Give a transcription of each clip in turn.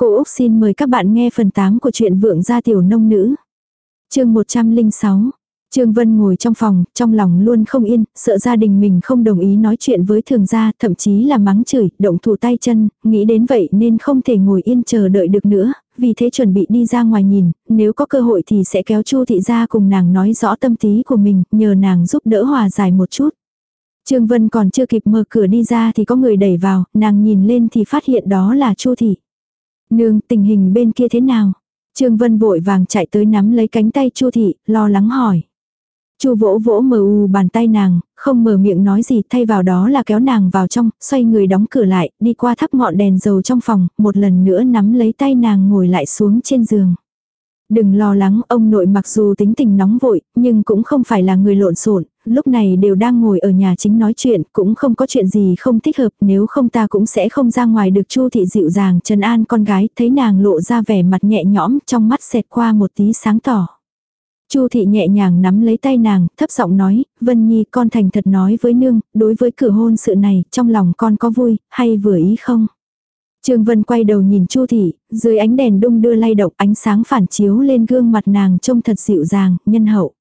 Cô Úc xin mời các bạn nghe phần 8 của truyện Vượng gia tiểu nông nữ. chương 106. Trương Vân ngồi trong phòng, trong lòng luôn không yên, sợ gia đình mình không đồng ý nói chuyện với thường gia, thậm chí là mắng chửi, động thủ tay chân, nghĩ đến vậy nên không thể ngồi yên chờ đợi được nữa, vì thế chuẩn bị đi ra ngoài nhìn, nếu có cơ hội thì sẽ kéo Chu thị ra cùng nàng nói rõ tâm tí của mình, nhờ nàng giúp đỡ hòa giải một chút. Trương Vân còn chưa kịp mở cửa đi ra thì có người đẩy vào, nàng nhìn lên thì phát hiện đó là Chu thị. Nương, tình hình bên kia thế nào? Trương Vân vội vàng chạy tới nắm lấy cánh tay Chu thị, lo lắng hỏi. Chu vỗ vỗ mờ u bàn tay nàng, không mở miệng nói gì thay vào đó là kéo nàng vào trong, xoay người đóng cửa lại, đi qua thắp ngọn đèn dầu trong phòng, một lần nữa nắm lấy tay nàng ngồi lại xuống trên giường. Đừng lo lắng, ông nội mặc dù tính tình nóng vội, nhưng cũng không phải là người lộn xộn, lúc này đều đang ngồi ở nhà chính nói chuyện, cũng không có chuyện gì không thích hợp, nếu không ta cũng sẽ không ra ngoài được Chu thị dịu dàng trấn an con gái, thấy nàng lộ ra vẻ mặt nhẹ nhõm, trong mắt xẹt qua một tí sáng tỏ. Chu thị nhẹ nhàng nắm lấy tay nàng, thấp giọng nói, Vân Nhi con thành thật nói với nương, đối với cử hôn sự này, trong lòng con có vui, hay vừa ý không? Trương Vân quay đầu nhìn Chu thị, dưới ánh đèn đung đưa lay động ánh sáng phản chiếu lên gương mặt nàng trông thật dịu dàng, nhân hậu.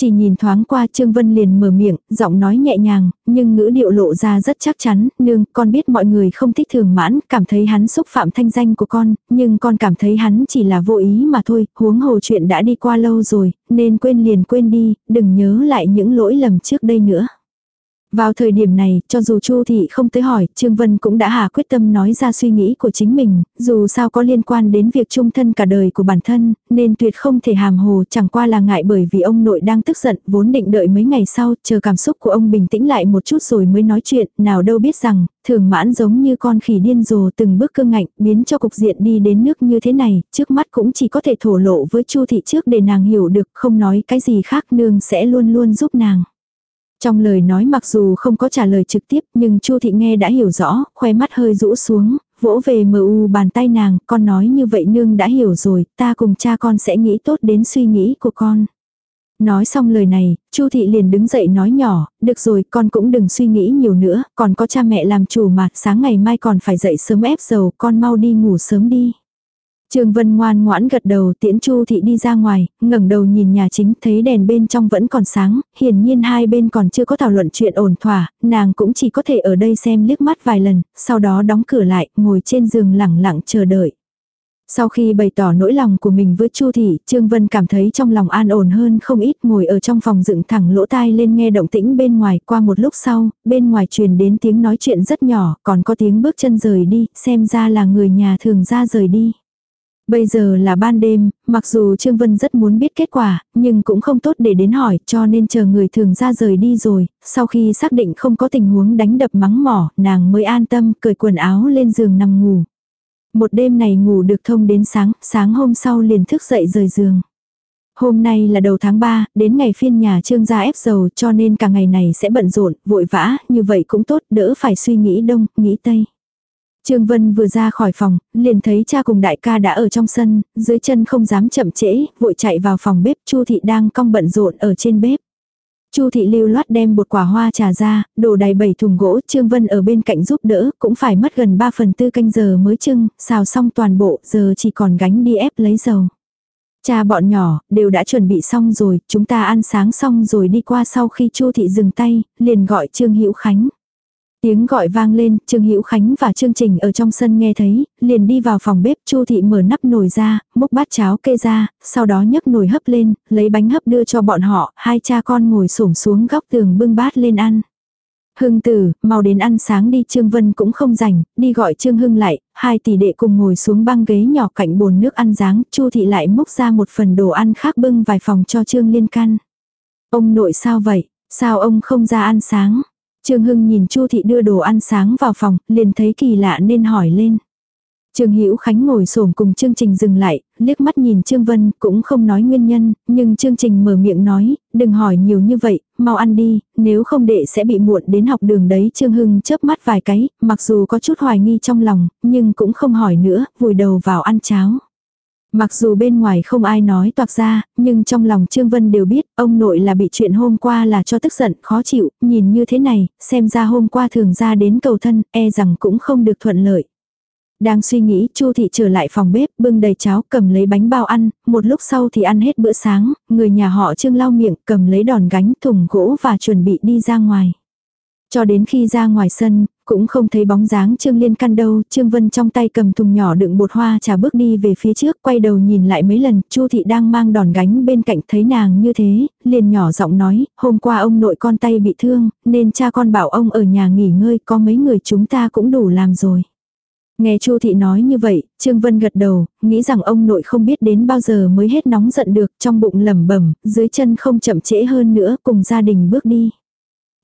Chỉ nhìn thoáng qua Trương Vân liền mở miệng, giọng nói nhẹ nhàng, nhưng ngữ điệu lộ ra rất chắc chắn, nương, con biết mọi người không thích thường mãn, cảm thấy hắn xúc phạm thanh danh của con, nhưng con cảm thấy hắn chỉ là vô ý mà thôi, huống hồ chuyện đã đi qua lâu rồi, nên quên liền quên đi, đừng nhớ lại những lỗi lầm trước đây nữa. Vào thời điểm này, cho dù Chu thị không tới hỏi, Trương Vân cũng đã hà quyết tâm nói ra suy nghĩ của chính mình, dù sao có liên quan đến việc chung thân cả đời của bản thân, nên tuyệt không thể hàm hồ, chẳng qua là ngại bởi vì ông nội đang tức giận, vốn định đợi mấy ngày sau, chờ cảm xúc của ông bình tĩnh lại một chút rồi mới nói chuyện, nào đâu biết rằng, thường mãn giống như con khỉ điên rồ từng bước cương ngạnh, biến cho cục diện đi đến nước như thế này, trước mắt cũng chỉ có thể thổ lộ với Chu thị trước để nàng hiểu được, không nói cái gì khác nương sẽ luôn luôn giúp nàng. Trong lời nói mặc dù không có trả lời trực tiếp nhưng Chu Thị nghe đã hiểu rõ, khóe mắt hơi rũ xuống, vỗ về mờ u bàn tay nàng, con nói như vậy nương đã hiểu rồi, ta cùng cha con sẽ nghĩ tốt đến suy nghĩ của con. Nói xong lời này, Chu thị liền đứng dậy nói nhỏ, được rồi, con cũng đừng suy nghĩ nhiều nữa, còn có cha mẹ làm chủ mà, sáng ngày mai còn phải dậy sớm ép dầu, con mau đi ngủ sớm đi. Trương Vân ngoan ngoãn gật đầu tiễn Chu thị đi ra ngoài, ngẩng đầu nhìn nhà chính thấy đèn bên trong vẫn còn sáng, hiển nhiên hai bên còn chưa có thảo luận chuyện ổn thỏa, nàng cũng chỉ có thể ở đây xem liếc mắt vài lần, sau đó đóng cửa lại, ngồi trên giường lẳng lặng chờ đợi. Sau khi bày tỏ nỗi lòng của mình với Chu thị, Trương Vân cảm thấy trong lòng an ổn hơn không ít, ngồi ở trong phòng dựng thẳng lỗ tai lên nghe động tĩnh bên ngoài, qua một lúc sau, bên ngoài truyền đến tiếng nói chuyện rất nhỏ, còn có tiếng bước chân rời đi, xem ra là người nhà thường ra rời đi. Bây giờ là ban đêm, mặc dù Trương Vân rất muốn biết kết quả, nhưng cũng không tốt để đến hỏi cho nên chờ người thường ra rời đi rồi, sau khi xác định không có tình huống đánh đập mắng mỏ, nàng mới an tâm cởi quần áo lên giường nằm ngủ. Một đêm này ngủ được thông đến sáng, sáng hôm sau liền thức dậy rời giường. Hôm nay là đầu tháng 3, đến ngày phiên nhà trương gia ép dầu cho nên cả ngày này sẽ bận rộn, vội vã, như vậy cũng tốt, đỡ phải suy nghĩ đông, nghĩ tây. Trương Vân vừa ra khỏi phòng, liền thấy cha cùng đại ca đã ở trong sân, dưới chân không dám chậm trễ, vội chạy vào phòng bếp, Chu thị đang cong bận rộn ở trên bếp. Chu thị lưu loát đem một quả hoa trà ra, đổ đầy bảy thùng gỗ, Trương Vân ở bên cạnh giúp đỡ, cũng phải mất gần 3 phần tư canh giờ mới trưng, xào xong toàn bộ, giờ chỉ còn gánh đi ép lấy dầu. Cha bọn nhỏ, đều đã chuẩn bị xong rồi, chúng ta ăn sáng xong rồi đi qua sau khi Chu thị dừng tay, liền gọi Trương Hữu Khánh. Tiếng gọi vang lên, Trương Hữu Khánh và Trương Trình ở trong sân nghe thấy, liền đi vào phòng bếp, Chu thị mở nắp nồi ra, múc bát cháo kê ra, sau đó nhấc nồi hấp lên, lấy bánh hấp đưa cho bọn họ, hai cha con ngồi xổm xuống góc tường bưng bát lên ăn. Hưng tử, mau đến ăn sáng đi Trương Vân cũng không rảnh, đi gọi Trương Hưng lại, hai tỷ đệ cùng ngồi xuống băng ghế nhỏ cạnh bồn nước ăn dáng, Chu thị lại múc ra một phần đồ ăn khác bưng vài phòng cho Trương Liên căn. Ông nội sao vậy, sao ông không ra ăn sáng? Trương Hưng nhìn Chu thị đưa đồ ăn sáng vào phòng, liền thấy kỳ lạ nên hỏi lên. Trương Hữu Khánh ngồi xổm cùng chương trình dừng lại, liếc mắt nhìn Trương Vân, cũng không nói nguyên nhân, nhưng chương trình mở miệng nói, đừng hỏi nhiều như vậy, mau ăn đi, nếu không đệ sẽ bị muộn đến học đường đấy. Trương Hưng chớp mắt vài cái, mặc dù có chút hoài nghi trong lòng, nhưng cũng không hỏi nữa, vùi đầu vào ăn cháo. Mặc dù bên ngoài không ai nói toạc ra, nhưng trong lòng Trương Vân đều biết, ông nội là bị chuyện hôm qua là cho tức giận, khó chịu, nhìn như thế này, xem ra hôm qua thường ra đến cầu thân, e rằng cũng không được thuận lợi. Đang suy nghĩ, Chu thị trở lại phòng bếp, bưng đầy cháo, cầm lấy bánh bao ăn, một lúc sau thì ăn hết bữa sáng, người nhà họ Trương lau miệng, cầm lấy đòn gánh, thùng gỗ và chuẩn bị đi ra ngoài. Cho đến khi ra ngoài sân, cũng không thấy bóng dáng Trương Liên Căn đâu, Trương Vân trong tay cầm thùng nhỏ đựng bột hoa trà bước đi về phía trước, quay đầu nhìn lại mấy lần, Chu thị đang mang đòn gánh bên cạnh thấy nàng như thế, liền nhỏ giọng nói, hôm qua ông nội con tay bị thương, nên cha con bảo ông ở nhà nghỉ ngơi, có mấy người chúng ta cũng đủ làm rồi. Nghe Chu thị nói như vậy, Trương Vân gật đầu, nghĩ rằng ông nội không biết đến bao giờ mới hết nóng giận được, trong bụng lẩm bẩm, dưới chân không chậm trễ hơn nữa, cùng gia đình bước đi.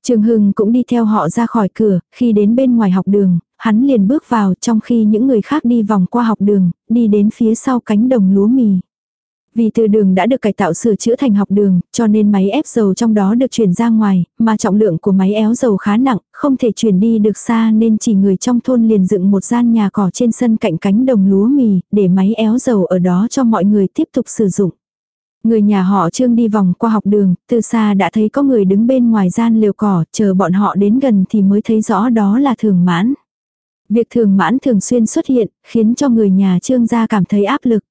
Trường Hưng cũng đi theo họ ra khỏi cửa, khi đến bên ngoài học đường, hắn liền bước vào trong khi những người khác đi vòng qua học đường, đi đến phía sau cánh đồng lúa mì. Vì từ đường đã được cải tạo sửa chữa thành học đường, cho nên máy ép dầu trong đó được chuyển ra ngoài, mà trọng lượng của máy éo dầu khá nặng, không thể chuyển đi được xa nên chỉ người trong thôn liền dựng một gian nhà cỏ trên sân cạnh cánh đồng lúa mì, để máy éo dầu ở đó cho mọi người tiếp tục sử dụng. Người nhà họ Trương đi vòng qua học đường, từ xa đã thấy có người đứng bên ngoài gian liều cỏ, chờ bọn họ đến gần thì mới thấy rõ đó là thường mãn. Việc thường mãn thường xuyên xuất hiện, khiến cho người nhà Trương gia cảm thấy áp lực.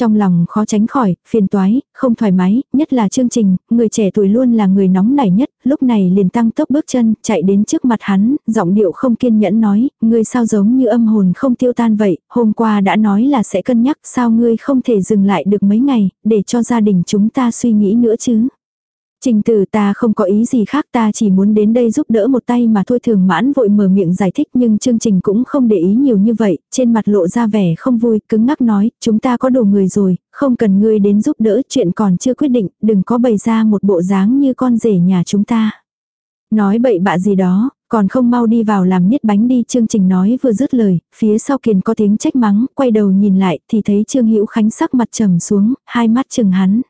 Trong lòng khó tránh khỏi, phiền toái, không thoải mái, nhất là chương trình, người trẻ tuổi luôn là người nóng nảy nhất, lúc này liền tăng tốc bước chân, chạy đến trước mặt hắn, giọng điệu không kiên nhẫn nói, ngươi sao giống như âm hồn không tiêu tan vậy, hôm qua đã nói là sẽ cân nhắc, sao ngươi không thể dừng lại được mấy ngày, để cho gia đình chúng ta suy nghĩ nữa chứ. Trình tử ta không có ý gì khác ta chỉ muốn đến đây giúp đỡ một tay mà thôi thường mãn vội mở miệng giải thích nhưng chương trình cũng không để ý nhiều như vậy, trên mặt lộ ra vẻ không vui, cứng ngắc nói, chúng ta có đủ người rồi, không cần ngươi đến giúp đỡ chuyện còn chưa quyết định, đừng có bày ra một bộ dáng như con rể nhà chúng ta. Nói bậy bạ gì đó, còn không mau đi vào làm niết bánh đi chương trình nói vừa dứt lời, phía sau kiền có tiếng trách mắng, quay đầu nhìn lại thì thấy Trương Hữu Khánh sắc mặt trầm xuống, hai mắt chừng hắn.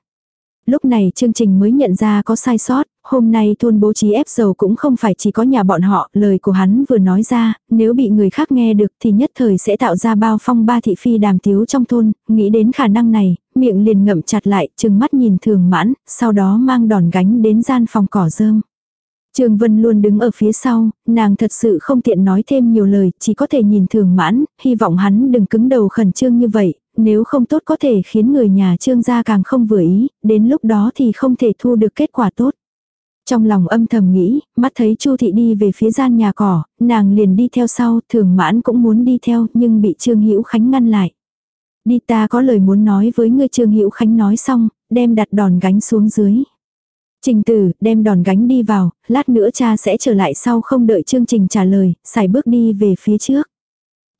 Lúc này chương trình mới nhận ra có sai sót, hôm nay thôn bố trí ép dầu cũng không phải chỉ có nhà bọn họ, lời của hắn vừa nói ra, nếu bị người khác nghe được thì nhất thời sẽ tạo ra bao phong ba thị phi đàm tiếu trong thôn, nghĩ đến khả năng này, miệng liền ngậm chặt lại, chừng mắt nhìn thường mãn, sau đó mang đòn gánh đến gian phòng cỏ rơm. Trương Vân luôn đứng ở phía sau, nàng thật sự không tiện nói thêm nhiều lời, chỉ có thể nhìn thường mãn, hy vọng hắn đừng cứng đầu khẩn trương như vậy, nếu không tốt có thể khiến người nhà trương gia càng không vừa ý, đến lúc đó thì không thể thu được kết quả tốt. Trong lòng âm thầm nghĩ, mắt thấy Chu thị đi về phía gian nhà cỏ, nàng liền đi theo sau, thường mãn cũng muốn đi theo nhưng bị Trương Hữu Khánh ngăn lại. Đi ta có lời muốn nói với ngươi Trương Hữu Khánh nói xong, đem đặt đòn gánh xuống dưới. Trình tử, đem đòn gánh đi vào, lát nữa cha sẽ trở lại sau không đợi chương trình trả lời, xài bước đi về phía trước.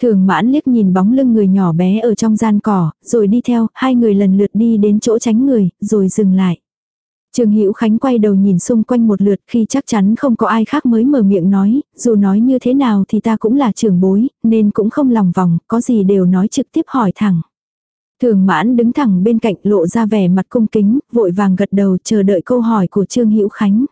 Thường mãn liếc nhìn bóng lưng người nhỏ bé ở trong gian cỏ, rồi đi theo, hai người lần lượt đi đến chỗ tránh người, rồi dừng lại. Trường Hữu Khánh quay đầu nhìn xung quanh một lượt khi chắc chắn không có ai khác mới mở miệng nói, dù nói như thế nào thì ta cũng là trưởng bối, nên cũng không lòng vòng, có gì đều nói trực tiếp hỏi thẳng. Thường mãn đứng thẳng bên cạnh lộ ra vẻ mặt cung kính, vội vàng gật đầu chờ đợi câu hỏi của Trương Hữu Khánh.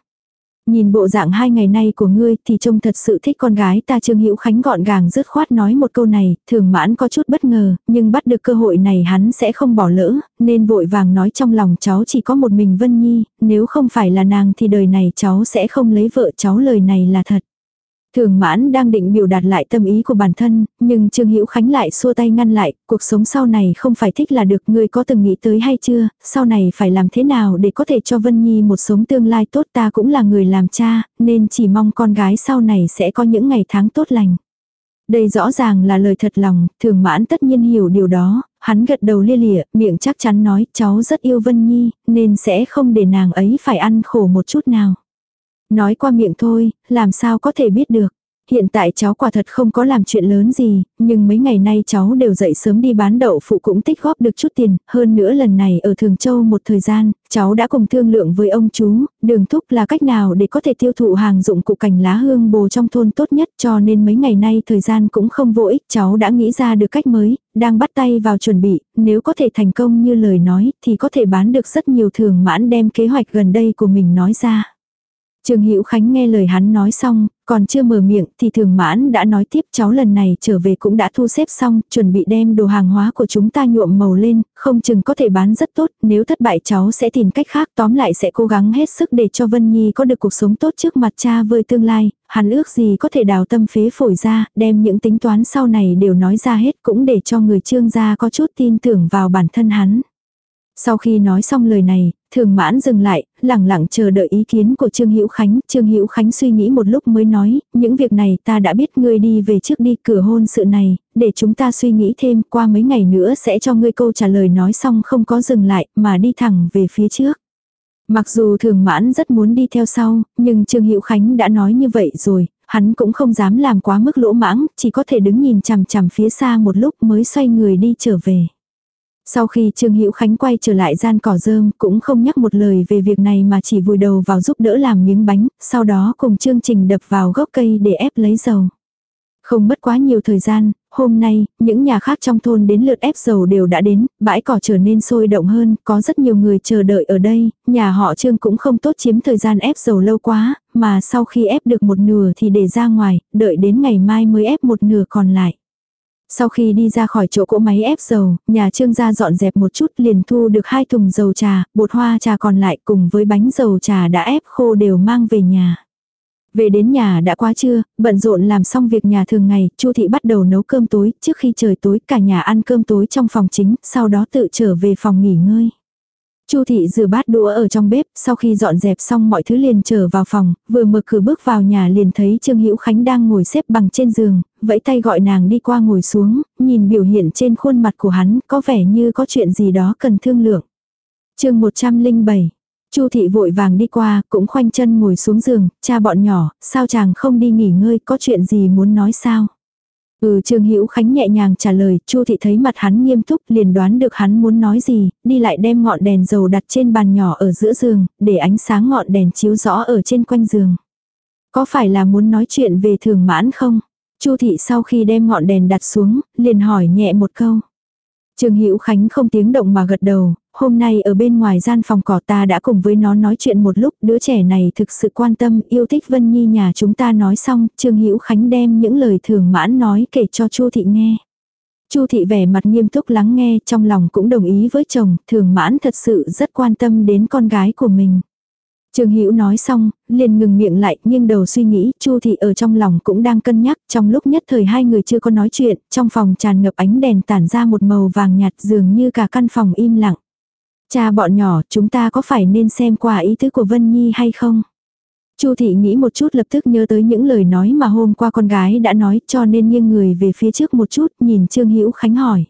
Nhìn bộ dạng hai ngày nay của ngươi thì trông thật sự thích con gái ta Trương Hữu Khánh gọn gàng dứt khoát nói một câu này, thường mãn có chút bất ngờ, nhưng bắt được cơ hội này hắn sẽ không bỏ lỡ, nên vội vàng nói trong lòng cháu chỉ có một mình Vân Nhi, nếu không phải là nàng thì đời này cháu sẽ không lấy vợ cháu lời này là thật. Thường mãn đang định biểu đạt lại tâm ý của bản thân, nhưng Trương Hữu Khánh lại xua tay ngăn lại, cuộc sống sau này không phải thích là được, ngươi có từng nghĩ tới hay chưa, sau này phải làm thế nào để có thể cho Vân Nhi một sống tương lai tốt ta cũng là người làm cha, nên chỉ mong con gái sau này sẽ có những ngày tháng tốt lành. Đây rõ ràng là lời thật lòng, thường mãn tất nhiên hiểu điều đó, hắn gật đầu lia lịa, miệng chắc chắn nói cháu rất yêu Vân Nhi, nên sẽ không để nàng ấy phải ăn khổ một chút nào. Nói qua miệng thôi, làm sao có thể biết được. Hiện tại cháu quả thật không có làm chuyện lớn gì, nhưng mấy ngày nay cháu đều dậy sớm đi bán đậu phụ cũng tích góp được chút tiền, hơn nữa lần này ở Thường Châu một thời gian, cháu đã cùng thương lượng với ông chú, đường thúc là cách nào để có thể tiêu thụ hàng dụng cụ cành lá hương bồ trong thôn tốt nhất cho nên mấy ngày nay thời gian cũng không vô ích, cháu đã nghĩ ra được cách mới, đang bắt tay vào chuẩn bị, nếu có thể thành công như lời nói thì có thể bán được rất nhiều thường mãn đem kế hoạch gần đây của mình nói ra. Trương Hữu Khánh nghe lời hắn nói xong, còn chưa mở miệng thì thường mãn đã nói tiếp cháu lần này trở về cũng đã thu xếp xong, chuẩn bị đem đồ hàng hóa của chúng ta nhuộm màu lên, không chừng có thể bán rất tốt, nếu thất bại cháu sẽ tìm cách khác tóm lại sẽ cố gắng hết sức để cho Vân Nhi có được cuộc sống tốt trước mặt cha với tương lai, hắn ước gì có thể đào tâm phế phổi ra, đem những tính toán sau này đều nói ra hết cũng để cho người trương gia có chút tin tưởng vào bản thân hắn. Sau khi nói xong lời này, thường mãn dừng lại, lẳng lặng chờ đợi ý kiến của Trương Hữu Khánh. Trương Hữu Khánh suy nghĩ một lúc mới nói, những việc này ta đã biết ngươi đi về trước đi cửa hôn sự này, để chúng ta suy nghĩ thêm qua mấy ngày nữa sẽ cho ngươi câu trả lời nói xong không có dừng lại mà đi thẳng về phía trước. Mặc dù thường mãn rất muốn đi theo sau, nhưng Trương Hữu Khánh đã nói như vậy rồi, hắn cũng không dám làm quá mức lỗ mãng, chỉ có thể đứng nhìn chằm chằm phía xa một lúc mới xoay người đi trở về. Sau khi Trương Hữu Khánh quay trở lại gian cỏ rơm cũng không nhắc một lời về việc này mà chỉ vùi đầu vào giúp đỡ làm miếng bánh, sau đó cùng chương trình đập vào gốc cây để ép lấy dầu. Không mất quá nhiều thời gian, hôm nay, những nhà khác trong thôn đến lượt ép dầu đều đã đến, bãi cỏ trở nên sôi động hơn, có rất nhiều người chờ đợi ở đây, nhà họ Trương cũng không tốt chiếm thời gian ép dầu lâu quá, mà sau khi ép được một nửa thì để ra ngoài, đợi đến ngày mai mới ép một nửa còn lại. Sau khi đi ra khỏi chỗ cỗ máy ép dầu, nhà trương gia dọn dẹp một chút liền thu được hai thùng dầu trà, bột hoa trà còn lại cùng với bánh dầu trà đã ép khô đều mang về nhà. Về đến nhà đã quá trưa, bận rộn làm xong việc nhà thường ngày, Chu thị bắt đầu nấu cơm tối, trước khi trời tối cả nhà ăn cơm tối trong phòng chính, sau đó tự trở về phòng nghỉ ngơi. Chu thị rửa bát đũa ở trong bếp, sau khi dọn dẹp xong mọi thứ liền trở vào phòng, vừa mở cửa bước vào nhà liền thấy Trương Hữu Khánh đang ngồi xếp bằng trên giường, vẫy tay gọi nàng đi qua ngồi xuống, nhìn biểu hiện trên khuôn mặt của hắn, có vẻ như có chuyện gì đó cần thương lượng. Chương 107. Chu thị vội vàng đi qua, cũng khoanh chân ngồi xuống giường, cha bọn nhỏ, sao chàng không đi nghỉ ngơi, có chuyện gì muốn nói sao? Ừ Trương Hữu Khánh nhẹ nhàng trả lời, Chu thị thấy mặt hắn nghiêm túc, liền đoán được hắn muốn nói gì, đi lại đem ngọn đèn dầu đặt trên bàn nhỏ ở giữa giường, để ánh sáng ngọn đèn chiếu rõ ở trên quanh giường. Có phải là muốn nói chuyện về thường mãn không? Chu thị sau khi đem ngọn đèn đặt xuống, liền hỏi nhẹ một câu. Trương Hữu Khánh không tiếng động mà gật đầu, hôm nay ở bên ngoài gian phòng cỏ ta đã cùng với nó nói chuyện một lúc, đứa trẻ này thực sự quan tâm, yêu thích Vân Nhi nhà chúng ta nói xong, Trương Hữu Khánh đem những lời thường mãn nói kể cho Chu thị nghe. Chu thị vẻ mặt nghiêm túc lắng nghe, trong lòng cũng đồng ý với chồng, thường mãn thật sự rất quan tâm đến con gái của mình. Trương Hữu nói xong, liền ngừng miệng lại, nhưng đầu suy nghĩ, Chu thị ở trong lòng cũng đang cân nhắc, trong lúc nhất thời hai người chưa có nói chuyện, trong phòng tràn ngập ánh đèn tản ra một màu vàng nhạt dường như cả căn phòng im lặng. Cha bọn nhỏ, chúng ta có phải nên xem qua ý tứ của Vân Nhi hay không? Chu thị nghĩ một chút lập tức nhớ tới những lời nói mà hôm qua con gái đã nói, cho nên nghiêng người về phía trước một chút, nhìn Trương Hữu Khánh hỏi.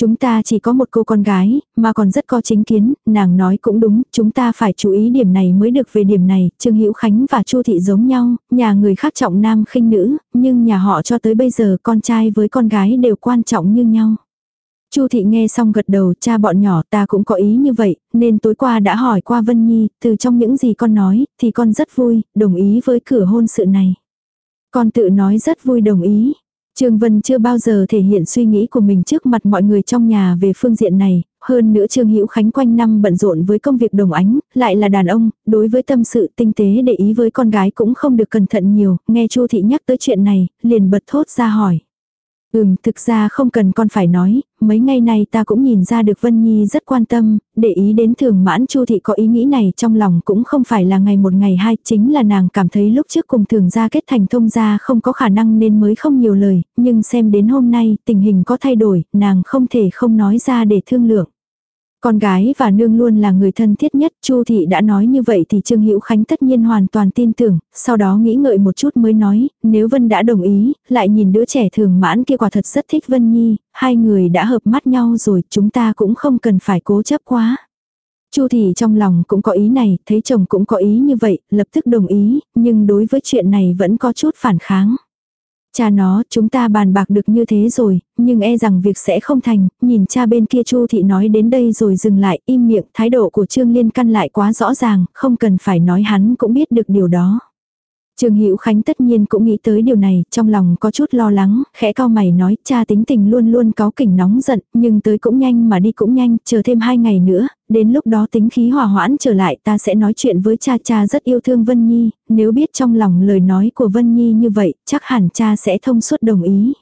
Chúng ta chỉ có một cô con gái, mà còn rất có chính kiến, nàng nói cũng đúng, chúng ta phải chú ý điểm này mới được về điểm này, Trương Hữu Khánh và Chu thị giống nhau, nhà người khác trọng nam khinh nữ, nhưng nhà họ cho tới bây giờ con trai với con gái đều quan trọng như nhau. Chu thị nghe xong gật đầu, cha bọn nhỏ ta cũng có ý như vậy, nên tối qua đã hỏi qua Vân Nhi, từ trong những gì con nói, thì con rất vui, đồng ý với cửa hôn sự này. Con tự nói rất vui đồng ý. Trương Vân chưa bao giờ thể hiện suy nghĩ của mình trước mặt mọi người trong nhà về phương diện này, hơn nữa Trương Hữu Khánh quanh năm bận rộn với công việc đồng ánh, lại là đàn ông, đối với tâm sự tinh tế để ý với con gái cũng không được cẩn thận nhiều, nghe Chu thị nhắc tới chuyện này, liền bật thốt ra hỏi. Ừm, thực ra không cần con phải nói, mấy ngày nay ta cũng nhìn ra được Vân Nhi rất quan tâm, để ý đến thường mãn Chu thị có ý nghĩ này trong lòng cũng không phải là ngày một ngày hai, chính là nàng cảm thấy lúc trước cùng thường gia kết thành thông gia không có khả năng nên mới không nhiều lời, nhưng xem đến hôm nay tình hình có thay đổi, nàng không thể không nói ra để thương lượng. Con gái và nương luôn là người thân thiết nhất, Chu thị đã nói như vậy thì Trương Hữu Khánh tất nhiên hoàn toàn tin tưởng, sau đó nghĩ ngợi một chút mới nói, nếu Vân đã đồng ý, lại nhìn đứa trẻ thường mãn kia quả thật rất thích Vân Nhi, hai người đã hợp mắt nhau rồi, chúng ta cũng không cần phải cố chấp quá. Chu thị trong lòng cũng có ý này, thấy chồng cũng có ý như vậy, lập tức đồng ý, nhưng đối với chuyện này vẫn có chút phản kháng. Cha nó, chúng ta bàn bạc được như thế rồi, nhưng e rằng việc sẽ không thành, nhìn cha bên kia Chu thị nói đến đây rồi dừng lại, im miệng, thái độ của Trương Liên căn lại quá rõ ràng, không cần phải nói hắn cũng biết được điều đó. Trương Hữu Khánh tất nhiên cũng nghĩ tới điều này, trong lòng có chút lo lắng, khẽ cao mày nói, cha tính tình luôn luôn có kỉnh nóng giận, nhưng tới cũng nhanh mà đi cũng nhanh, chờ thêm hai ngày nữa, đến lúc đó tính khí hòa hoãn trở lại ta sẽ nói chuyện với cha cha rất yêu thương Vân Nhi, nếu biết trong lòng lời nói của Vân Nhi như vậy, chắc hẳn cha sẽ thông suốt đồng ý.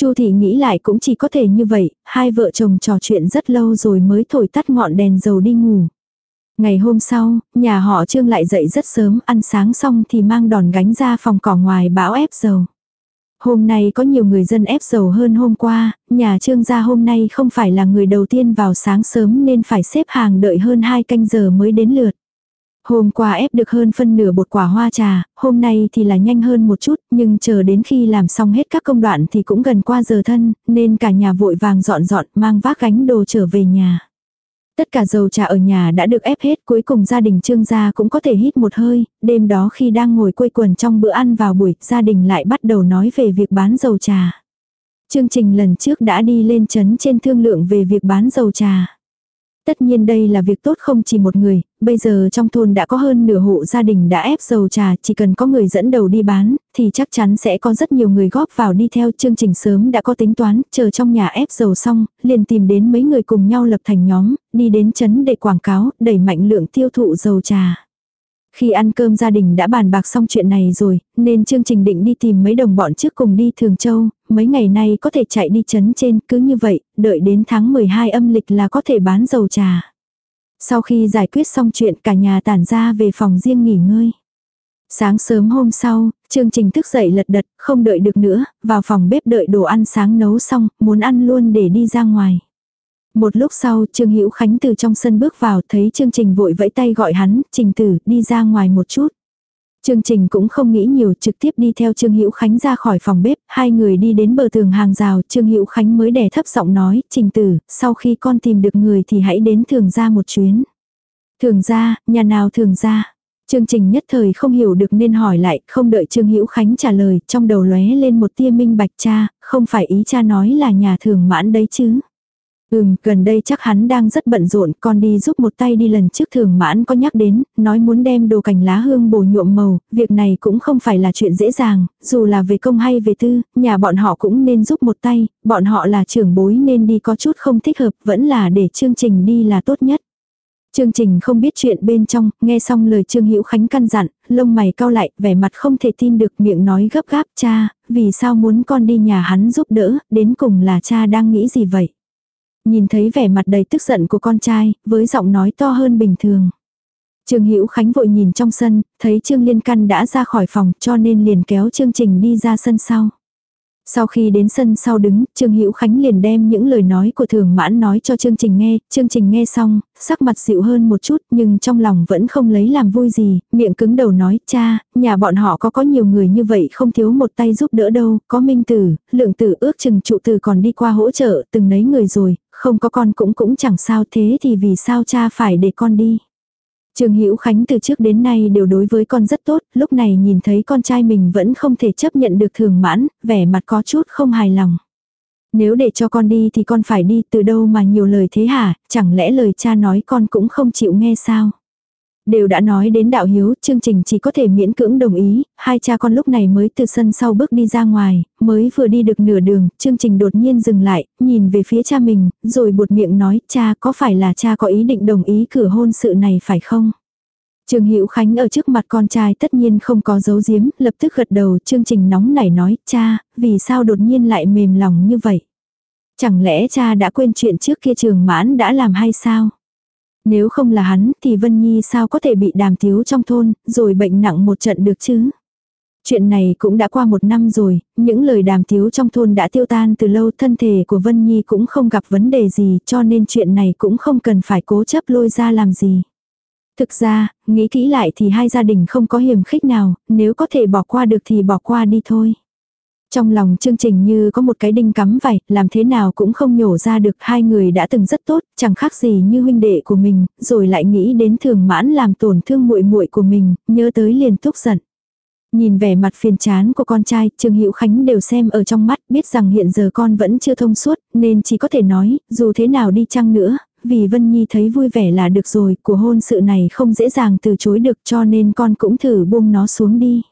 Chu thị nghĩ lại cũng chỉ có thể như vậy, hai vợ chồng trò chuyện rất lâu rồi mới thổi tắt ngọn đèn dầu đi ngủ. Ngày hôm sau, nhà họ Trương lại dậy rất sớm, ăn sáng xong thì mang đòn gánh ra phòng cỏ ngoài bão ép dầu. Hôm nay có nhiều người dân ép dầu hơn hôm qua, nhà Trương gia hôm nay không phải là người đầu tiên vào sáng sớm nên phải xếp hàng đợi hơn 2 canh giờ mới đến lượt. Hôm qua ép được hơn phân nửa bột quả hoa trà, hôm nay thì là nhanh hơn một chút, nhưng chờ đến khi làm xong hết các công đoạn thì cũng gần qua giờ thân, nên cả nhà vội vàng dọn dọn mang vác gánh đồ trở về nhà. Tất cả dầu trà ở nhà đã được ép hết, cuối cùng gia đình trương gia cũng có thể hít một hơi, đêm đó khi đang ngồi quây quần trong bữa ăn vào buổi, gia đình lại bắt đầu nói về việc bán dầu trà. Chương trình lần trước đã đi lên chấn trên thương lượng về việc bán dầu trà. Tất nhiên đây là việc tốt không chỉ một người, bây giờ trong thôn đã có hơn nửa hộ gia đình đã ép dầu trà, chỉ cần có người dẫn đầu đi bán, thì chắc chắn sẽ có rất nhiều người góp vào đi theo chương trình sớm đã có tính toán, chờ trong nhà ép dầu xong, liền tìm đến mấy người cùng nhau lập thành nhóm, đi đến chấn để quảng cáo, đẩy mạnh lượng tiêu thụ dầu trà. Khi ăn cơm gia đình đã bàn bạc xong chuyện này rồi, nên chương trình định đi tìm mấy đồng bọn trước cùng đi Thường Châu, mấy ngày nay có thể chạy đi chấn trên, cứ như vậy, đợi đến tháng 12 âm lịch là có thể bán dầu trà. Sau khi giải quyết xong chuyện cả nhà tản ra về phòng riêng nghỉ ngơi. Sáng sớm hôm sau, chương trình thức dậy lật đật, không đợi được nữa, vào phòng bếp đợi đồ ăn sáng nấu xong, muốn ăn luôn để đi ra ngoài. Một lúc sau, Trương Hữu Khánh từ trong sân bước vào, thấy chương trình vội vẫy tay gọi hắn, "Trình tử, đi ra ngoài một chút." Chương trình cũng không nghĩ nhiều, trực tiếp đi theo Trương Hữu Khánh ra khỏi phòng bếp, hai người đi đến bờ tường hàng rào, Trương Hữu Khánh mới đè thấp giọng nói, "Trình tử, sau khi con tìm được người thì hãy đến thường gia một chuyến." Thường gia, nhà nào thường gia? Chương trình nhất thời không hiểu được nên hỏi lại, không đợi Trương Hữu Khánh trả lời, trong đầu lóe lên một tia minh bạch cha, không phải ý cha nói là nhà thường mãn đấy chứ. Ừm, gần đây chắc hắn đang rất bận rộn, con đi giúp một tay đi lần trước thường mãn có nhắc đến, nói muốn đem đồ cành lá hương bổ nhuộm màu, việc này cũng không phải là chuyện dễ dàng, dù là về công hay về tư, nhà bọn họ cũng nên giúp một tay, bọn họ là trưởng bối nên đi có chút không thích hợp, vẫn là để chương trình đi là tốt nhất. Chương trình không biết chuyện bên trong, nghe xong lời Trương Hữu Khánh căn dặn, lông mày cau lại, vẻ mặt không thể tin được miệng nói gấp gáp cha, vì sao muốn con đi nhà hắn giúp đỡ, đến cùng là cha đang nghĩ gì vậy. Nhìn thấy vẻ mặt đầy tức giận của con trai, với giọng nói to hơn bình thường. Trương Hữu Khánh vội nhìn trong sân, thấy Trương Liên Căn đã ra khỏi phòng cho nên liền kéo trương trình đi ra sân sau. Sau khi đến sân sau đứng, Trương Hữu Khánh liền đem những lời nói của Thường Mãn nói cho chương trình nghe, chương trình nghe xong, sắc mặt dịu hơn một chút nhưng trong lòng vẫn không lấy làm vui gì, miệng cứng đầu nói, cha, nhà bọn họ có có nhiều người như vậy không thiếu một tay giúp đỡ đâu, có minh tử, lượng tử ước chừng trụ tử còn đi qua hỗ trợ từng nấy người rồi, không có con cũng cũng chẳng sao thế thì vì sao cha phải để con đi. Trương Hữu Khánh từ trước đến nay đều đối với con rất tốt, lúc này nhìn thấy con trai mình vẫn không thể chấp nhận được thường mãn, vẻ mặt có chút không hài lòng. Nếu để cho con đi thì con phải đi từ đâu mà nhiều lời thế hả, chẳng lẽ lời cha nói con cũng không chịu nghe sao? Đều đã nói đến đạo hiếu, chương trình chỉ có thể miễn cưỡng đồng ý, hai cha con lúc này mới từ sân sau bước đi ra ngoài, mới vừa đi được nửa đường, chương trình đột nhiên dừng lại, nhìn về phía cha mình, rồi buột miệng nói, cha có phải là cha có ý định đồng ý cử hôn sự này phải không? Trương Hữu Khánh ở trước mặt con trai tất nhiên không có dấu giếm, lập tức gật đầu, chương trình nóng nảy nói, cha, vì sao đột nhiên lại mềm lòng như vậy? Chẳng lẽ cha đã quên chuyện trước kia trường mãn đã làm hay sao? Nếu không là hắn thì Vân Nhi sao có thể bị đàm thiếu trong thôn, rồi bệnh nặng một trận được chứ? Chuyện này cũng đã qua một năm rồi, những lời đàm thiếu trong thôn đã tiêu tan từ lâu thân thể của Vân Nhi cũng không gặp vấn đề gì cho nên chuyện này cũng không cần phải cố chấp lôi ra làm gì. Thực ra, nghĩ kỹ lại thì hai gia đình không có hiểm khích nào, nếu có thể bỏ qua được thì bỏ qua đi thôi. Trong lòng chương trình như có một cái đinh cắm vải, làm thế nào cũng không nhổ ra được hai người đã từng rất tốt, chẳng khác gì như huynh đệ của mình, rồi lại nghĩ đến thường mãn làm tổn thương muội muội của mình, nhớ tới liền tức giận. Nhìn vẻ mặt phiền chán của con trai, Trương Hữu Khánh đều xem ở trong mắt, biết rằng hiện giờ con vẫn chưa thông suốt, nên chỉ có thể nói, dù thế nào đi chăng nữa, vì Vân Nhi thấy vui vẻ là được rồi, của hôn sự này không dễ dàng từ chối được cho nên con cũng thử buông nó xuống đi.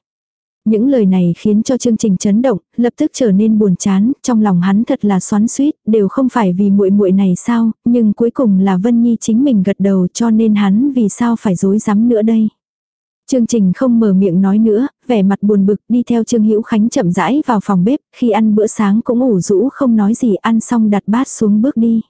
Những lời này khiến cho chương trình chấn động, lập tức trở nên buồn chán, trong lòng hắn thật là xoắn xuýt, đều không phải vì muội muội này sao, nhưng cuối cùng là Vân Nhi chính mình gật đầu cho nên hắn vì sao phải dối rắm nữa đây. Chương trình không mở miệng nói nữa, vẻ mặt buồn bực đi theo Trương Hữu Khánh chậm rãi vào phòng bếp, khi ăn bữa sáng cũng ủ rũ không nói gì ăn xong đặt bát xuống bước đi.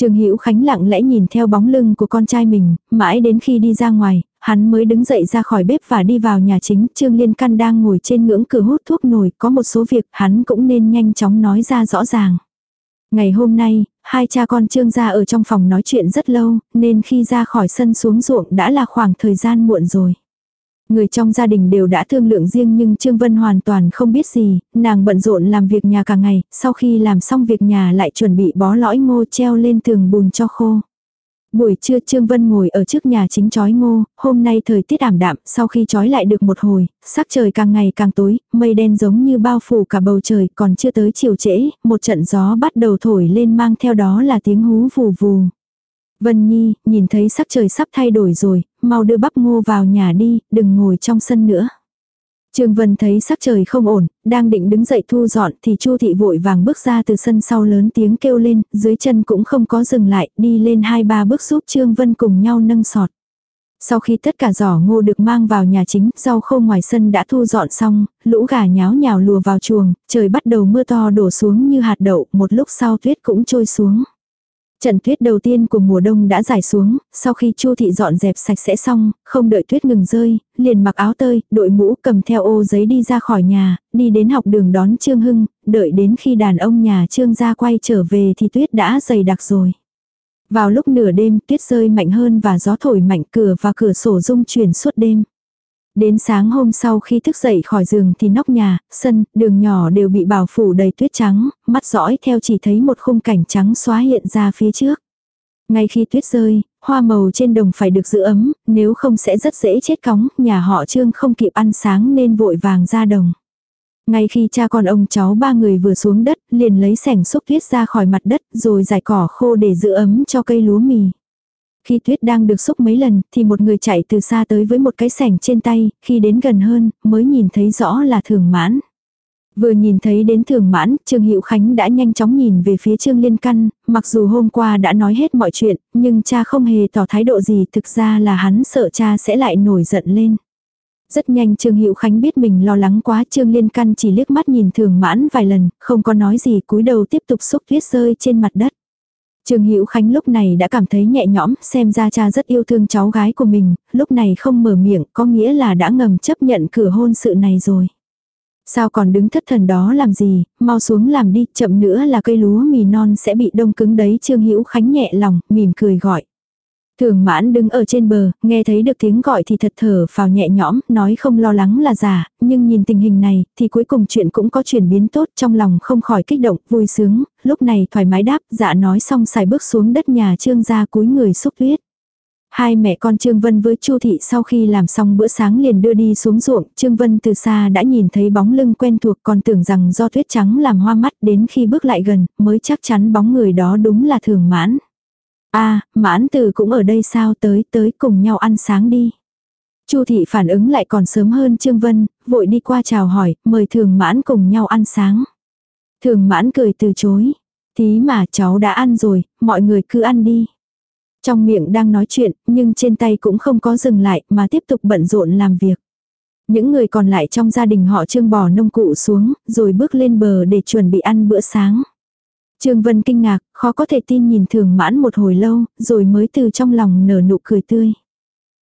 Trương Hữu Khánh lặng lẽ nhìn theo bóng lưng của con trai mình, mãi đến khi đi ra ngoài, hắn mới đứng dậy ra khỏi bếp và đi vào nhà chính. Trương Liên Căn đang ngồi trên ngưỡng cửa hút thuốc nổi, có một số việc hắn cũng nên nhanh chóng nói ra rõ ràng. Ngày hôm nay, hai cha con Trương gia ở trong phòng nói chuyện rất lâu, nên khi ra khỏi sân xuống ruộng đã là khoảng thời gian muộn rồi. Người trong gia đình đều đã thương lượng riêng nhưng Trương Vân hoàn toàn không biết gì, nàng bận rộn làm việc nhà cả ngày, sau khi làm xong việc nhà lại chuẩn bị bó lõi ngô treo lên tường bùn cho khô. Buổi trưa Trương Vân ngồi ở trước nhà chính chói ngô, hôm nay thời tiết ảm đạm, sau khi chói lại được một hồi, sắc trời càng ngày càng tối, mây đen giống như bao phủ cả bầu trời, còn chưa tới chiều trễ, một trận gió bắt đầu thổi lên mang theo đó là tiếng hú vù vù. Vân Nhi, nhìn thấy sắc trời sắp thay đổi rồi, mau đưa bắp ngô vào nhà đi, đừng ngồi trong sân nữa. Trương Vân thấy sắc trời không ổn, đang định đứng dậy thu dọn thì Chu thị vội vàng bước ra từ sân sau lớn tiếng kêu lên, dưới chân cũng không có dừng lại, đi lên hai ba bước giúp Trương Vân cùng nhau nâng sọt. Sau khi tất cả giỏ ngô được mang vào nhà chính, rau khô ngoài sân đã thu dọn xong, lũ gà nháo nhào lùa vào chuồng, trời bắt đầu mưa to đổ xuống như hạt đậu, một lúc sau tuyết cũng trôi xuống. Trận tuyết đầu tiên của mùa đông đã giải xuống, sau khi Chu thị dọn dẹp sạch sẽ xong, không đợi tuyết ngừng rơi, liền mặc áo tơi, đội mũ cầm theo ô giấy đi ra khỏi nhà, đi đến học đường đón Trương Hưng, đợi đến khi đàn ông nhà Trương gia quay trở về thì tuyết đã dày đặc rồi. Vào lúc nửa đêm tuyết rơi mạnh hơn và gió thổi mạnh cửa và cửa sổ rung chuyển suốt đêm. Đến sáng hôm sau khi thức dậy khỏi giường thì nóc nhà, sân, đường nhỏ đều bị bảo phủ đầy tuyết trắng, mắt dõi theo chỉ thấy một khung cảnh trắng xóa hiện ra phía trước. Ngay khi tuyết rơi, hoa màu trên đồng phải được giữ ấm, nếu không sẽ rất dễ chết cóng, nhà họ trương không kịp ăn sáng nên vội vàng ra đồng. Ngay khi cha con ông cháu ba người vừa xuống đất, liền lấy sẻng xúc tuyết ra khỏi mặt đất rồi giải cỏ khô để giữ ấm cho cây lúa mì. Khi tuyết đang được xúc mấy lần, thì một người chạy từ xa tới với một cái sẻng trên tay, khi đến gần hơn, mới nhìn thấy rõ là thường mãn. Vừa nhìn thấy đến thường mãn, Trương Hữu Khánh đã nhanh chóng nhìn về phía Trương Liên Căn, mặc dù hôm qua đã nói hết mọi chuyện, nhưng cha không hề tỏ thái độ gì, thực ra là hắn sợ cha sẽ lại nổi giận lên. Rất nhanh Trương Hữu Khánh biết mình lo lắng quá, Trương Liên Căn chỉ liếc mắt nhìn thường mãn vài lần, không có nói gì, cúi đầu tiếp tục xúc tuyết rơi trên mặt đất. Trương Hữu Khánh lúc này đã cảm thấy nhẹ nhõm, xem ra cha rất yêu thương cháu gái của mình, lúc này không mở miệng, có nghĩa là đã ngầm chấp nhận cửa hôn sự này rồi. Sao còn đứng thất thần đó làm gì, mau xuống làm đi, chậm nữa là cây lúa mì non sẽ bị đông cứng đấy. Trương Hữu Khánh nhẹ lòng, mỉm cười gọi. Thường mãn đứng ở trên bờ, nghe thấy được tiếng gọi thì thật thở phào nhẹ nhõm, nói không lo lắng là giả, nhưng nhìn tình hình này, thì cuối cùng chuyện cũng có chuyển biến tốt trong lòng không khỏi kích động, vui sướng, lúc này thoải mái đáp, dạ nói xong xài bước xuống đất nhà trương gia cúi người xúc tuyết. Hai mẹ con Trương Vân với Chu Thị sau khi làm xong bữa sáng liền đưa đi xuống ruộng, Trương Vân từ xa đã nhìn thấy bóng lưng quen thuộc còn tưởng rằng do tuyết trắng làm hoa mắt đến khi bước lại gần mới chắc chắn bóng người đó đúng là thường mãn a à, mãn từ cũng ở đây sao tới tới cùng nhau ăn sáng đi. Chu thị phản ứng lại còn sớm hơn Trương Vân, vội đi qua chào hỏi, mời thường mãn cùng nhau ăn sáng. Thường mãn cười từ chối. Tí mà cháu đã ăn rồi, mọi người cứ ăn đi. Trong miệng đang nói chuyện, nhưng trên tay cũng không có dừng lại mà tiếp tục bận rộn làm việc. Những người còn lại trong gia đình họ trương bỏ nông cụ xuống, rồi bước lên bờ để chuẩn bị ăn bữa sáng. Trương Vân kinh ngạc, khó có thể tin nhìn thường mãn một hồi lâu, rồi mới từ trong lòng nở nụ cười tươi.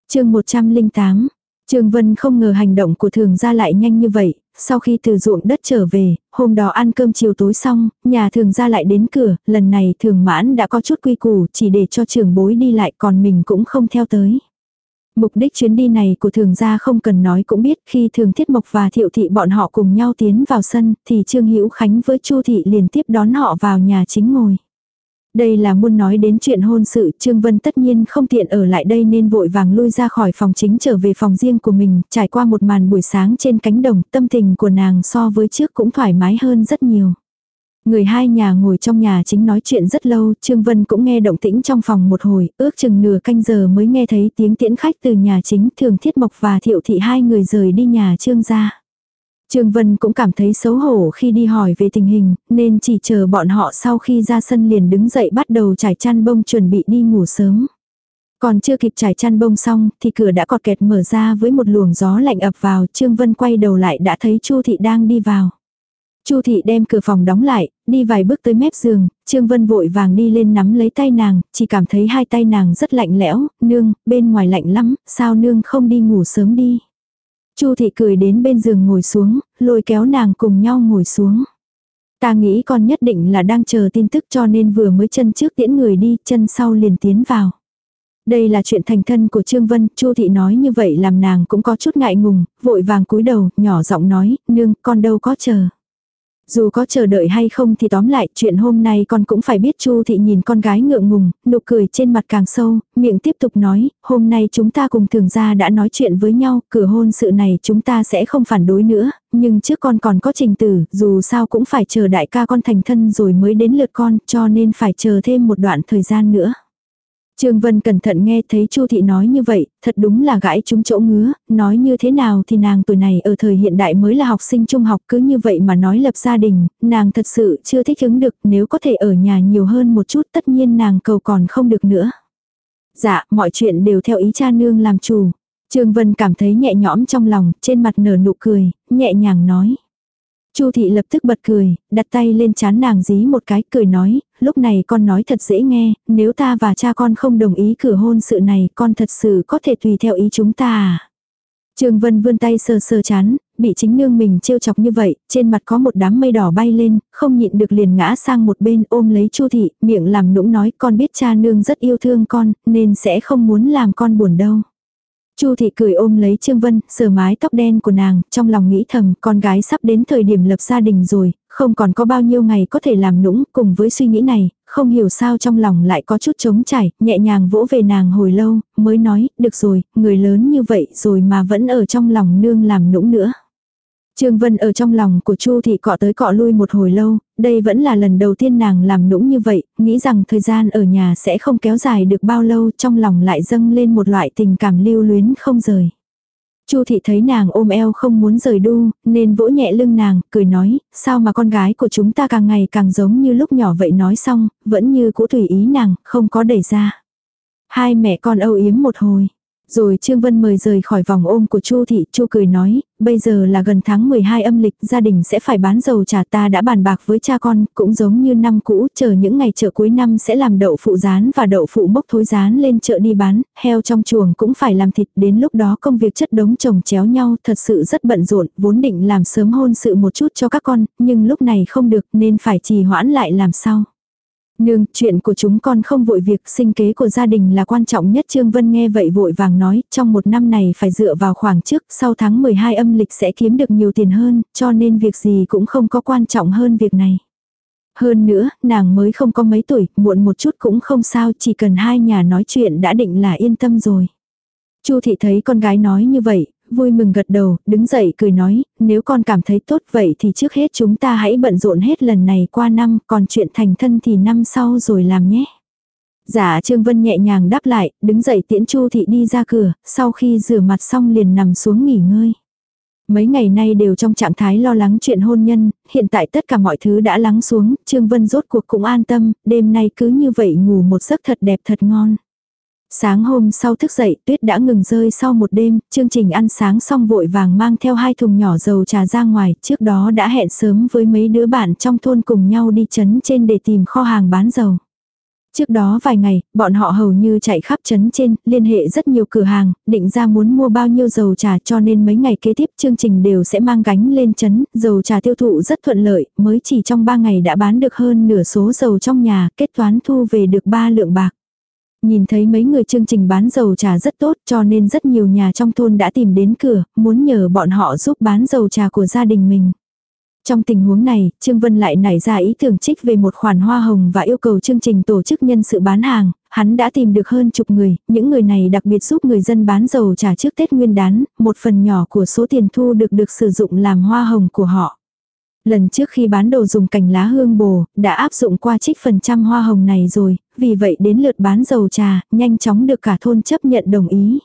chương 108, Trương Vân không ngờ hành động của thường ra lại nhanh như vậy, sau khi từ ruộng đất trở về, hôm đó ăn cơm chiều tối xong, nhà thường ra lại đến cửa, lần này thường mãn đã có chút quy củ chỉ để cho Trường bối đi lại còn mình cũng không theo tới. Mục đích chuyến đi này của thường gia không cần nói cũng biết khi thường thiết mộc và thiệu thị bọn họ cùng nhau tiến vào sân thì Trương Hữu Khánh với Chu thị liền tiếp đón họ vào nhà chính ngồi. Đây là muốn nói đến chuyện hôn sự, Trương Vân tất nhiên không tiện ở lại đây nên vội vàng lui ra khỏi phòng chính trở về phòng riêng của mình, trải qua một màn buổi sáng trên cánh đồng, tâm tình của nàng so với trước cũng thoải mái hơn rất nhiều. Người hai nhà ngồi trong nhà chính nói chuyện rất lâu, Trương Vân cũng nghe động tĩnh trong phòng một hồi, ước chừng nửa canh giờ mới nghe thấy tiếng tiễn khách từ nhà chính thường thiết mộc và thiệu thị hai người rời đi nhà Trương ra. Trương Vân cũng cảm thấy xấu hổ khi đi hỏi về tình hình, nên chỉ chờ bọn họ sau khi ra sân liền đứng dậy bắt đầu trải chăn bông chuẩn bị đi ngủ sớm. Còn chưa kịp trải chăn bông xong thì cửa đã cọt kẹt mở ra với một luồng gió lạnh ập vào, Trương Vân quay đầu lại đã thấy Chu Thị đang đi vào. Chu Thị đem cửa phòng đóng lại, đi vài bước tới mép giường, Trương Vân vội vàng đi lên nắm lấy tay nàng, chỉ cảm thấy hai tay nàng rất lạnh lẽo, nương, bên ngoài lạnh lắm, sao nương không đi ngủ sớm đi. Chu Thị cười đến bên giường ngồi xuống, lôi kéo nàng cùng nhau ngồi xuống. Ta nghĩ con nhất định là đang chờ tin tức cho nên vừa mới chân trước tiễn người đi, chân sau liền tiến vào. Đây là chuyện thành thân của Trương Vân, Chu thị nói như vậy làm nàng cũng có chút ngại ngùng, vội vàng cúi đầu, nhỏ giọng nói, nương, con đâu có chờ. Dù có chờ đợi hay không thì tóm lại, chuyện hôm nay con cũng phải biết Chu thị nhìn con gái ngượng ngùng, nụ cười trên mặt càng sâu, miệng tiếp tục nói, hôm nay chúng ta cùng thường gia đã nói chuyện với nhau, cửa hôn sự này chúng ta sẽ không phản đối nữa, nhưng trước con còn có trình tử, dù sao cũng phải chờ đại ca con thành thân rồi mới đến lượt con, cho nên phải chờ thêm một đoạn thời gian nữa. Trương Vân cẩn thận nghe thấy Chu thị nói như vậy, thật đúng là gãi chúng chỗ ngứa, nói như thế nào thì nàng tuổi này ở thời hiện đại mới là học sinh trung học cứ như vậy mà nói lập gia đình, nàng thật sự chưa thích ứng được, nếu có thể ở nhà nhiều hơn một chút tất nhiên nàng cầu còn không được nữa. Dạ, mọi chuyện đều theo ý cha nương làm chủ. Trương Vân cảm thấy nhẹ nhõm trong lòng, trên mặt nở nụ cười, nhẹ nhàng nói. Chu thị lập tức bật cười, đặt tay lên chán nàng dí một cái, cười nói, lúc này con nói thật dễ nghe, nếu ta và cha con không đồng ý cử hôn sự này, con thật sự có thể tùy theo ý chúng ta à. Trương Vân vươn tay sờ sờ chán, bị chính nương mình trêu chọc như vậy, trên mặt có một đám mây đỏ bay lên, không nhịn được liền ngã sang một bên ôm lấy Chu thị, miệng làm nũng nói con biết cha nương rất yêu thương con, nên sẽ không muốn làm con buồn đâu. Chu thị cười ôm lấy Trương Vân, sờ mái tóc đen của nàng, trong lòng nghĩ thầm, con gái sắp đến thời điểm lập gia đình rồi, không còn có bao nhiêu ngày có thể làm nũng, cùng với suy nghĩ này, không hiểu sao trong lòng lại có chút trống trải, nhẹ nhàng vỗ về nàng hồi lâu, mới nói, được rồi, người lớn như vậy rồi mà vẫn ở trong lòng nương làm nũng nữa. Trương Vân ở trong lòng của Chu thị cọ tới cọ lui một hồi lâu, đây vẫn là lần đầu tiên nàng làm nũng như vậy, nghĩ rằng thời gian ở nhà sẽ không kéo dài được bao lâu, trong lòng lại dâng lên một loại tình cảm lưu luyến không rời. Chu thị thấy nàng ôm eo không muốn rời đu, nên vỗ nhẹ lưng nàng, cười nói, sao mà con gái của chúng ta càng ngày càng giống như lúc nhỏ vậy nói xong, vẫn như cũ tùy ý nàng, không có đẩy ra. Hai mẹ con âu yếm một hồi. Rồi Trương Vân mời rời khỏi vòng ôm của Chu thị, Chu cười nói, bây giờ là gần tháng 12 âm lịch, gia đình sẽ phải bán dầu trà ta đã bàn bạc với cha con, cũng giống như năm cũ, chờ những ngày chợ cuối năm sẽ làm đậu phụ rán và đậu phụ bốc thối rán lên chợ đi bán, heo trong chuồng cũng phải làm thịt, đến lúc đó công việc chất đống chồng chéo nhau, thật sự rất bận rộn, vốn định làm sớm hôn sự một chút cho các con, nhưng lúc này không được nên phải trì hoãn lại làm sao Nương, chuyện của chúng con không vội việc sinh kế của gia đình là quan trọng nhất. Trương Vân nghe vậy vội vàng nói, trong một năm này phải dựa vào khoảng trước, sau tháng 12 âm lịch sẽ kiếm được nhiều tiền hơn, cho nên việc gì cũng không có quan trọng hơn việc này. Hơn nữa, nàng mới không có mấy tuổi, muộn một chút cũng không sao, chỉ cần hai nhà nói chuyện đã định là yên tâm rồi. Chu thị thấy con gái nói như vậy, vui mừng gật đầu, đứng dậy cười nói, nếu con cảm thấy tốt vậy thì trước hết chúng ta hãy bận rộn hết lần này qua năm, còn chuyện thành thân thì năm sau rồi làm nhé. Giả dạ, Trương Vân nhẹ nhàng đáp lại, đứng dậy tiễn Chu thị đi ra cửa, sau khi rửa mặt xong liền nằm xuống nghỉ ngơi. Mấy ngày nay đều trong trạng thái lo lắng chuyện hôn nhân, hiện tại tất cả mọi thứ đã lắng xuống, Trương Vân rốt cuộc cũng an tâm, đêm nay cứ như vậy ngủ một giấc thật đẹp thật ngon. Sáng hôm sau thức dậy tuyết đã ngừng rơi sau một đêm, chương trình ăn sáng xong vội vàng mang theo hai thùng nhỏ dầu trà ra ngoài, trước đó đã hẹn sớm với mấy đứa bạn trong thôn cùng nhau đi chấn trên để tìm kho hàng bán dầu. Trước đó vài ngày, bọn họ hầu như chạy khắp chấn trên, liên hệ rất nhiều cửa hàng, định ra muốn mua bao nhiêu dầu trà cho nên mấy ngày kế tiếp chương trình đều sẽ mang gánh lên chấn, dầu trà tiêu thụ rất thuận lợi, mới chỉ trong 3 ngày đã bán được hơn nửa số dầu trong nhà, kết toán thu về được 3 lượng bạc. Nhìn thấy mấy người chương trình bán dầu trà rất tốt cho nên rất nhiều nhà trong thôn đã tìm đến cửa, muốn nhờ bọn họ giúp bán dầu trà của gia đình mình. Trong tình huống này, Trương Vân lại nảy ra ý tưởng trích về một khoản hoa hồng và yêu cầu chương trình tổ chức nhân sự bán hàng. Hắn đã tìm được hơn chục người, những người này đặc biệt giúp người dân bán dầu trà trước Tết Nguyên đán, một phần nhỏ của số tiền thu được được sử dụng làm hoa hồng của họ. Lần trước khi bán đồ dùng cành lá hương bồ, đã áp dụng qua trích phần trăm hoa hồng này rồi, vì vậy đến lượt bán dầu trà, nhanh chóng được cả thôn chấp nhận đồng ý.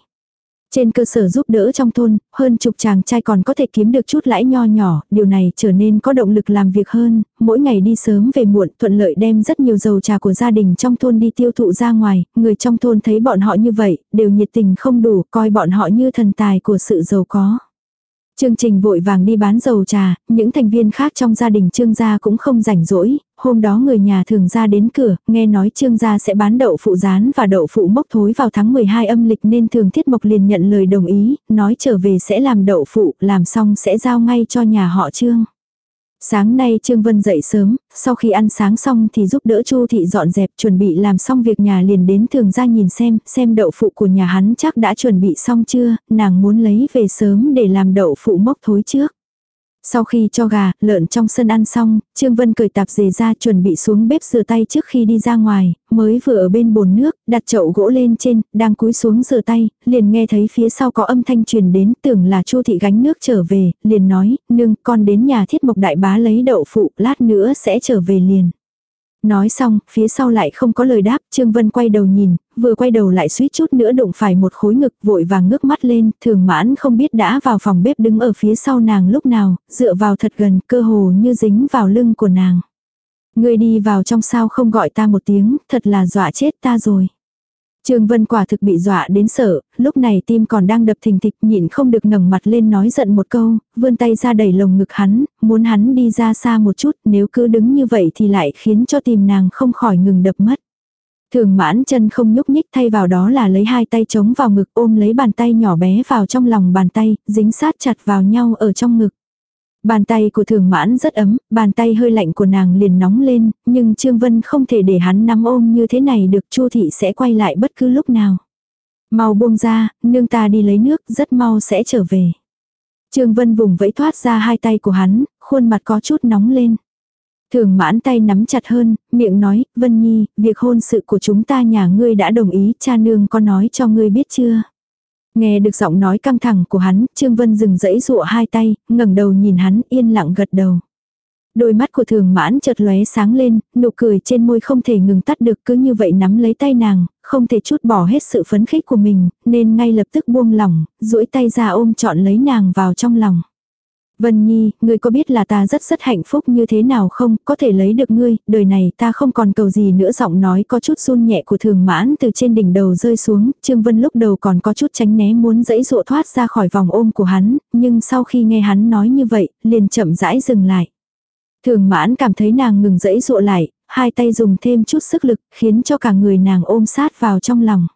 Trên cơ sở giúp đỡ trong thôn, hơn chục chàng trai còn có thể kiếm được chút lãi nho nhỏ, điều này trở nên có động lực làm việc hơn, mỗi ngày đi sớm về muộn thuận lợi đem rất nhiều dầu trà của gia đình trong thôn đi tiêu thụ ra ngoài, người trong thôn thấy bọn họ như vậy, đều nhiệt tình không đủ, coi bọn họ như thần tài của sự giàu có. Chương trình vội vàng đi bán dầu trà, những thành viên khác trong gia đình trương gia cũng không rảnh rỗi, hôm đó người nhà thường ra đến cửa, nghe nói trương gia sẽ bán đậu phụ rán và đậu phụ mốc thối vào tháng 12 âm lịch nên thường thiết mộc liền nhận lời đồng ý, nói trở về sẽ làm đậu phụ, làm xong sẽ giao ngay cho nhà họ trương. Sáng nay Trương Vân dậy sớm, sau khi ăn sáng xong thì giúp đỡ Chu thị dọn dẹp chuẩn bị làm xong việc nhà liền đến thường ra nhìn xem, xem đậu phụ của nhà hắn chắc đã chuẩn bị xong chưa, nàng muốn lấy về sớm để làm đậu phụ mốc thối trước. Sau khi cho gà, lợn trong sân ăn xong, Trương Vân cởi tạp dề ra chuẩn bị xuống bếp rửa tay trước khi đi ra ngoài, mới vừa ở bên bồn nước, đặt chậu gỗ lên trên, đang cúi xuống rửa tay, liền nghe thấy phía sau có âm thanh truyền đến, tưởng là Chu thị gánh nước trở về, liền nói, nương, con đến nhà thiết mộc đại bá lấy đậu phụ, lát nữa sẽ trở về liền. Nói xong, phía sau lại không có lời đáp, Trương Vân quay đầu nhìn, vừa quay đầu lại suýt chút nữa đụng phải một khối ngực vội vàng ngước mắt lên, thường mãn không biết đã vào phòng bếp đứng ở phía sau nàng lúc nào, dựa vào thật gần, cơ hồ như dính vào lưng của nàng. Người đi vào trong sao không gọi ta một tiếng, thật là dọa chết ta rồi. Trương Vân quả thực bị dọa đến sợ, lúc này tim còn đang đập thình thịch nhịn không được ngẩng mặt lên nói giận một câu, vươn tay ra đẩy lồng ngực hắn, muốn hắn đi ra xa một chút, nếu cứ đứng như vậy thì lại khiến cho tim nàng không khỏi ngừng đập mất. Thường mãn chân không nhúc nhích thay vào đó là lấy hai tay chống vào ngực ôm lấy bàn tay nhỏ bé vào trong lòng bàn tay, dính sát chặt vào nhau ở trong ngực. Bàn tay của thường mãn rất ấm, bàn tay hơi lạnh của nàng liền nóng lên, nhưng Trương Vân không thể để hắn nắm ôm như thế này được Chu thị sẽ quay lại bất cứ lúc nào. Mau buông ra, nương ta đi lấy nước, rất mau sẽ trở về. Trương Vân vùng vẫy thoát ra hai tay của hắn, khuôn mặt có chút nóng lên. Thường mãn tay nắm chặt hơn, miệng nói, Vân Nhi, việc hôn sự của chúng ta nhà ngươi đã đồng ý, cha nương có nói cho ngươi biết chưa? Nghe được giọng nói căng thẳng của hắn, Trương Vân dừng dẫy dụa hai tay, ngẩng đầu nhìn hắn yên lặng gật đầu. Đôi mắt của thường mãn chợt lóe sáng lên, nụ cười trên môi không thể ngừng tắt được cứ như vậy nắm lấy tay nàng, không thể chút bỏ hết sự phấn khích của mình, nên ngay lập tức buông lỏng, duỗi tay ra ôm trọn lấy nàng vào trong lòng. Vân Nhi, ngươi có biết là ta rất rất hạnh phúc như thế nào không, có thể lấy được ngươi, đời này ta không còn cầu gì nữa giọng nói có chút run nhẹ của thường mãn từ trên đỉnh đầu rơi xuống, Trương Vân lúc đầu còn có chút tránh né muốn dẫy dụa thoát ra khỏi vòng ôm của hắn, nhưng sau khi nghe hắn nói như vậy, liền chậm rãi dừng lại. Thường mãn cảm thấy nàng ngừng dẫy dụa lại, hai tay dùng thêm chút sức lực, khiến cho cả người nàng ôm sát vào trong lòng.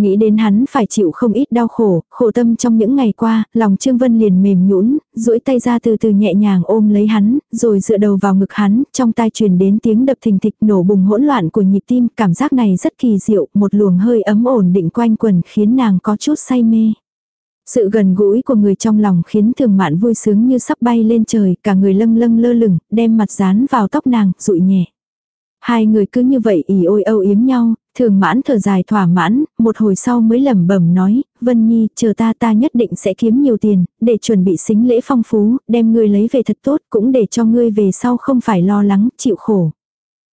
Nghĩ đến hắn phải chịu không ít đau khổ, khổ tâm trong những ngày qua, lòng Trương Vân liền mềm nhũn, duỗi tay ra từ từ nhẹ nhàng ôm lấy hắn, rồi dựa đầu vào ngực hắn, trong tai truyền đến tiếng đập thình thịch nổ bùng hỗn loạn của nhịp tim, cảm giác này rất kỳ diệu, một luồng hơi ấm ổn định quanh quần khiến nàng có chút say mê. Sự gần gũi của người trong lòng khiến thường mạn vui sướng như sắp bay lên trời, cả người lâng lâng lơ lửng, đem mặt dán vào tóc nàng, rụi nhẹ. Hai người cứ như vậy ỉ ôi âu yếm nhau, thường mãn thở dài thỏa mãn, một hồi sau mới lẩm bẩm nói, Vân Nhi, chờ ta ta nhất định sẽ kiếm nhiều tiền, để chuẩn bị xính lễ phong phú, đem ngươi lấy về thật tốt, cũng để cho ngươi về sau không phải lo lắng, chịu khổ.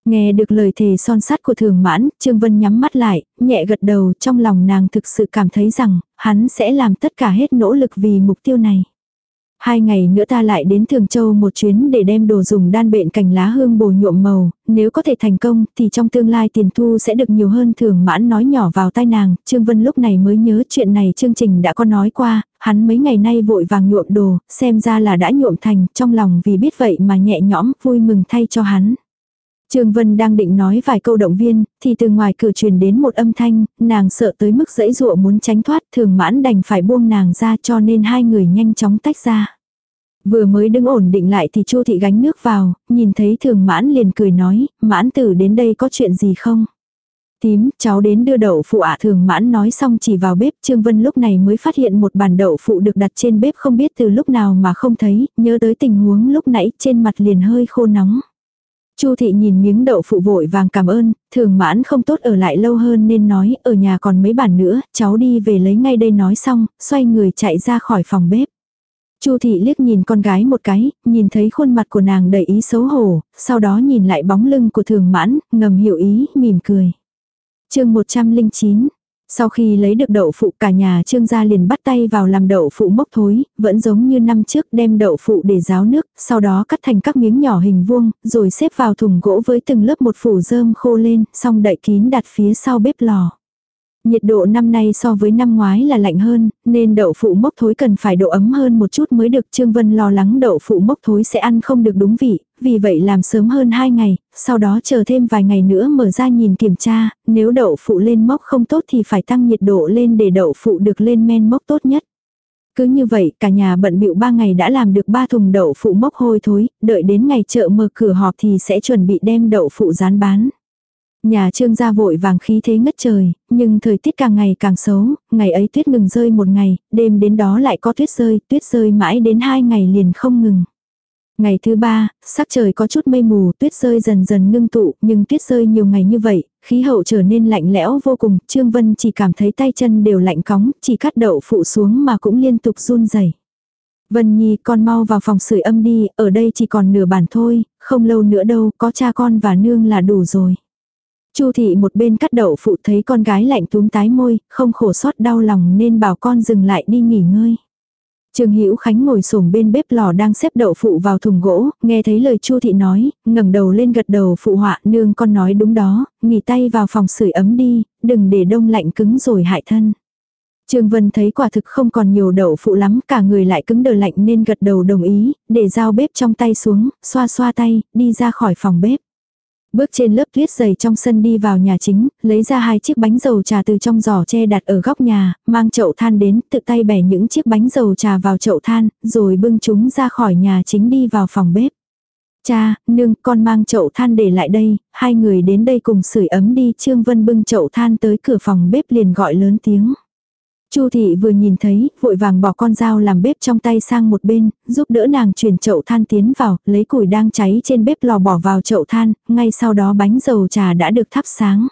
Nghe được lời thề son sắt của thường mãn, Trương Vân nhắm mắt lại, nhẹ gật đầu trong lòng nàng thực sự cảm thấy rằng, hắn sẽ làm tất cả hết nỗ lực vì mục tiêu này. Hai ngày nữa ta lại đến Thường Châu một chuyến để đem đồ dùng đan bệnh cành lá hương bổ nhuộm màu, nếu có thể thành công thì trong tương lai tiền thu sẽ được nhiều hơn. Thường mãn nói nhỏ vào tai nàng, Trương Vân lúc này mới nhớ chuyện này. Chương trình đã có nói qua, hắn mấy ngày nay vội vàng nhuộm đồ, xem ra là đã nhuộm thành, trong lòng vì biết vậy mà nhẹ nhõm, vui mừng thay cho hắn. Trương Vân đang định nói vài câu động viên, thì từ ngoài cửa truyền đến một âm thanh, nàng sợ tới mức dãy dụa muốn tránh thoát, thường mãn đành phải buông nàng ra cho nên hai người nhanh chóng tách ra. Vừa mới đứng ổn định lại thì Chu thị gánh nước vào, nhìn thấy thường mãn liền cười nói, mãn tử đến đây có chuyện gì không? Tím, cháu đến đưa đậu phụ ạ thường mãn nói xong chỉ vào bếp Trương Vân lúc này mới phát hiện một bàn đậu phụ được đặt trên bếp không biết từ lúc nào mà không thấy, nhớ tới tình huống lúc nãy trên mặt liền hơi khô nóng. Chu thị nhìn miếng đậu phụ vội vàng cảm ơn, thường mãn không tốt ở lại lâu hơn nên nói ở nhà còn mấy bản nữa, cháu đi về lấy ngay đây nói xong, xoay người chạy ra khỏi phòng bếp. Chu thị liếc nhìn con gái một cái, nhìn thấy khuôn mặt của nàng đầy ý xấu hổ, sau đó nhìn lại bóng lưng của thường mãn, ngầm hiểu ý, mỉm cười. chương 109 sau khi lấy được đậu phụ cả nhà trương gia liền bắt tay vào làm đậu phụ mốc thối, vẫn giống như năm trước đem đậu phụ để ráo nước, sau đó cắt thành các miếng nhỏ hình vuông, rồi xếp vào thùng gỗ với từng lớp một phủ rơm khô lên, xong đậy kín đặt phía sau bếp lò. Nhiệt độ năm nay so với năm ngoái là lạnh hơn, nên đậu phụ mốc thối cần phải độ ấm hơn một chút mới được. Trương Vân lo lắng đậu phụ mốc thối sẽ ăn không được đúng vị, vì vậy làm sớm hơn 2 ngày, sau đó chờ thêm vài ngày nữa mở ra nhìn kiểm tra, nếu đậu phụ lên mốc không tốt thì phải tăng nhiệt độ lên để đậu phụ được lên men mốc tốt nhất. Cứ như vậy, cả nhà bận bịu 3 ngày đã làm được 3 thùng đậu phụ mốc hôi thối, đợi đến ngày chợ mở cửa họp thì sẽ chuẩn bị đem đậu phụ rán bán. Nhà trương gia vội vàng khí thế ngất trời, nhưng thời tiết càng ngày càng xấu, ngày ấy tuyết ngừng rơi một ngày, đêm đến đó lại có tuyết rơi, tuyết rơi mãi đến hai ngày liền không ngừng. Ngày thứ ba, sắc trời có chút mây mù, tuyết rơi dần dần ngưng tụ, nhưng tuyết rơi nhiều ngày như vậy, khí hậu trở nên lạnh lẽo vô cùng, Trương Vân chỉ cảm thấy tay chân đều lạnh cóng, chỉ cắt đậu phụ xuống mà cũng liên tục run rẩy. Vân Nhi con mau vào phòng sưởi âm đi, ở đây chỉ còn nửa bản thôi, không lâu nữa đâu, có cha con và nương là đủ rồi. Chu thị một bên cắt đậu phụ thấy con gái lạnh túm tái môi, không khổ sót đau lòng nên bảo con dừng lại đi nghỉ ngơi. Trương Hữu Khánh ngồi xổm bên bếp lò đang xếp đậu phụ vào thùng gỗ, nghe thấy lời Chu thị nói, ngẩng đầu lên gật đầu phụ họa, nương con nói đúng đó, nghỉ tay vào phòng sưởi ấm đi, đừng để đông lạnh cứng rồi hại thân. Trương Vân thấy quả thực không còn nhiều đậu phụ lắm, cả người lại cứng đờ lạnh nên gật đầu đồng ý, để dao bếp trong tay xuống, xoa xoa tay, đi ra khỏi phòng bếp. Bước trên lớp tuyết dày trong sân đi vào nhà chính, lấy ra hai chiếc bánh dầu trà từ trong giỏ tre đặt ở góc nhà, mang chậu than đến, tự tay bẻ những chiếc bánh dầu trà vào chậu than, rồi bưng chúng ra khỏi nhà chính đi vào phòng bếp. Cha, nương, con mang chậu than để lại đây, hai người đến đây cùng sưởi ấm đi, Trương Vân bưng chậu than tới cửa phòng bếp liền gọi lớn tiếng. Chu thị vừa nhìn thấy, vội vàng bỏ con dao làm bếp trong tay sang một bên, giúp đỡ nàng chuyển chậu than tiến vào, lấy củi đang cháy trên bếp lò bỏ vào chậu than, ngay sau đó bánh dầu trà đã được thắp sáng.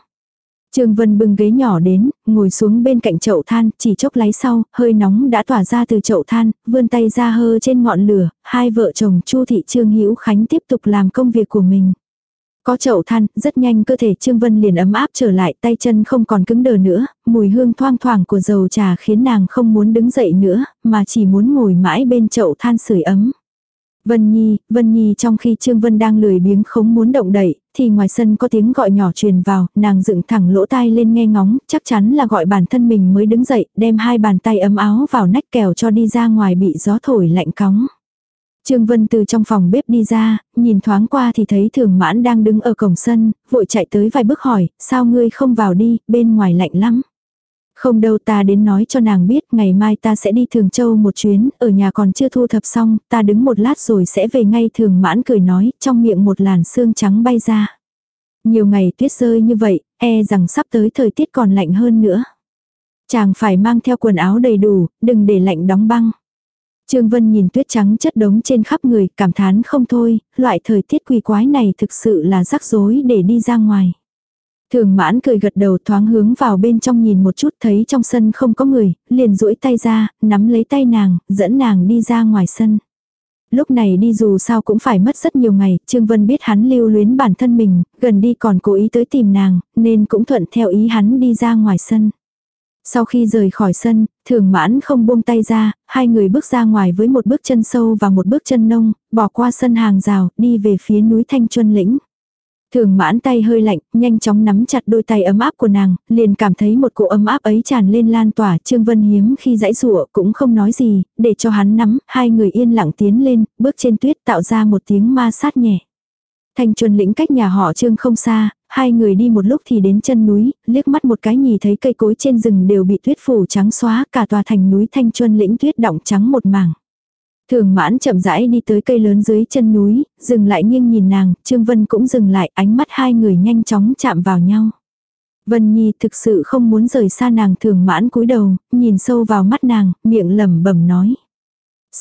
Trương Vân bưng ghế nhỏ đến, ngồi xuống bên cạnh chậu than, chỉ chốc lấy sau, hơi nóng đã tỏa ra từ chậu than, vươn tay ra hơ trên ngọn lửa, hai vợ chồng Chu thị Trương Hữu Khánh tiếp tục làm công việc của mình. Có chậu than, rất nhanh cơ thể Trương Vân liền ấm áp trở lại, tay chân không còn cứng đờ nữa, mùi hương thoang thoảng của dầu trà khiến nàng không muốn đứng dậy nữa, mà chỉ muốn ngồi mãi bên chậu than sưởi ấm. Vân Nhi, Vân Nhi trong khi Trương Vân đang lười biếng không muốn động đậy, thì ngoài sân có tiếng gọi nhỏ truyền vào, nàng dựng thẳng lỗ tai lên nghe ngóng, chắc chắn là gọi bản thân mình mới đứng dậy, đem hai bàn tay ấm áo vào nách kèo cho đi ra ngoài bị gió thổi lạnh cóng. Trương Vân từ trong phòng bếp đi ra, nhìn thoáng qua thì thấy thường mãn đang đứng ở cổng sân, vội chạy tới vài bước hỏi, sao ngươi không vào đi, bên ngoài lạnh lắm. Không đâu ta đến nói cho nàng biết, ngày mai ta sẽ đi Thường Châu một chuyến, ở nhà còn chưa thu thập xong, ta đứng một lát rồi sẽ về ngay thường mãn cười nói, trong miệng một làn sương trắng bay ra. Nhiều ngày tuyết rơi như vậy, e rằng sắp tới thời tiết còn lạnh hơn nữa. Chàng phải mang theo quần áo đầy đủ, đừng để lạnh đóng băng. Trương Vân nhìn tuyết trắng chất đống trên khắp người, cảm thán không thôi, loại thời tiết quỷ quái này thực sự là rắc rối để đi ra ngoài. Thường mãn cười gật đầu thoáng hướng vào bên trong nhìn một chút thấy trong sân không có người, liền duỗi tay ra, nắm lấy tay nàng, dẫn nàng đi ra ngoài sân. Lúc này đi dù sao cũng phải mất rất nhiều ngày, Trương Vân biết hắn lưu luyến bản thân mình, gần đi còn cố ý tới tìm nàng, nên cũng thuận theo ý hắn đi ra ngoài sân. Sau khi rời khỏi sân, thường mãn không buông tay ra, hai người bước ra ngoài với một bước chân sâu và một bước chân nông, bỏ qua sân hàng rào, đi về phía núi Thanh Chuân Lĩnh. Thường mãn tay hơi lạnh, nhanh chóng nắm chặt đôi tay ấm áp của nàng, liền cảm thấy một cỗ ấm áp ấy tràn lên lan tỏa. Trương Vân hiếm khi dãy rụa cũng không nói gì, để cho hắn nắm, hai người yên lặng tiến lên, bước trên tuyết tạo ra một tiếng ma sát nhẹ. Thanh Chuân lĩnh cách nhà họ Trương không xa, hai người đi một lúc thì đến chân núi, liếc mắt một cái nhìn thấy cây cối trên rừng đều bị tuyết phủ trắng xóa, cả tòa thành núi Thanh Chuân lĩnh tuyết đọng trắng một mảng. Thường mãn chậm rãi đi tới cây lớn dưới chân núi, dừng lại nghiêng nhìn nàng, Trương Vân cũng dừng lại, ánh mắt hai người nhanh chóng chạm vào nhau. Vân Nhi thực sự không muốn rời xa nàng thường mãn cúi đầu, nhìn sâu vào mắt nàng, miệng lẩm bẩm nói.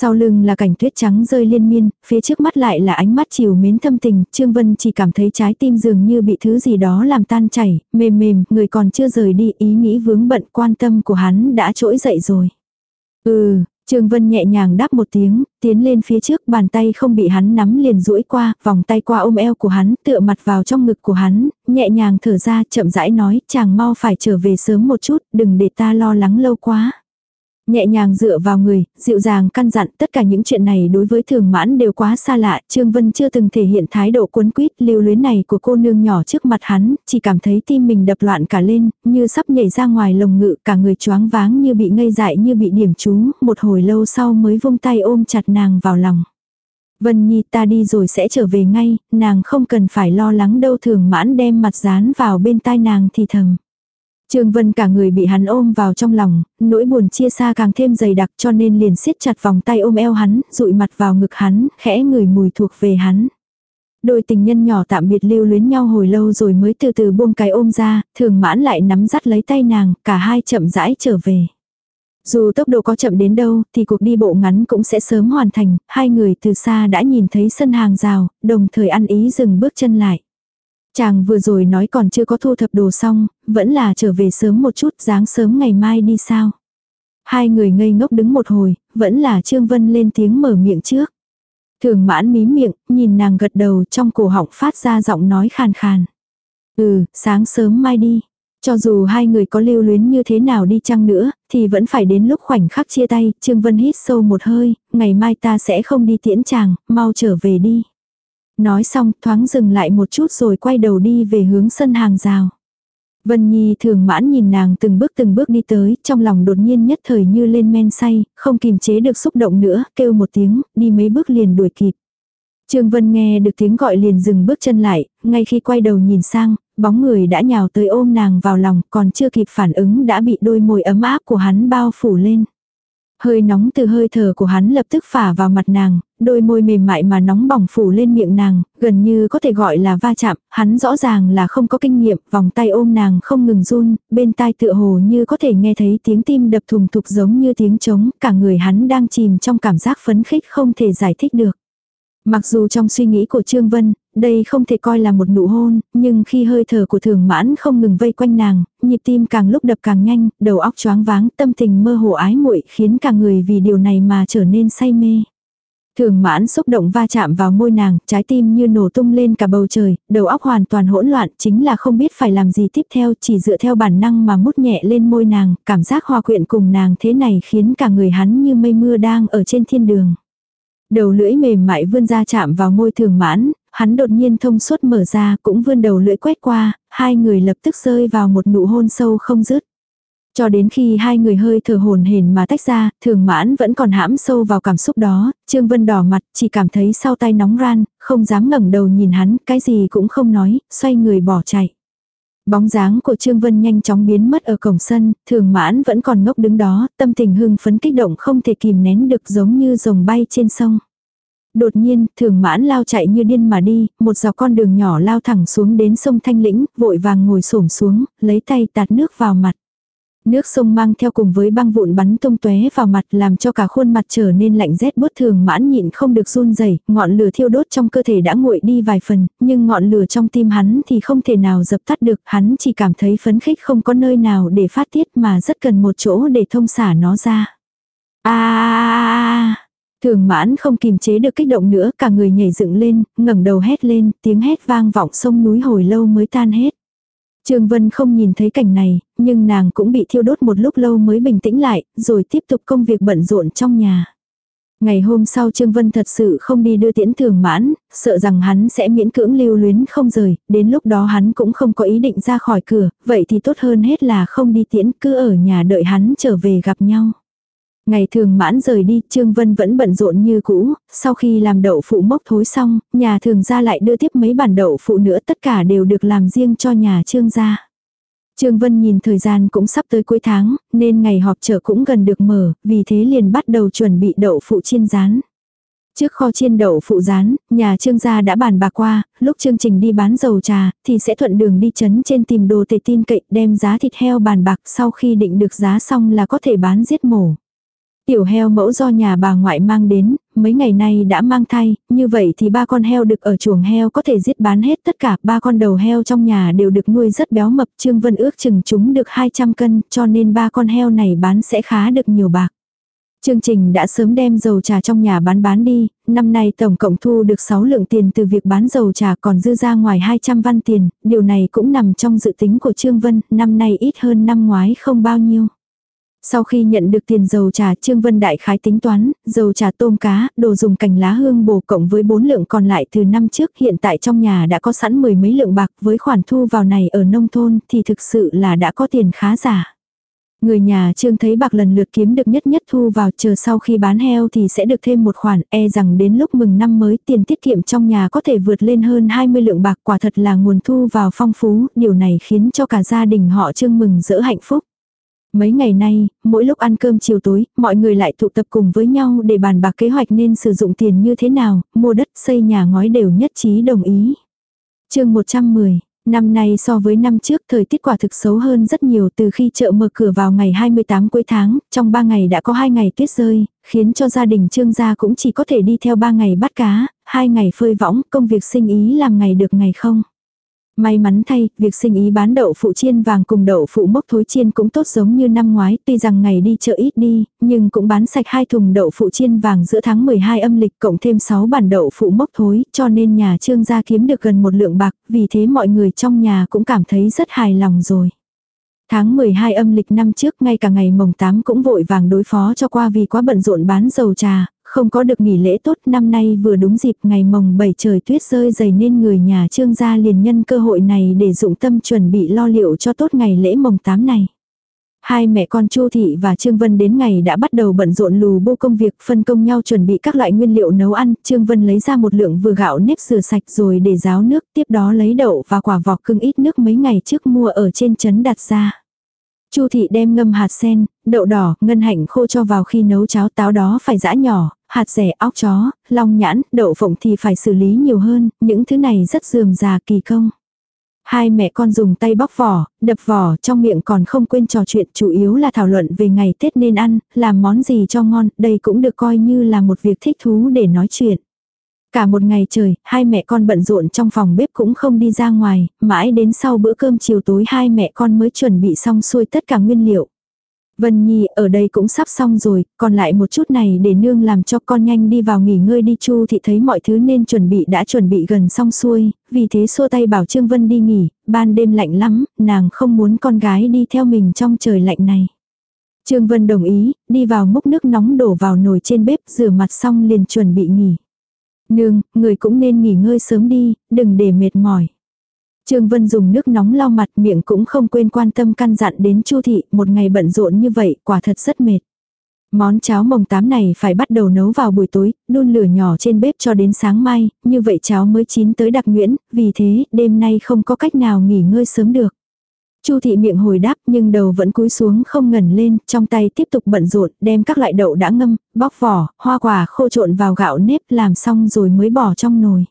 Sau lưng là cảnh tuyết trắng rơi liên miên, phía trước mắt lại là ánh mắt chiều mến thâm tình, Trương Vân chỉ cảm thấy trái tim dường như bị thứ gì đó làm tan chảy, mềm mềm, người còn chưa rời đi, ý nghĩ vướng bận quan tâm của hắn đã trỗi dậy rồi. Ừ, Trương Vân nhẹ nhàng đáp một tiếng, tiến lên phía trước bàn tay không bị hắn nắm liền duỗi qua, vòng tay qua ôm eo của hắn, tựa mặt vào trong ngực của hắn, nhẹ nhàng thở ra chậm rãi nói chàng mau phải trở về sớm một chút, đừng để ta lo lắng lâu quá. Nhẹ nhàng dựa vào người, dịu dàng căn dặn tất cả những chuyện này đối với thường mãn đều quá xa lạ, Trương Vân chưa từng thể hiện thái độ cuốn quýt lưu luyến này của cô nương nhỏ trước mặt hắn, chỉ cảm thấy tim mình đập loạn cả lên, như sắp nhảy ra ngoài lồng ngự, cả người choáng váng như bị ngây dại như bị điểm chú, một hồi lâu sau mới vung tay ôm chặt nàng vào lòng. Vân Nhi ta đi rồi sẽ trở về ngay, nàng không cần phải lo lắng đâu thường mãn đem mặt dán vào bên tai nàng thì thầm. Trương Vân cả người bị hắn ôm vào trong lòng, nỗi buồn chia xa càng thêm dày đặc cho nên liền siết chặt vòng tay ôm eo hắn, dụi mặt vào ngực hắn, khẽ người mùi thuộc về hắn. Đôi tình nhân nhỏ tạm biệt lưu luyến nhau hồi lâu rồi mới từ từ buông cái ôm ra, thường mãn lại nắm dắt lấy tay nàng, cả hai chậm rãi trở về. Dù tốc độ có chậm đến đâu thì cuộc đi bộ ngắn cũng sẽ sớm hoàn thành, hai người từ xa đã nhìn thấy sân hàng rào, đồng thời ăn ý dừng bước chân lại. Chàng vừa rồi nói còn chưa có thu thập đồ xong, vẫn là trở về sớm một chút dáng sớm ngày mai đi sao. Hai người ngây ngốc đứng một hồi, vẫn là Trương Vân lên tiếng mở miệng trước. Thường mãn mím miệng, nhìn nàng gật đầu trong cổ họng phát ra giọng nói khàn khàn. Ừ, sáng sớm mai đi. Cho dù hai người có lưu luyến như thế nào đi chăng nữa, thì vẫn phải đến lúc khoảnh khắc chia tay, Trương Vân hít sâu một hơi, ngày mai ta sẽ không đi tiễn chàng, mau trở về đi. Nói xong thoáng dừng lại một chút rồi quay đầu đi về hướng sân hàng rào. Vân Nhi thường mãn nhìn nàng từng bước từng bước đi tới, trong lòng đột nhiên nhất thời như lên men say, không kìm chế được xúc động nữa, kêu một tiếng, đi mấy bước liền đuổi kịp. Trương Vân nghe được tiếng gọi liền dừng bước chân lại, ngay khi quay đầu nhìn sang, bóng người đã nhào tới ôm nàng vào lòng, còn chưa kịp phản ứng đã bị đôi môi ấm áp của hắn bao phủ lên. Hơi nóng từ hơi thở của hắn lập tức phả vào mặt nàng, đôi môi mềm mại mà nóng bỏng phủ lên miệng nàng, gần như có thể gọi là va chạm, hắn rõ ràng là không có kinh nghiệm, vòng tay ôm nàng không ngừng run, bên tai tựa hồ như có thể nghe thấy tiếng tim đập thùng thục giống như tiếng trống, cả người hắn đang chìm trong cảm giác phấn khích không thể giải thích được. Mặc dù trong suy nghĩ của Trương Vân, đây không thể coi là một nụ hôn, nhưng khi hơi thở của thường mãn không ngừng vây quanh nàng, nhịp tim càng lúc đập càng nhanh, đầu óc choáng váng, tâm tình mơ hồ ái muội khiến cả người vì điều này mà trở nên say mê. Thường mãn xúc động va chạm vào môi nàng, trái tim như nổ tung lên cả bầu trời, đầu óc hoàn toàn hỗn loạn, chính là không biết phải làm gì tiếp theo, chỉ dựa theo bản năng mà mút nhẹ lên môi nàng, cảm giác hòa quyện cùng nàng thế này khiến cả người hắn như mây mưa đang ở trên thiên đường. Đầu lưỡi mềm mại vươn ra chạm vào môi thường mãn, hắn đột nhiên thông suốt mở ra cũng vươn đầu lưỡi quét qua, hai người lập tức rơi vào một nụ hôn sâu không dứt. Cho đến khi hai người hơi thở hồn hển mà tách ra, thường mãn vẫn còn hãm sâu vào cảm xúc đó, Trương Vân đỏ mặt, chỉ cảm thấy sau tay nóng ran, không dám ngẩng đầu nhìn hắn, cái gì cũng không nói, xoay người bỏ chạy. Bóng dáng của Trương Vân nhanh chóng biến mất ở cổng sân, thường mãn vẫn còn ngốc đứng đó, tâm tình hưng phấn kích động không thể kìm nén được giống như rồng bay trên sông. Đột nhiên, thường mãn lao chạy như điên mà đi, một dọc con đường nhỏ lao thẳng xuống đến sông Thanh Lĩnh, vội vàng ngồi xổm xuống, lấy tay tạt nước vào mặt. Nước sông mang theo cùng với băng vụn bắn tung tóe vào mặt làm cho cả khuôn mặt trở nên lạnh rét bút thường mãn nhịn không được run rẩy ngọn lửa thiêu đốt trong cơ thể đã nguội đi vài phần, nhưng ngọn lửa trong tim hắn thì không thể nào dập tắt được, hắn chỉ cảm thấy phấn khích không có nơi nào để phát tiết mà rất cần một chỗ để thông xả nó ra. a Thường mãn không kìm chế được kích động nữa, cả người nhảy dựng lên, ngẩng đầu hét lên, tiếng hét vang vọng sông núi hồi lâu mới tan hết. Trương Vân không nhìn thấy cảnh này, nhưng nàng cũng bị thiêu đốt một lúc lâu mới bình tĩnh lại, rồi tiếp tục công việc bận rộn trong nhà. Ngày hôm sau Trương Vân thật sự không đi đưa tiễn thường mãn, sợ rằng hắn sẽ miễn cưỡng lưu luyến không rời, đến lúc đó hắn cũng không có ý định ra khỏi cửa, vậy thì tốt hơn hết là không đi tiễn cứ ở nhà đợi hắn trở về gặp nhau. Ngày thường mãn rời đi, Trương Vân vẫn bận rộn như cũ, sau khi làm đậu phụ mốc thối xong, nhà thường ra lại đưa tiếp mấy bản đậu phụ nữa tất cả đều được làm riêng cho nhà Trương gia. Trương Vân nhìn thời gian cũng sắp tới cuối tháng, nên ngày họp chợ cũng gần được mở, vì thế liền bắt đầu chuẩn bị đậu phụ chiên rán. Trước kho chiên đậu phụ rán, nhà trương gia đã bàn bạc qua, lúc chương trình đi bán dầu trà, thì sẽ thuận đường đi chấn trên tìm đồ tề tin cậy đem giá thịt heo bàn bạc sau khi định được giá xong là có thể bán giết mổ. Tiểu heo mẫu do nhà bà ngoại mang đến, mấy ngày nay đã mang thai, như vậy thì ba con heo được ở chuồng heo có thể giết bán hết tất cả, ba con đầu heo trong nhà đều được nuôi rất béo mập, Trương Vân ước chừng chúng được 200 cân, cho nên ba con heo này bán sẽ khá được nhiều bạc. Chương trình đã sớm đem dầu trà trong nhà bán bán đi, năm nay tổng cộng thu được 6 lượng tiền từ việc bán dầu trà còn dư ra ngoài 200 văn tiền, điều này cũng nằm trong dự tính của Trương Vân, năm nay ít hơn năm ngoái không bao nhiêu. Sau khi nhận được tiền dầu trà Trương Vân Đại khái tính toán, dầu trà tôm cá, đồ dùng cành lá hương bổ cộng với bốn lượng còn lại từ năm trước hiện tại trong nhà đã có sẵn mười mấy lượng bạc với khoản thu vào này ở nông thôn thì thực sự là đã có tiền khá giả. Người nhà Trương thấy bạc lần lượt kiếm được nhất nhất thu vào chờ sau khi bán heo thì sẽ được thêm một khoản e rằng đến lúc mừng năm mới tiền tiết kiệm trong nhà có thể vượt lên hơn 20 lượng bạc quả thật là nguồn thu vào phong phú, điều này khiến cho cả gia đình họ Trương mừng rỡ hạnh phúc. Mấy ngày nay, mỗi lúc ăn cơm chiều tối, mọi người lại tụ tập cùng với nhau để bàn bạc kế hoạch nên sử dụng tiền như thế nào, mua đất xây nhà ngói đều nhất trí đồng ý. chương 110, Năm nay so với năm trước thời tiết quả thực xấu hơn rất nhiều từ khi chợ mở cửa vào ngày 28 cuối tháng, trong 3 ngày đã có 2 ngày tuyết rơi, khiến cho gia đình trương gia cũng chỉ có thể đi theo 3 ngày bắt cá, 2 ngày phơi võng, công việc sinh ý làm ngày được ngày không. May mắn thay, việc sinh ý bán đậu phụ chiên vàng cùng đậu phụ mốc thối chiên cũng tốt giống như năm ngoái, tuy rằng ngày đi chợ ít đi, nhưng cũng bán sạch hai thùng đậu phụ chiên vàng giữa tháng 12 âm lịch cộng thêm 6 bản đậu phụ mốc thối, cho nên nhà trương gia kiếm được gần một lượng bạc, vì thế mọi người trong nhà cũng cảm thấy rất hài lòng rồi. Tháng 12 âm lịch năm trước ngay cả ngày mồng 8 cũng vội vàng đối phó cho qua vì quá bận rộn bán dầu trà, không có được nghỉ lễ tốt năm nay vừa đúng dịp ngày mồng 7 trời tuyết rơi dày nên người nhà trương gia liền nhân cơ hội này để dụng tâm chuẩn bị lo liệu cho tốt ngày lễ mồng 8 này. Hai mẹ con Chu Thị và Trương Vân đến ngày đã bắt đầu bận rộn lù bô công việc phân công nhau chuẩn bị các loại nguyên liệu nấu ăn. Trương Vân lấy ra một lượng vừa gạo nếp rửa sạch rồi để ráo nước, tiếp đó lấy đậu và quả vọc cưng ít nước mấy ngày trước mua ở trên trấn đặt ra. Chu thị đem ngâm hạt sen, đậu đỏ, ngân hạnh khô cho vào khi nấu cháo táo đó phải giã nhỏ, hạt rẻ, óc chó, long nhãn, đậu phộng thì phải xử lý nhiều hơn, những thứ này rất dườm già kỳ công. Hai mẹ con dùng tay bóc vỏ, đập vỏ trong miệng còn không quên trò chuyện chủ yếu là thảo luận về ngày Tết nên ăn, làm món gì cho ngon, đây cũng được coi như là một việc thích thú để nói chuyện. Cả một ngày trời, hai mẹ con bận rộn trong phòng bếp cũng không đi ra ngoài, mãi đến sau bữa cơm chiều tối hai mẹ con mới chuẩn bị xong xuôi tất cả nguyên liệu. Vân Nhi ở đây cũng sắp xong rồi, còn lại một chút này để nương làm cho con nhanh đi vào nghỉ ngơi đi Chu thì thấy mọi thứ nên chuẩn bị đã chuẩn bị gần xong xuôi, vì thế xua tay bảo Trương Vân đi nghỉ, ban đêm lạnh lắm, nàng không muốn con gái đi theo mình trong trời lạnh này. Trương Vân đồng ý, đi vào múc nước nóng đổ vào nồi trên bếp rửa mặt xong liền chuẩn bị nghỉ. Nương, người cũng nên nghỉ ngơi sớm đi, đừng để mệt mỏi. Trương Vân dùng nước nóng lau mặt miệng cũng không quên quan tâm căn dặn đến Chu thị, một ngày bận rộn như vậy, quả thật rất mệt. Món cháo mồng tám này phải bắt đầu nấu vào buổi tối, đun lửa nhỏ trên bếp cho đến sáng mai, như vậy cháo mới chín tới đặc nguyễn, vì thế đêm nay không có cách nào nghỉ ngơi sớm được. Chu thị miệng hồi đáp nhưng đầu vẫn cúi xuống không ngẩn lên, trong tay tiếp tục bận rộn, đem các loại đậu đã ngâm, bóc vỏ, hoa quả khô trộn vào gạo nếp làm xong rồi mới bỏ trong nồi.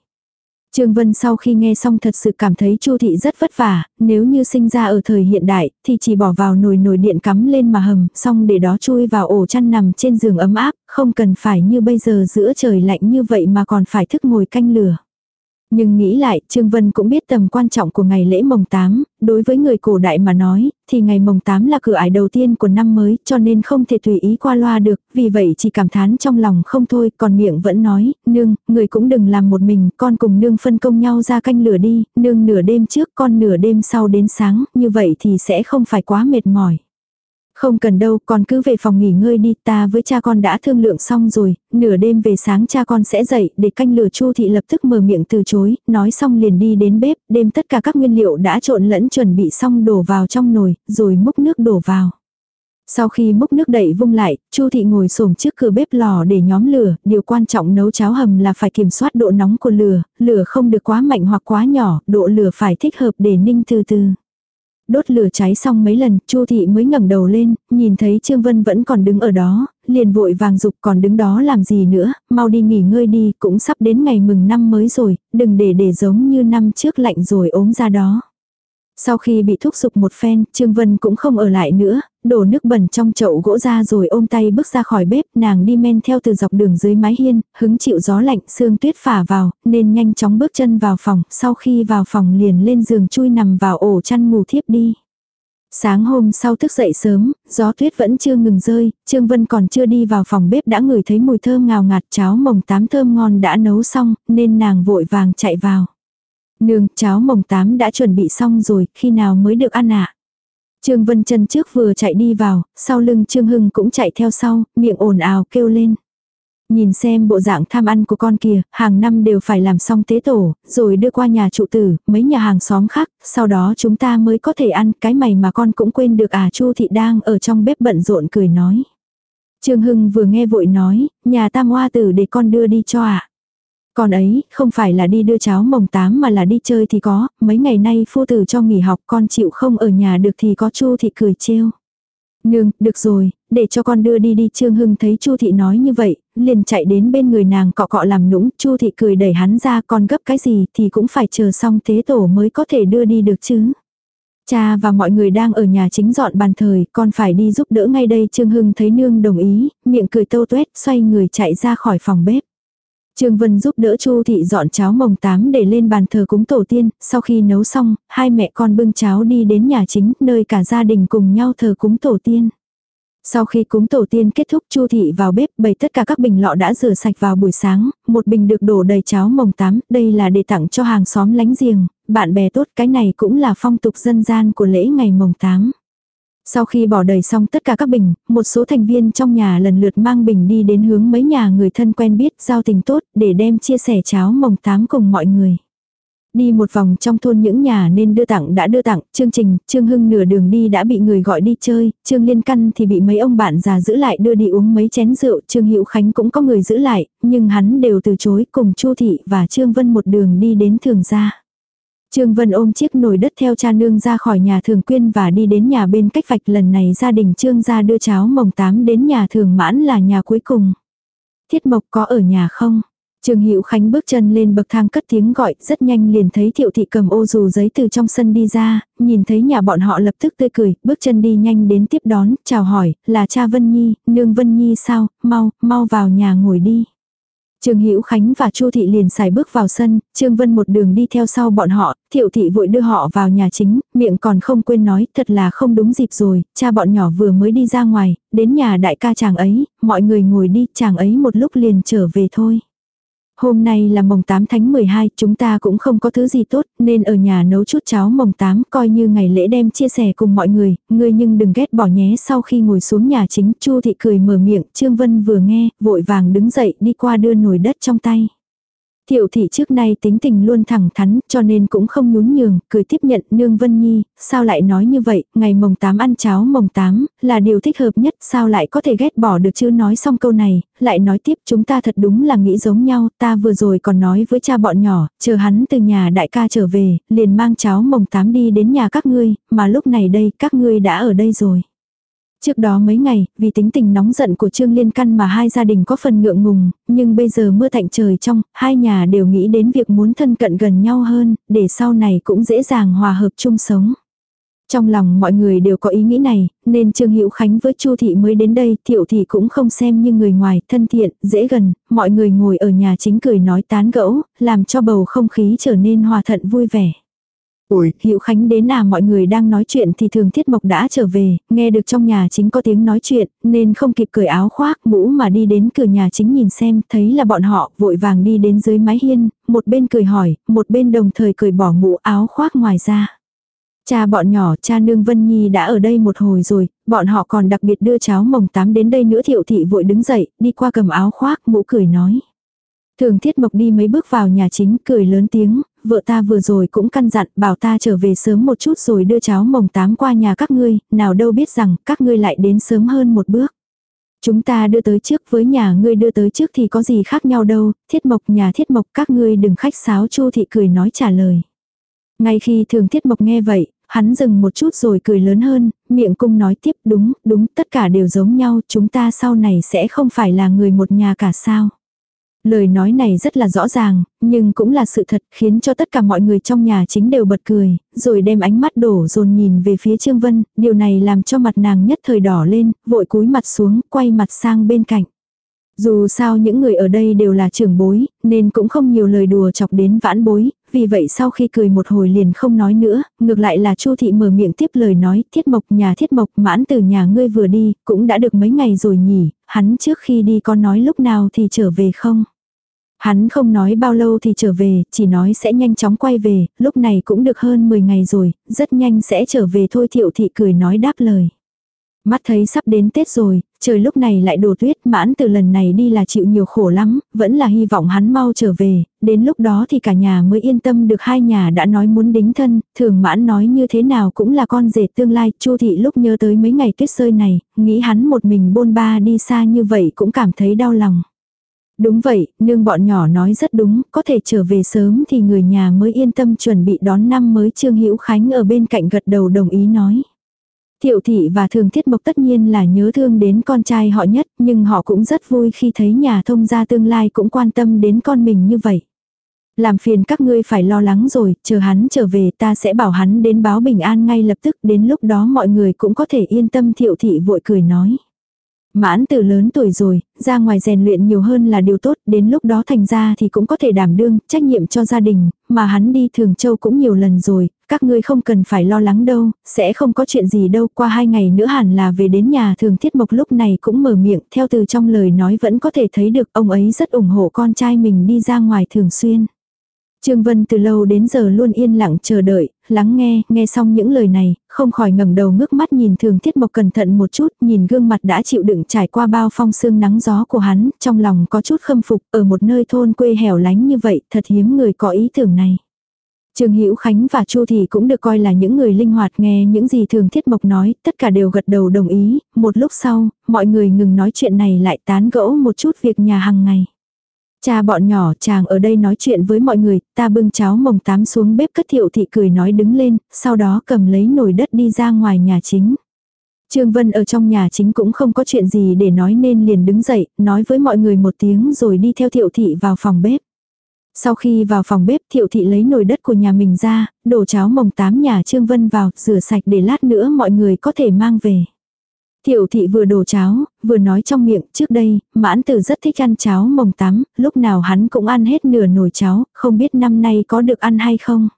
Trương Vân sau khi nghe xong thật sự cảm thấy Chu thị rất vất vả, nếu như sinh ra ở thời hiện đại thì chỉ bỏ vào nồi nồi điện cắm lên mà hầm, xong để đó chui vào ổ chăn nằm trên giường ấm áp, không cần phải như bây giờ giữa trời lạnh như vậy mà còn phải thức ngồi canh lửa. Nhưng nghĩ lại, Trương Vân cũng biết tầm quan trọng của ngày lễ mồng 8, đối với người cổ đại mà nói, thì ngày mồng 8 là cửa ải đầu tiên của năm mới, cho nên không thể tùy ý qua loa được, vì vậy chỉ cảm thán trong lòng không thôi, còn miệng vẫn nói, nương, người cũng đừng làm một mình, con cùng nương phân công nhau ra canh lửa đi, nương nửa đêm trước, con nửa đêm sau đến sáng, như vậy thì sẽ không phải quá mệt mỏi. Không cần đâu, con cứ về phòng nghỉ ngơi đi, ta với cha con đã thương lượng xong rồi, nửa đêm về sáng cha con sẽ dậy, để canh lửa Chu thị lập tức mở miệng từ chối, nói xong liền đi đến bếp, đem tất cả các nguyên liệu đã trộn lẫn chuẩn bị xong đổ vào trong nồi, rồi múc nước đổ vào. Sau khi múc nước đậy vung lại, Chu thị ngồi xổm trước cửa bếp lò để nhóm lửa, điều quan trọng nấu cháo hầm là phải kiểm soát độ nóng của lửa, lửa không được quá mạnh hoặc quá nhỏ, độ lửa phải thích hợp để ninh từ từ. Đốt lửa cháy xong mấy lần, Chu thị mới ngẩng đầu lên, nhìn thấy Trương Vân vẫn còn đứng ở đó, liền vội vàng dục còn đứng đó làm gì nữa, mau đi nghỉ ngơi đi, cũng sắp đến ngày mừng năm mới rồi, đừng để để giống như năm trước lạnh rồi ốm ra đó. Sau khi bị thúc giục một phen, Trương Vân cũng không ở lại nữa, đổ nước bẩn trong chậu gỗ ra rồi ôm tay bước ra khỏi bếp, nàng đi men theo từ dọc đường dưới mái hiên, hứng chịu gió lạnh, sương tuyết phả vào, nên nhanh chóng bước chân vào phòng, sau khi vào phòng liền lên giường chui nằm vào ổ chăn ngủ thiếp đi. Sáng hôm sau thức dậy sớm, gió tuyết vẫn chưa ngừng rơi, Trương Vân còn chưa đi vào phòng bếp đã ngửi thấy mùi thơm ngào ngạt cháo mồng tám thơm ngon đã nấu xong, nên nàng vội vàng chạy vào. Nương, cháo mồng tám đã chuẩn bị xong rồi, khi nào mới được ăn ạ? Trương Vân Trân trước vừa chạy đi vào, sau lưng Trương Hưng cũng chạy theo sau, miệng ồn ào kêu lên. Nhìn xem bộ dạng tham ăn của con kìa, hàng năm đều phải làm xong tế tổ, rồi đưa qua nhà trụ tử, mấy nhà hàng xóm khác, sau đó chúng ta mới có thể ăn, cái mày mà con cũng quên được à Chu thị đang ở trong bếp bận rộn cười nói. Trương Hưng vừa nghe vội nói, nhà tam hoa tử để con đưa đi cho ạ. À. Con ấy, không phải là đi đưa cháu mồng tám mà là đi chơi thì có, mấy ngày nay phu tử cho nghỉ học con chịu không ở nhà được thì có Chu thị cười trêu. Nương, được rồi, để cho con đưa đi đi. Trương Hưng thấy Chu thị nói như vậy, liền chạy đến bên người nàng cọ cọ làm nũng. Chu thị cười đẩy hắn ra, con gấp cái gì thì cũng phải chờ xong thế tổ mới có thể đưa đi được chứ. Cha và mọi người đang ở nhà chính dọn bàn thời, con phải đi giúp đỡ ngay đây. Trương Hưng thấy nương đồng ý, miệng cười tâu tuét, xoay người chạy ra khỏi phòng bếp. Trương Vân giúp đỡ Chu thị dọn cháo mồng tám để lên bàn thờ cúng tổ tiên, sau khi nấu xong, hai mẹ con bưng cháo đi đến nhà chính, nơi cả gia đình cùng nhau thờ cúng tổ tiên. Sau khi cúng tổ tiên kết thúc Chu thị vào bếp bày tất cả các bình lọ đã rửa sạch vào buổi sáng, một bình được đổ đầy cháo mồng tám, đây là để tặng cho hàng xóm lánh giềng, bạn bè tốt, cái này cũng là phong tục dân gian của lễ ngày mồng tám. Sau khi bỏ đầy xong tất cả các bình, một số thành viên trong nhà lần lượt mang bình đi đến hướng mấy nhà người thân quen biết giao tình tốt để đem chia sẻ cháo mồng tám cùng mọi người. Đi một vòng trong thôn những nhà nên đưa tặng đã đưa tặng, chương trình, Trương Hưng nửa đường đi đã bị người gọi đi chơi, Trương Liên Căn thì bị mấy ông bạn già giữ lại đưa đi uống mấy chén rượu, Trương Hữu Khánh cũng có người giữ lại, nhưng hắn đều từ chối cùng Chu Thị và Trương Vân một đường đi đến thường gia. Trương Vân ôm chiếc nồi đất theo cha nương ra khỏi nhà thường quyên và đi đến nhà bên cách vạch lần này gia đình Trương gia đưa cháu mồng tám đến nhà thường mãn là nhà cuối cùng. Thiết Mộc có ở nhà không? Trương Hữu Khánh bước chân lên bậc thang cất tiếng gọi, rất nhanh liền thấy Thiệu thị cầm ô dù giấy từ trong sân đi ra, nhìn thấy nhà bọn họ lập tức tươi cười, bước chân đi nhanh đến tiếp đón, chào hỏi, là cha Vân Nhi, nương Vân Nhi sao, mau, mau vào nhà ngồi đi. Trương Hữu Khánh và Chu thị liền xài bước vào sân, Trương Vân một đường đi theo sau bọn họ, Thiệu thị vội đưa họ vào nhà chính, miệng còn không quên nói, thật là không đúng dịp rồi, cha bọn nhỏ vừa mới đi ra ngoài, đến nhà đại ca chàng ấy, mọi người ngồi đi, chàng ấy một lúc liền trở về thôi. Hôm nay là mồng 8 tháng 12, chúng ta cũng không có thứ gì tốt, nên ở nhà nấu chút cháo mồng 8 coi như ngày lễ đem chia sẻ cùng mọi người, ngươi nhưng đừng ghét bỏ nhé sau khi ngồi xuống nhà chính, Chu thị cười mở miệng, Trương Vân vừa nghe, vội vàng đứng dậy đi qua đưa nồi đất trong tay. Tiểu thị trước nay tính tình luôn thẳng thắn, cho nên cũng không nhún nhường, cười tiếp nhận nương Vân Nhi, sao lại nói như vậy, ngày mồng 8 ăn cháo mồng 8, là điều thích hợp nhất, sao lại có thể ghét bỏ được chứ nói xong câu này, lại nói tiếp chúng ta thật đúng là nghĩ giống nhau, ta vừa rồi còn nói với cha bọn nhỏ, chờ hắn từ nhà đại ca trở về, liền mang cháo mồng 8 đi đến nhà các ngươi, mà lúc này đây các ngươi đã ở đây rồi. Trước đó mấy ngày, vì tính tình nóng giận của Trương Liên Căn mà hai gia đình có phần ngượng ngùng, nhưng bây giờ mưa thạnh trời trong, hai nhà đều nghĩ đến việc muốn thân cận gần nhau hơn, để sau này cũng dễ dàng hòa hợp chung sống. Trong lòng mọi người đều có ý nghĩ này, nên Trương Hữu Khánh với Chu thị mới đến đây, Thiệu thị cũng không xem như người ngoài, thân thiện, dễ gần, mọi người ngồi ở nhà chính cười nói tán gẫu, làm cho bầu không khí trở nên hòa thuận vui vẻ. Ủi, Hữu Khánh đến à mọi người đang nói chuyện thì thường Thiết Mộc đã trở về, nghe được trong nhà chính có tiếng nói chuyện, nên không kịp cởi áo khoác mũ mà đi đến cửa nhà chính nhìn xem, thấy là bọn họ, vội vàng đi đến dưới mái hiên, một bên cười hỏi, một bên đồng thời cười bỏ mũ áo khoác ngoài ra. Cha bọn nhỏ, cha nương Vân Nhi đã ở đây một hồi rồi, bọn họ còn đặc biệt đưa cháu mồng tám đến đây nữa thiệu thị vội đứng dậy, đi qua cầm áo khoác, mũ cười nói. Thường thiết mộc đi mấy bước vào nhà chính, cười lớn tiếng, vợ ta vừa rồi cũng căn dặn bảo ta trở về sớm một chút rồi đưa cháu mồng tám qua nhà các ngươi, nào đâu biết rằng các ngươi lại đến sớm hơn một bước. Chúng ta đưa tới trước với nhà ngươi đưa tới trước thì có gì khác nhau đâu, thiết mộc nhà thiết mộc các ngươi đừng khách sáo chu thị cười nói trả lời. Ngay khi thường thiết mộc nghe vậy, hắn dừng một chút rồi cười lớn hơn, miệng cung nói tiếp đúng, đúng, tất cả đều giống nhau, chúng ta sau này sẽ không phải là người một nhà cả sao. Lời nói này rất là rõ ràng, nhưng cũng là sự thật khiến cho tất cả mọi người trong nhà chính đều bật cười, rồi đem ánh mắt đổ dồn nhìn về phía Trương Vân, điều này làm cho mặt nàng nhất thời đỏ lên, vội cúi mặt xuống, quay mặt sang bên cạnh. Dù sao những người ở đây đều là trưởng bối, nên cũng không nhiều lời đùa chọc đến vãn bối, vì vậy sau khi cười một hồi liền không nói nữa, ngược lại là Chu thị mở miệng tiếp lời nói, thiết mộc nhà thiết mộc mãn từ nhà ngươi vừa đi, cũng đã được mấy ngày rồi nhỉ, hắn trước khi đi có nói lúc nào thì trở về không? Hắn không nói bao lâu thì trở về, chỉ nói sẽ nhanh chóng quay về, lúc này cũng được hơn 10 ngày rồi, rất nhanh sẽ trở về thôi thiệu thị cười nói đáp lời. Mắt thấy sắp đến Tết rồi, trời lúc này lại đổ tuyết mãn từ lần này đi là chịu nhiều khổ lắm, vẫn là hy vọng hắn mau trở về, đến lúc đó thì cả nhà mới yên tâm được hai nhà đã nói muốn đính thân, thường mãn nói như thế nào cũng là con rể tương lai, chu thị lúc nhớ tới mấy ngày tuyết rơi này, nghĩ hắn một mình bôn ba đi xa như vậy cũng cảm thấy đau lòng. Đúng vậy, nương bọn nhỏ nói rất đúng, có thể trở về sớm thì người nhà mới yên tâm chuẩn bị đón năm mới Trương Hữu Khánh ở bên cạnh gật đầu đồng ý nói. Thiệu thị và thường thiết mộc tất nhiên là nhớ thương đến con trai họ nhất, nhưng họ cũng rất vui khi thấy nhà thông gia tương lai cũng quan tâm đến con mình như vậy. Làm phiền các ngươi phải lo lắng rồi, chờ hắn trở về ta sẽ bảo hắn đến báo bình an ngay lập tức, đến lúc đó mọi người cũng có thể yên tâm thiệu thị vội cười nói. Mãn từ lớn tuổi rồi, ra ngoài rèn luyện nhiều hơn là điều tốt, đến lúc đó thành ra thì cũng có thể đảm đương, trách nhiệm cho gia đình, mà hắn đi thường châu cũng nhiều lần rồi, các ngươi không cần phải lo lắng đâu, sẽ không có chuyện gì đâu, qua hai ngày nữa hẳn là về đến nhà thường thiết mộc lúc này cũng mở miệng, theo từ trong lời nói vẫn có thể thấy được ông ấy rất ủng hộ con trai mình đi ra ngoài thường xuyên. Trương Vân từ lâu đến giờ luôn yên lặng chờ đợi, lắng nghe, nghe xong những lời này, không khỏi ngẩng đầu ngước mắt nhìn thường thiết mộc cẩn thận một chút, nhìn gương mặt đã chịu đựng trải qua bao phong sương nắng gió của hắn, trong lòng có chút khâm phục, ở một nơi thôn quê hẻo lánh như vậy, thật hiếm người có ý tưởng này. Trương Hữu Khánh và Chu thì cũng được coi là những người linh hoạt nghe những gì Thường Thiết Mộc nói, tất cả đều gật đầu đồng ý, một lúc sau, mọi người ngừng nói chuyện này lại tán gẫu một chút việc nhà hàng ngày. Cha bọn nhỏ chàng ở đây nói chuyện với mọi người, ta bưng cháo mồng tám xuống bếp cất thiệu thị cười nói đứng lên, sau đó cầm lấy nồi đất đi ra ngoài nhà chính. Trương Vân ở trong nhà chính cũng không có chuyện gì để nói nên liền đứng dậy, nói với mọi người một tiếng rồi đi theo thiệu thị vào phòng bếp. Sau khi vào phòng bếp thiệu thị lấy nồi đất của nhà mình ra, đổ cháo mồng tám nhà Trương Vân vào, rửa sạch để lát nữa mọi người có thể mang về. Thiệu thị vừa đổ cháo, vừa nói trong miệng, trước đây, mãn tử rất thích ăn cháo mồng tắm, lúc nào hắn cũng ăn hết nửa nồi cháo, không biết năm nay có được ăn hay không.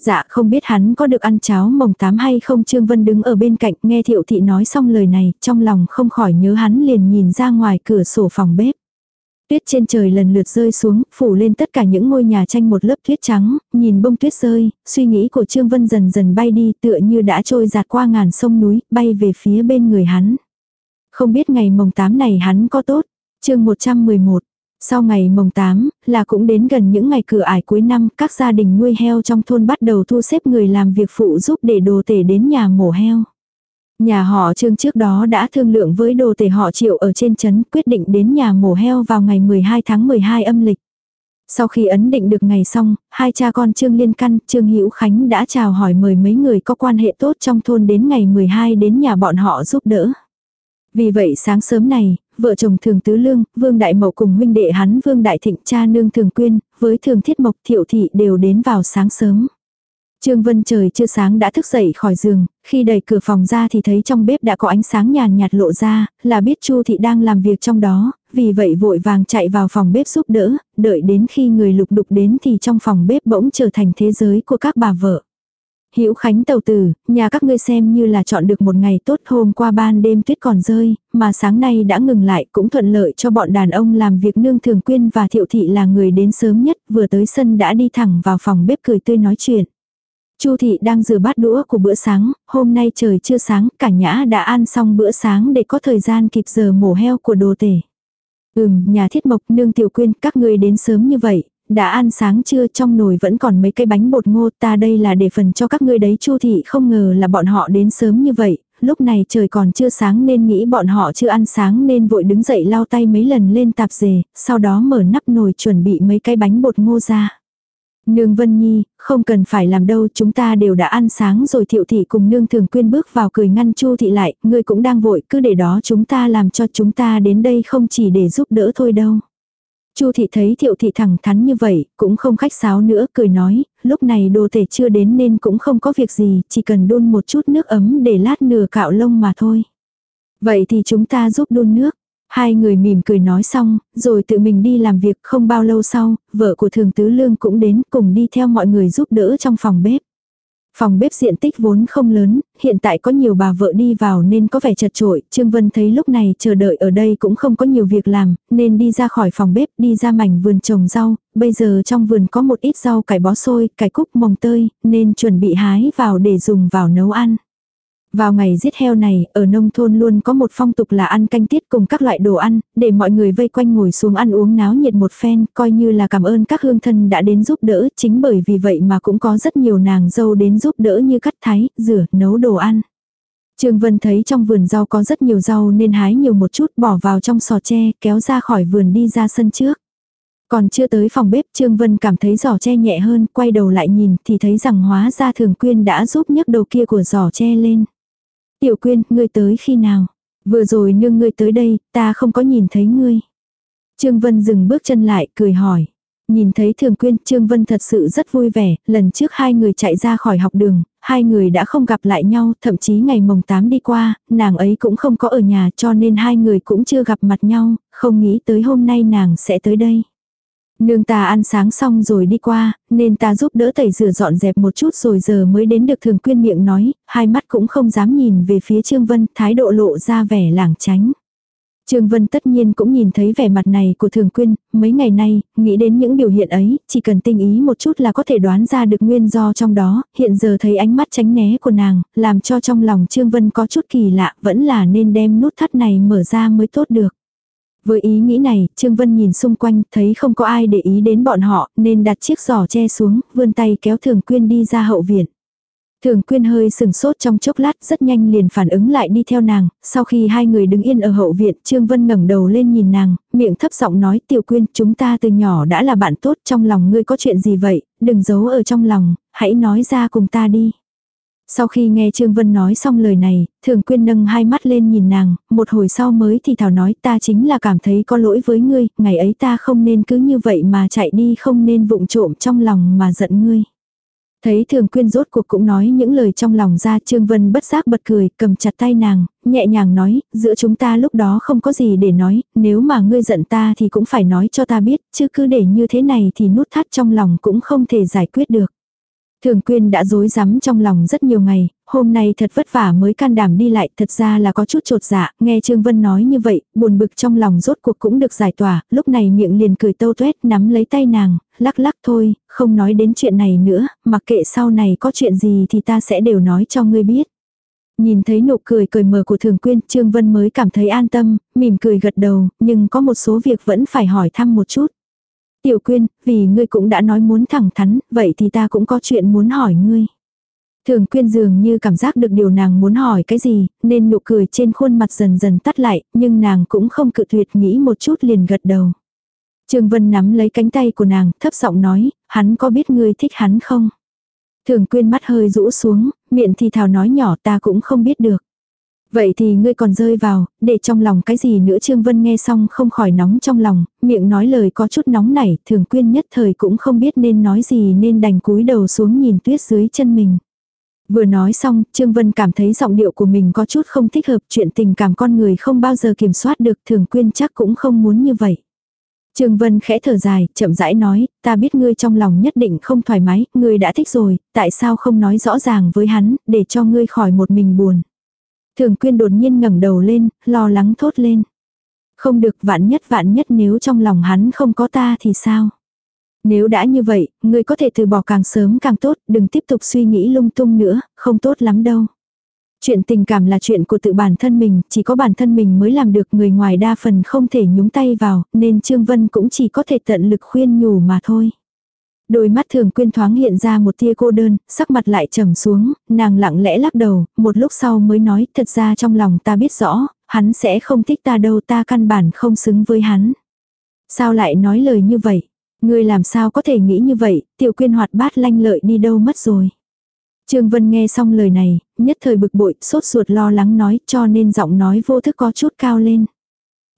Dạ không biết hắn có được ăn cháo mồng tám hay không Trương Vân đứng ở bên cạnh nghe thiệu thị nói xong lời này, trong lòng không khỏi nhớ hắn liền nhìn ra ngoài cửa sổ phòng bếp. Tuyết trên trời lần lượt rơi xuống, phủ lên tất cả những ngôi nhà tranh một lớp tuyết trắng, nhìn bông tuyết rơi, suy nghĩ của Trương Vân dần dần bay đi tựa như đã trôi giạt qua ngàn sông núi, bay về phía bên người hắn. Không biết ngày mồng 8 này hắn có tốt. chương 111. Sau ngày mồng 8, là cũng đến gần những ngày cửa ải cuối năm, các gia đình nuôi heo trong thôn bắt đầu thu xếp người làm việc phụ giúp để đồ tể đến nhà mổ heo. Nhà họ trương trước đó đã thương lượng với đồ tể họ triệu ở trên chấn quyết định đến nhà mổ heo vào ngày 12 tháng 12 âm lịch. Sau khi ấn định được ngày xong, hai cha con Trương Liên Căn, Trương Hữu Khánh đã chào hỏi mời mấy người có quan hệ tốt trong thôn đến ngày 12 đến nhà bọn họ giúp đỡ. Vì vậy sáng sớm này, vợ chồng Thường Tứ Lương, Vương Đại Mậu cùng huynh đệ hắn Vương Đại Thịnh cha nương Thường Quyên, với Thường Thiết Mộc Thiệu Thị đều đến vào sáng sớm. Trương Vân trời chưa sáng đã thức dậy khỏi giường, khi đẩy cửa phòng ra thì thấy trong bếp đã có ánh sáng nhàn nhạt lộ ra, là biết Chu thị đang làm việc trong đó, vì vậy vội vàng chạy vào phòng bếp giúp đỡ, đợi đến khi người lục đục đến thì trong phòng bếp bỗng trở thành thế giới của các bà vợ. Hữu Khánh tàu tử, nhà các ngươi xem như là chọn được một ngày tốt hôm qua ban đêm tuyết còn rơi, mà sáng nay đã ngừng lại cũng thuận lợi cho bọn đàn ông làm việc nương thường quyên và thiệu thị là người đến sớm nhất vừa tới sân đã đi thẳng vào phòng bếp cười tươi nói chuyện. Chu thị đang rửa bát đũa của bữa sáng, hôm nay trời chưa sáng, cả nhã đã ăn xong bữa sáng để có thời gian kịp giờ mổ heo của đồ tể. Ừm, nhà thiết mộc nương tiểu quyên, các người đến sớm như vậy, đã ăn sáng chưa trong nồi vẫn còn mấy cái bánh bột ngô ta đây là để phần cho các ngươi đấy chu thị không ngờ là bọn họ đến sớm như vậy, lúc này trời còn chưa sáng nên nghĩ bọn họ chưa ăn sáng nên vội đứng dậy lau tay mấy lần lên tạp dề, sau đó mở nắp nồi chuẩn bị mấy cái bánh bột ngô ra. Nương Vân Nhi, không cần phải làm đâu chúng ta đều đã ăn sáng rồi thiệu thị cùng nương thường quyên bước vào cười ngăn chu thị lại, ngươi cũng đang vội cứ để đó chúng ta làm cho chúng ta đến đây không chỉ để giúp đỡ thôi đâu. Chu thị thấy thiệu thị thẳng thắn như vậy, cũng không khách sáo nữa, cười nói, lúc này đồ tể chưa đến nên cũng không có việc gì, chỉ cần đun một chút nước ấm để lát nửa cạo lông mà thôi. Vậy thì chúng ta giúp đun nước. Hai người mỉm cười nói xong, rồi tự mình đi làm việc không bao lâu sau, vợ của thường tứ lương cũng đến cùng đi theo mọi người giúp đỡ trong phòng bếp. Phòng bếp diện tích vốn không lớn, hiện tại có nhiều bà vợ đi vào nên có vẻ chật trội, Trương Vân thấy lúc này chờ đợi ở đây cũng không có nhiều việc làm, nên đi ra khỏi phòng bếp, đi ra mảnh vườn trồng rau, bây giờ trong vườn có một ít rau cải bó xôi, cải cúc mồng tơi, nên chuẩn bị hái vào để dùng vào nấu ăn. Vào ngày giết heo này, ở nông thôn luôn có một phong tục là ăn canh tiết cùng các loại đồ ăn, để mọi người vây quanh ngồi xuống ăn uống náo nhiệt một phen, coi như là cảm ơn các hương thân đã đến giúp đỡ, chính bởi vì vậy mà cũng có rất nhiều nàng dâu đến giúp đỡ như cắt thái, rửa, nấu đồ ăn. Trương Vân thấy trong vườn rau có rất nhiều rau nên hái nhiều một chút bỏ vào trong sò tre, kéo ra khỏi vườn đi ra sân trước. Còn chưa tới phòng bếp Trương Vân cảm thấy giỏ tre nhẹ hơn, quay đầu lại nhìn thì thấy rằng hóa ra thường quyên đã giúp nhấc đầu kia của giỏ tre lên. Tiểu quyên, ngươi tới khi nào? Vừa rồi nương ngươi tới đây, ta không có nhìn thấy ngươi. Trương Vân dừng bước chân lại, cười hỏi. Nhìn thấy thường quyên, Trương Vân thật sự rất vui vẻ, lần trước hai người chạy ra khỏi học đường, hai người đã không gặp lại nhau, thậm chí ngày mồng 8 đi qua, nàng ấy cũng không có ở nhà cho nên hai người cũng chưa gặp mặt nhau, không nghĩ tới hôm nay nàng sẽ tới đây. Nương ta ăn sáng xong rồi đi qua, nên ta giúp đỡ tẩy rửa dọn dẹp một chút rồi giờ mới đến được thường quyên miệng nói, hai mắt cũng không dám nhìn về phía Trương Vân, thái độ lộ ra vẻ lảng tránh. Trương Vân tất nhiên cũng nhìn thấy vẻ mặt này của Thường Quyên, mấy ngày nay, nghĩ đến những biểu hiện ấy, chỉ cần tinh ý một chút là có thể đoán ra được nguyên do trong đó, hiện giờ thấy ánh mắt tránh né của nàng, làm cho trong lòng Trương Vân có chút kỳ lạ, vẫn là nên đem nút thắt này mở ra mới tốt được. Với ý nghĩ này, Trương Vân nhìn xung quanh, thấy không có ai để ý đến bọn họ, nên đặt chiếc giỏ che xuống, vươn tay kéo Thường Quyên đi ra hậu viện. Thường Quyên hơi sừng sốt trong chốc lát, rất nhanh liền phản ứng lại đi theo nàng, sau khi hai người đứng yên ở hậu viện, Trương Vân ngẩng đầu lên nhìn nàng, miệng thấp giọng nói, "Tiểu Quyên, chúng ta từ nhỏ đã là bạn tốt, trong lòng ngươi có chuyện gì vậy, đừng giấu ở trong lòng, hãy nói ra cùng ta đi." Sau khi nghe Trương Vân nói xong lời này, Thường Quyên nâng hai mắt lên nhìn nàng, một hồi sau mới thì thảo nói ta chính là cảm thấy có lỗi với ngươi, ngày ấy ta không nên cứ như vậy mà chạy đi không nên vụng trộm trong lòng mà giận ngươi. Thấy Thường Quyên rốt cuộc cũng nói những lời trong lòng ra Trương Vân bất giác bật cười, cầm chặt tay nàng, nhẹ nhàng nói, giữa chúng ta lúc đó không có gì để nói, nếu mà ngươi giận ta thì cũng phải nói cho ta biết, chứ cứ để như thế này thì nút thắt trong lòng cũng không thể giải quyết được. Thường quyên đã dối rắm trong lòng rất nhiều ngày, hôm nay thật vất vả mới can đảm đi lại, thật ra là có chút trột dạ, nghe Trương Vân nói như vậy, buồn bực trong lòng rốt cuộc cũng được giải tỏa, lúc này miệng liền cười tâu tuét nắm lấy tay nàng, lắc lắc thôi, không nói đến chuyện này nữa, mặc kệ sau này có chuyện gì thì ta sẽ đều nói cho ngươi biết. Nhìn thấy nụ cười cười mờ của thường quyên, Trương Vân mới cảm thấy an tâm, mỉm cười gật đầu, nhưng có một số việc vẫn phải hỏi thăm một chút. Tiểu quyên, vì ngươi cũng đã nói muốn thẳng thắn, vậy thì ta cũng có chuyện muốn hỏi ngươi. Thường quyên dường như cảm giác được điều nàng muốn hỏi cái gì, nên nụ cười trên khuôn mặt dần dần tắt lại, nhưng nàng cũng không cự tuyệt nghĩ một chút liền gật đầu. Trương Vân nắm lấy cánh tay của nàng, thấp giọng nói, hắn có biết ngươi thích hắn không? Thường quyên mắt hơi rũ xuống, miệng thì thào nói nhỏ ta cũng không biết được. Vậy thì ngươi còn rơi vào, để trong lòng cái gì nữa Trương Vân nghe xong không khỏi nóng trong lòng, miệng nói lời có chút nóng nảy, thường quyên nhất thời cũng không biết nên nói gì nên đành cúi đầu xuống nhìn tuyết dưới chân mình. Vừa nói xong, Trương Vân cảm thấy giọng điệu của mình có chút không thích hợp, chuyện tình cảm con người không bao giờ kiểm soát được, thường quyên chắc cũng không muốn như vậy. Trương Vân khẽ thở dài, chậm rãi nói, ta biết ngươi trong lòng nhất định không thoải mái, ngươi đã thích rồi, tại sao không nói rõ ràng với hắn, để cho ngươi khỏi một mình buồn. Thường quyên đột nhiên ngẩng đầu lên, lo lắng thốt lên. Không được vạn nhất vạn nhất nếu trong lòng hắn không có ta thì sao? Nếu đã như vậy, ngươi có thể từ bỏ càng sớm càng tốt, đừng tiếp tục suy nghĩ lung tung nữa, không tốt lắm đâu. Chuyện tình cảm là chuyện của tự bản thân mình, chỉ có bản thân mình mới làm được người ngoài đa phần không thể nhúng tay vào, nên Trương Vân cũng chỉ có thể tận lực khuyên nhủ mà thôi. Đôi mắt thường quyên thoáng hiện ra một tia cô đơn, sắc mặt lại trầm xuống, nàng lặng lẽ lắc đầu, một lúc sau mới nói thật ra trong lòng ta biết rõ, hắn sẽ không thích ta đâu ta căn bản không xứng với hắn. Sao lại nói lời như vậy? Ngươi làm sao có thể nghĩ như vậy, tiểu quyên hoạt bát lanh lợi đi đâu mất rồi. Trương Vân nghe xong lời này, nhất thời bực bội, sốt ruột lo lắng nói cho nên giọng nói vô thức có chút cao lên.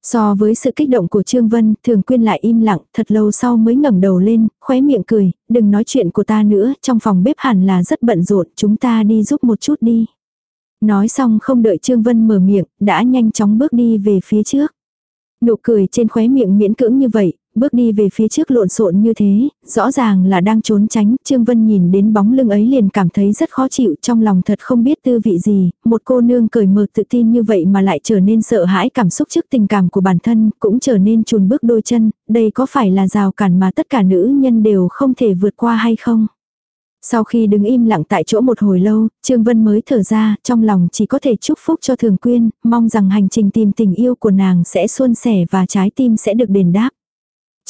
So với sự kích động của Trương Vân, Thường Quyên lại im lặng, thật lâu sau mới ngẩng đầu lên, khóe miệng cười, đừng nói chuyện của ta nữa, trong phòng bếp hẳn là rất bận rộn, chúng ta đi giúp một chút đi. Nói xong không đợi Trương Vân mở miệng, đã nhanh chóng bước đi về phía trước. Nụ cười trên khóe miệng miễn cưỡng như vậy, bước đi về phía trước lộn xộn như thế, rõ ràng là đang trốn tránh, Trương Vân nhìn đến bóng lưng ấy liền cảm thấy rất khó chịu, trong lòng thật không biết tư vị gì, một cô nương cười mờ tự tin như vậy mà lại trở nên sợ hãi cảm xúc trước tình cảm của bản thân, cũng trở nên chùn bước đôi chân, đây có phải là rào cản mà tất cả nữ nhân đều không thể vượt qua hay không? Sau khi đứng im lặng tại chỗ một hồi lâu, Trương Vân mới thở ra, trong lòng chỉ có thể chúc phúc cho Thường Quyên, mong rằng hành trình tìm tình yêu của nàng sẽ suôn sẻ và trái tim sẽ được đền đáp.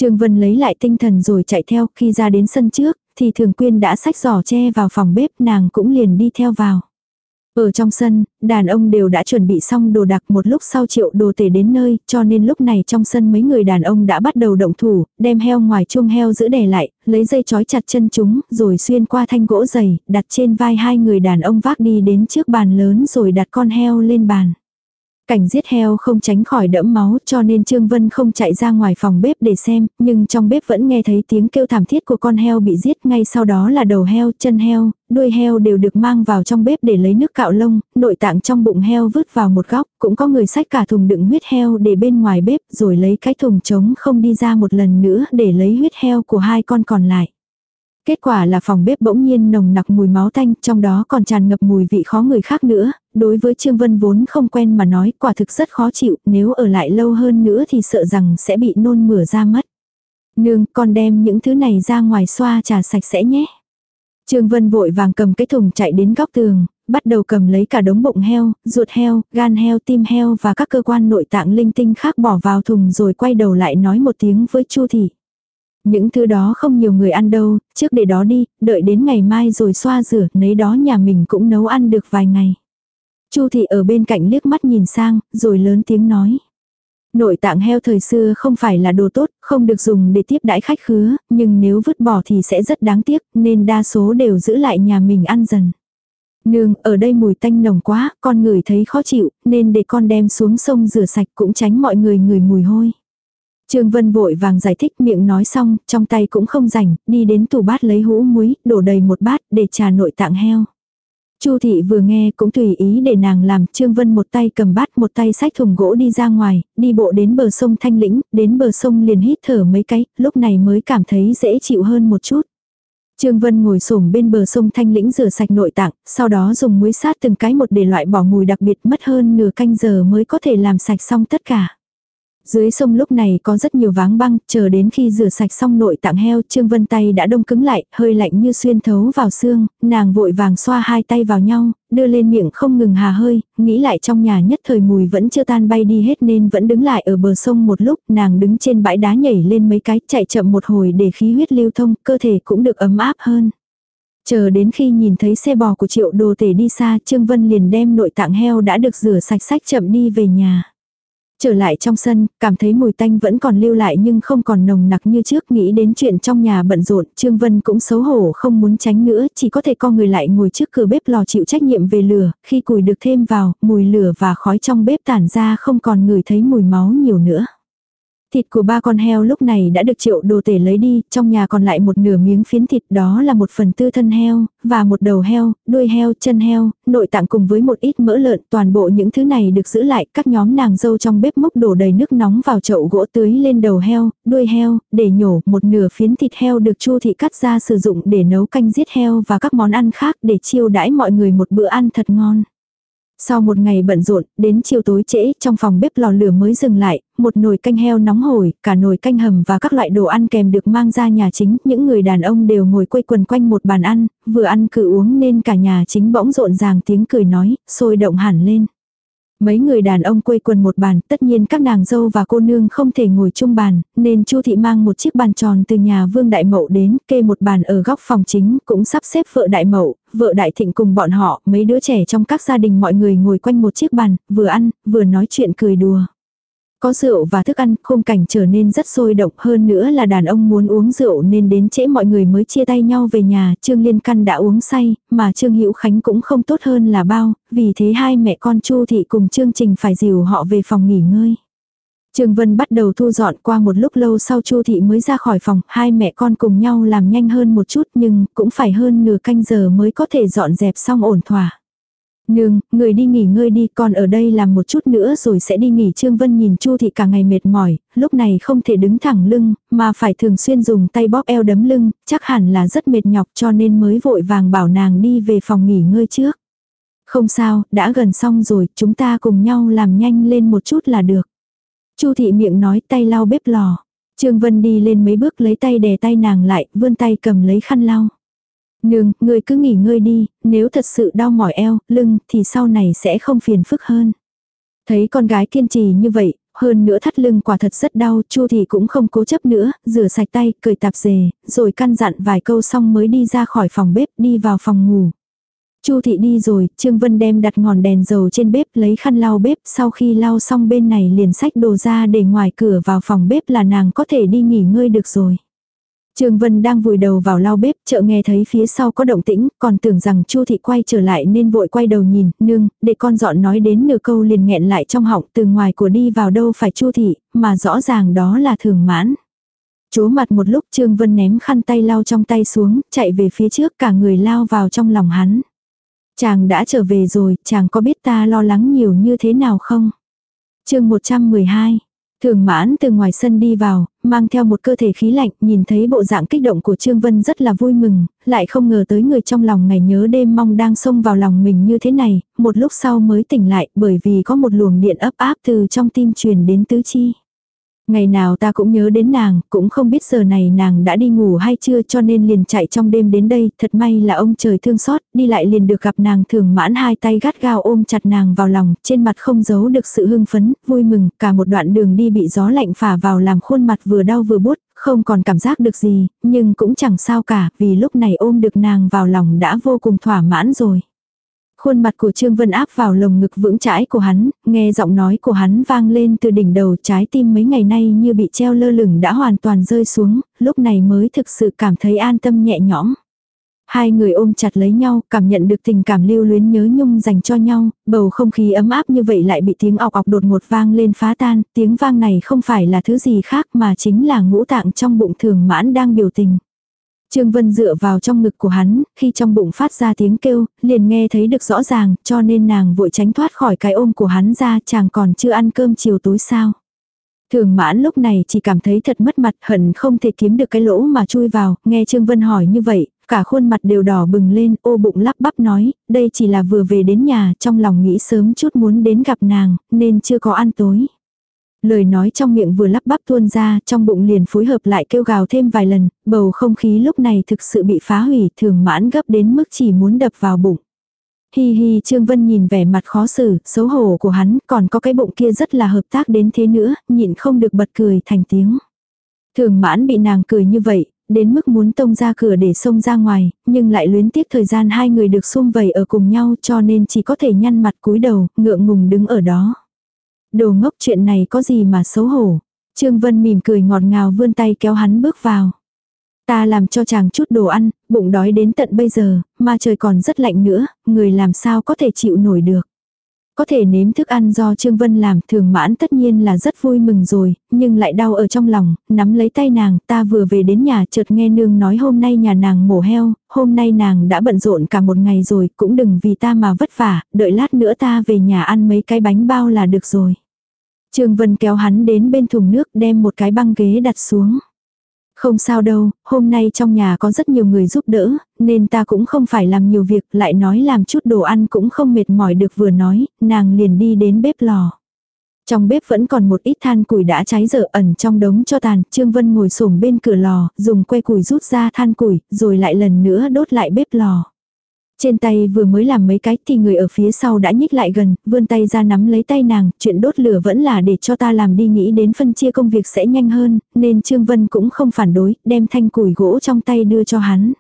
Trương Vân lấy lại tinh thần rồi chạy theo, khi ra đến sân trước, thì Thường Quyên đã xách giỏ che vào phòng bếp, nàng cũng liền đi theo vào. Ở trong sân, đàn ông đều đã chuẩn bị xong đồ đặc một lúc sau triệu đồ tể đến nơi, cho nên lúc này trong sân mấy người đàn ông đã bắt đầu động thủ, đem heo ngoài chuông heo giữ đè lại, lấy dây chói chặt chân chúng, rồi xuyên qua thanh gỗ dày, đặt trên vai hai người đàn ông vác đi đến trước bàn lớn rồi đặt con heo lên bàn. Cảnh giết heo không tránh khỏi đẫm máu cho nên Trương Vân không chạy ra ngoài phòng bếp để xem, nhưng trong bếp vẫn nghe thấy tiếng kêu thảm thiết của con heo bị giết ngay sau đó là đầu heo, chân heo, đuôi heo đều được mang vào trong bếp để lấy nước cạo lông, nội tạng trong bụng heo vứt vào một góc, cũng có người xách cả thùng đựng huyết heo để bên ngoài bếp rồi lấy cái thùng trống không đi ra một lần nữa để lấy huyết heo của hai con còn lại. Kết quả là phòng bếp bỗng nhiên nồng nặc mùi máu tanh, trong đó còn tràn ngập mùi vị khó người khác nữa, đối với Trương Vân vốn không quen mà nói quả thực rất khó chịu, nếu ở lại lâu hơn nữa thì sợ rằng sẽ bị nôn mửa ra mất. Nương, con đem những thứ này ra ngoài xoa trà sạch sẽ nhé. Trương Vân vội vàng cầm cái thùng chạy đến góc tường, bắt đầu cầm lấy cả đống bụng heo, ruột heo, gan heo, tim heo và các cơ quan nội tạng linh tinh khác bỏ vào thùng rồi quay đầu lại nói một tiếng với Chu Thị. Những thứ đó không nhiều người ăn đâu, trước để đó đi, đợi đến ngày mai rồi xoa rửa, nấy đó nhà mình cũng nấu ăn được vài ngày. Chu thị ở bên cạnh liếc mắt nhìn sang, rồi lớn tiếng nói. Nội tạng heo thời xưa không phải là đồ tốt, không được dùng để tiếp đãi khách khứa, nhưng nếu vứt bỏ thì sẽ rất đáng tiếc, nên đa số đều giữ lại nhà mình ăn dần. Nương, ở đây mùi tanh nồng quá, con người thấy khó chịu, nên để con đem xuống sông rửa sạch cũng tránh mọi người người mùi hôi. Trương Vân vội vàng giải thích miệng nói xong, trong tay cũng không rảnh, đi đến tủ bát lấy hũ muối, đổ đầy một bát để trà nội tạng heo. Chu thị vừa nghe cũng tùy ý để nàng làm, Trương Vân một tay cầm bát một tay xách thùng gỗ đi ra ngoài, đi bộ đến bờ sông Thanh Lĩnh, đến bờ sông liền hít thở mấy cái, lúc này mới cảm thấy dễ chịu hơn một chút. Trương Vân ngồi xổm bên bờ sông Thanh Lĩnh rửa sạch nội tạng, sau đó dùng muối sát từng cái một để loại bỏ mùi đặc biệt mất hơn nửa canh giờ mới có thể làm sạch xong tất cả. Dưới sông lúc này có rất nhiều váng băng, chờ đến khi rửa sạch xong nội tạng heo, Trương Vân tay đã đông cứng lại, hơi lạnh như xuyên thấu vào xương, nàng vội vàng xoa hai tay vào nhau, đưa lên miệng không ngừng hà hơi, nghĩ lại trong nhà nhất thời mùi vẫn chưa tan bay đi hết nên vẫn đứng lại ở bờ sông một lúc, nàng đứng trên bãi đá nhảy lên mấy cái, chạy chậm một hồi để khí huyết lưu thông, cơ thể cũng được ấm áp hơn. Chờ đến khi nhìn thấy xe bò của triệu đồ tể đi xa, Trương Vân liền đem nội tạng heo đã được rửa sạch sách chậm đi về nhà. Trở lại trong sân, cảm thấy mùi tanh vẫn còn lưu lại nhưng không còn nồng nặc như trước nghĩ đến chuyện trong nhà bận rộn, Trương Vân cũng xấu hổ không muốn tránh nữa, chỉ có thể co người lại ngồi trước cửa bếp lò chịu trách nhiệm về lửa, khi củi được thêm vào, mùi lửa và khói trong bếp tản ra không còn người thấy mùi máu nhiều nữa. Thịt của ba con heo lúc này đã được triệu đồ tể lấy đi, trong nhà còn lại một nửa miếng phiến thịt đó là một phần tư thân heo, và một đầu heo, đuôi heo, chân heo, nội tạng cùng với một ít mỡ lợn. Toàn bộ những thứ này được giữ lại, các nhóm nàng dâu trong bếp múc đổ đầy nước nóng vào chậu gỗ tưới lên đầu heo, đuôi heo, để nhổ một nửa phiến thịt heo được chu thị cắt ra sử dụng để nấu canh giết heo và các món ăn khác để chiêu đãi mọi người một bữa ăn thật ngon. Sau một ngày bận rộn, đến chiều tối trễ, trong phòng bếp lò lửa mới dừng lại, một nồi canh heo nóng hổi, cả nồi canh hầm và các loại đồ ăn kèm được mang ra nhà chính, những người đàn ông đều ngồi quây quần quanh một bàn ăn, vừa ăn cử uống nên cả nhà chính bỗng rộn ràng tiếng cười nói, sôi động hẳn lên. Mấy người đàn ông quây quần một bàn, tất nhiên các nàng dâu và cô nương không thể ngồi chung bàn, nên Chu thị mang một chiếc bàn tròn từ nhà Vương Đại Mậu đến, kê một bàn ở góc phòng chính, cũng sắp xếp vợ Đại Mậu, vợ Đại Thịnh cùng bọn họ, mấy đứa trẻ trong các gia đình mọi người ngồi quanh một chiếc bàn, vừa ăn, vừa nói chuyện cười đùa. Có rượu và thức ăn, khung cảnh trở nên rất sôi động hơn nữa là đàn ông muốn uống rượu nên đến trễ mọi người mới chia tay nhau về nhà, Trương Liên Căn đã uống say, mà Trương Hữu Khánh cũng không tốt hơn là bao, vì thế hai mẹ con Chu Thị cùng Trương Trình phải dìu họ về phòng nghỉ ngơi. Trương Vân bắt đầu thu dọn qua một lúc lâu sau Chu Thị mới ra khỏi phòng, hai mẹ con cùng nhau làm nhanh hơn một chút nhưng cũng phải hơn nửa canh giờ mới có thể dọn dẹp xong ổn thỏa. Nương, người đi nghỉ ngơi đi, con ở đây làm một chút nữa rồi sẽ đi nghỉ. Trương Vân nhìn Chu thị cả ngày mệt mỏi, lúc này không thể đứng thẳng lưng, mà phải thường xuyên dùng tay bóp eo đấm lưng, chắc hẳn là rất mệt nhọc cho nên mới vội vàng bảo nàng đi về phòng nghỉ ngơi trước. Không sao, đã gần xong rồi, chúng ta cùng nhau làm nhanh lên một chút là được. Chu thị miệng nói tay lau bếp lò. Trương Vân đi lên mấy bước lấy tay đè tay nàng lại, vươn tay cầm lấy khăn lau. Nương, ngươi cứ nghỉ ngơi đi, nếu thật sự đau mỏi eo, lưng, thì sau này sẽ không phiền phức hơn. Thấy con gái kiên trì như vậy, hơn nữa thắt lưng quả thật rất đau, Chu thì cũng không cố chấp nữa, rửa sạch tay, cởi tạp dề, rồi căn dặn vài câu xong mới đi ra khỏi phòng bếp, đi vào phòng ngủ. Chu thị đi rồi, Trương Vân đem đặt ngọn đèn dầu trên bếp lấy khăn lau bếp, sau khi lau xong bên này liền xách đồ ra để ngoài cửa vào phòng bếp là nàng có thể đi nghỉ ngơi được rồi. Trương Vân đang vùi đầu vào lau bếp, chợ nghe thấy phía sau có động tĩnh, còn tưởng rằng Chu thị quay trở lại nên vội quay đầu nhìn, nương, để con dọn nói đến nửa câu liền nghẹn lại trong họng, từ ngoài của đi vào đâu phải Chu thị, mà rõ ràng đó là Thường Mãn. Chố mặt một lúc Trương Vân ném khăn tay lau trong tay xuống, chạy về phía trước cả người lao vào trong lòng hắn. Chàng đã trở về rồi, chàng có biết ta lo lắng nhiều như thế nào không? chương 112 Thường mãn từ ngoài sân đi vào, mang theo một cơ thể khí lạnh, nhìn thấy bộ dạng kích động của Trương Vân rất là vui mừng, lại không ngờ tới người trong lòng ngày nhớ đêm mong đang xông vào lòng mình như thế này, một lúc sau mới tỉnh lại bởi vì có một luồng điện ấp áp từ trong tim truyền đến tứ chi. Ngày nào ta cũng nhớ đến nàng, cũng không biết giờ này nàng đã đi ngủ hay chưa cho nên liền chạy trong đêm đến đây, thật may là ông trời thương xót, đi lại liền được gặp nàng thường mãn hai tay gắt gao ôm chặt nàng vào lòng, trên mặt không giấu được sự hưng phấn, vui mừng, cả một đoạn đường đi bị gió lạnh phả vào làm khuôn mặt vừa đau vừa bút, không còn cảm giác được gì, nhưng cũng chẳng sao cả, vì lúc này ôm được nàng vào lòng đã vô cùng thỏa mãn rồi. Khuôn mặt của Trương Vân áp vào lồng ngực vững chãi của hắn, nghe giọng nói của hắn vang lên từ đỉnh đầu trái tim mấy ngày nay như bị treo lơ lửng đã hoàn toàn rơi xuống, lúc này mới thực sự cảm thấy an tâm nhẹ nhõm. Hai người ôm chặt lấy nhau, cảm nhận được tình cảm lưu luyến nhớ nhung dành cho nhau, bầu không khí ấm áp như vậy lại bị tiếng ọc ọc đột ngột vang lên phá tan, tiếng vang này không phải là thứ gì khác mà chính là ngũ tạng trong bụng thường mãn đang biểu tình. Trương Vân dựa vào trong ngực của hắn, khi trong bụng phát ra tiếng kêu, liền nghe thấy được rõ ràng, cho nên nàng vội tránh thoát khỏi cái ôm của hắn ra, chàng còn chưa ăn cơm chiều tối sao. Thường mãn lúc này chỉ cảm thấy thật mất mặt, hận không thể kiếm được cái lỗ mà chui vào, nghe Trương Vân hỏi như vậy, cả khuôn mặt đều đỏ bừng lên, ô bụng lắp bắp nói, đây chỉ là vừa về đến nhà, trong lòng nghĩ sớm chút muốn đến gặp nàng, nên chưa có ăn tối. Lời nói trong miệng vừa lắp bắp tuôn ra, trong bụng liền phối hợp lại kêu gào thêm vài lần, bầu không khí lúc này thực sự bị phá hủy, thường mãn gấp đến mức chỉ muốn đập vào bụng. Hi hi Trương Vân nhìn vẻ mặt khó xử, xấu hổ của hắn, còn có cái bụng kia rất là hợp tác đến thế nữa, nhịn không được bật cười thành tiếng. Thường mãn bị nàng cười như vậy, đến mức muốn tông ra cửa để xông ra ngoài, nhưng lại luyến tiếc thời gian hai người được xung vầy ở cùng nhau cho nên chỉ có thể nhăn mặt cúi đầu, ngượng ngùng đứng ở đó. Đồ ngốc chuyện này có gì mà xấu hổ. Trương Vân mỉm cười ngọt ngào vươn tay kéo hắn bước vào. Ta làm cho chàng chút đồ ăn, bụng đói đến tận bây giờ, mà trời còn rất lạnh nữa, người làm sao có thể chịu nổi được. Có thể nếm thức ăn do Trương Vân làm thường mãn tất nhiên là rất vui mừng rồi, nhưng lại đau ở trong lòng, nắm lấy tay nàng, ta vừa về đến nhà chợt nghe nương nói hôm nay nhà nàng mổ heo, hôm nay nàng đã bận rộn cả một ngày rồi, cũng đừng vì ta mà vất vả, đợi lát nữa ta về nhà ăn mấy cái bánh bao là được rồi. Trương Vân kéo hắn đến bên thùng nước đem một cái băng ghế đặt xuống. Không sao đâu, hôm nay trong nhà có rất nhiều người giúp đỡ, nên ta cũng không phải làm nhiều việc, lại nói làm chút đồ ăn cũng không mệt mỏi được vừa nói, nàng liền đi đến bếp lò. Trong bếp vẫn còn một ít than củi đã cháy dở ẩn trong đống cho tàn, Trương Vân ngồi xổm bên cửa lò, dùng que củi rút ra than củi, rồi lại lần nữa đốt lại bếp lò. Trên tay vừa mới làm mấy cái thì người ở phía sau đã nhích lại gần, vươn tay ra nắm lấy tay nàng, chuyện đốt lửa vẫn là để cho ta làm đi nghĩ đến phân chia công việc sẽ nhanh hơn, nên Trương Vân cũng không phản đối, đem thanh củi gỗ trong tay đưa cho hắn.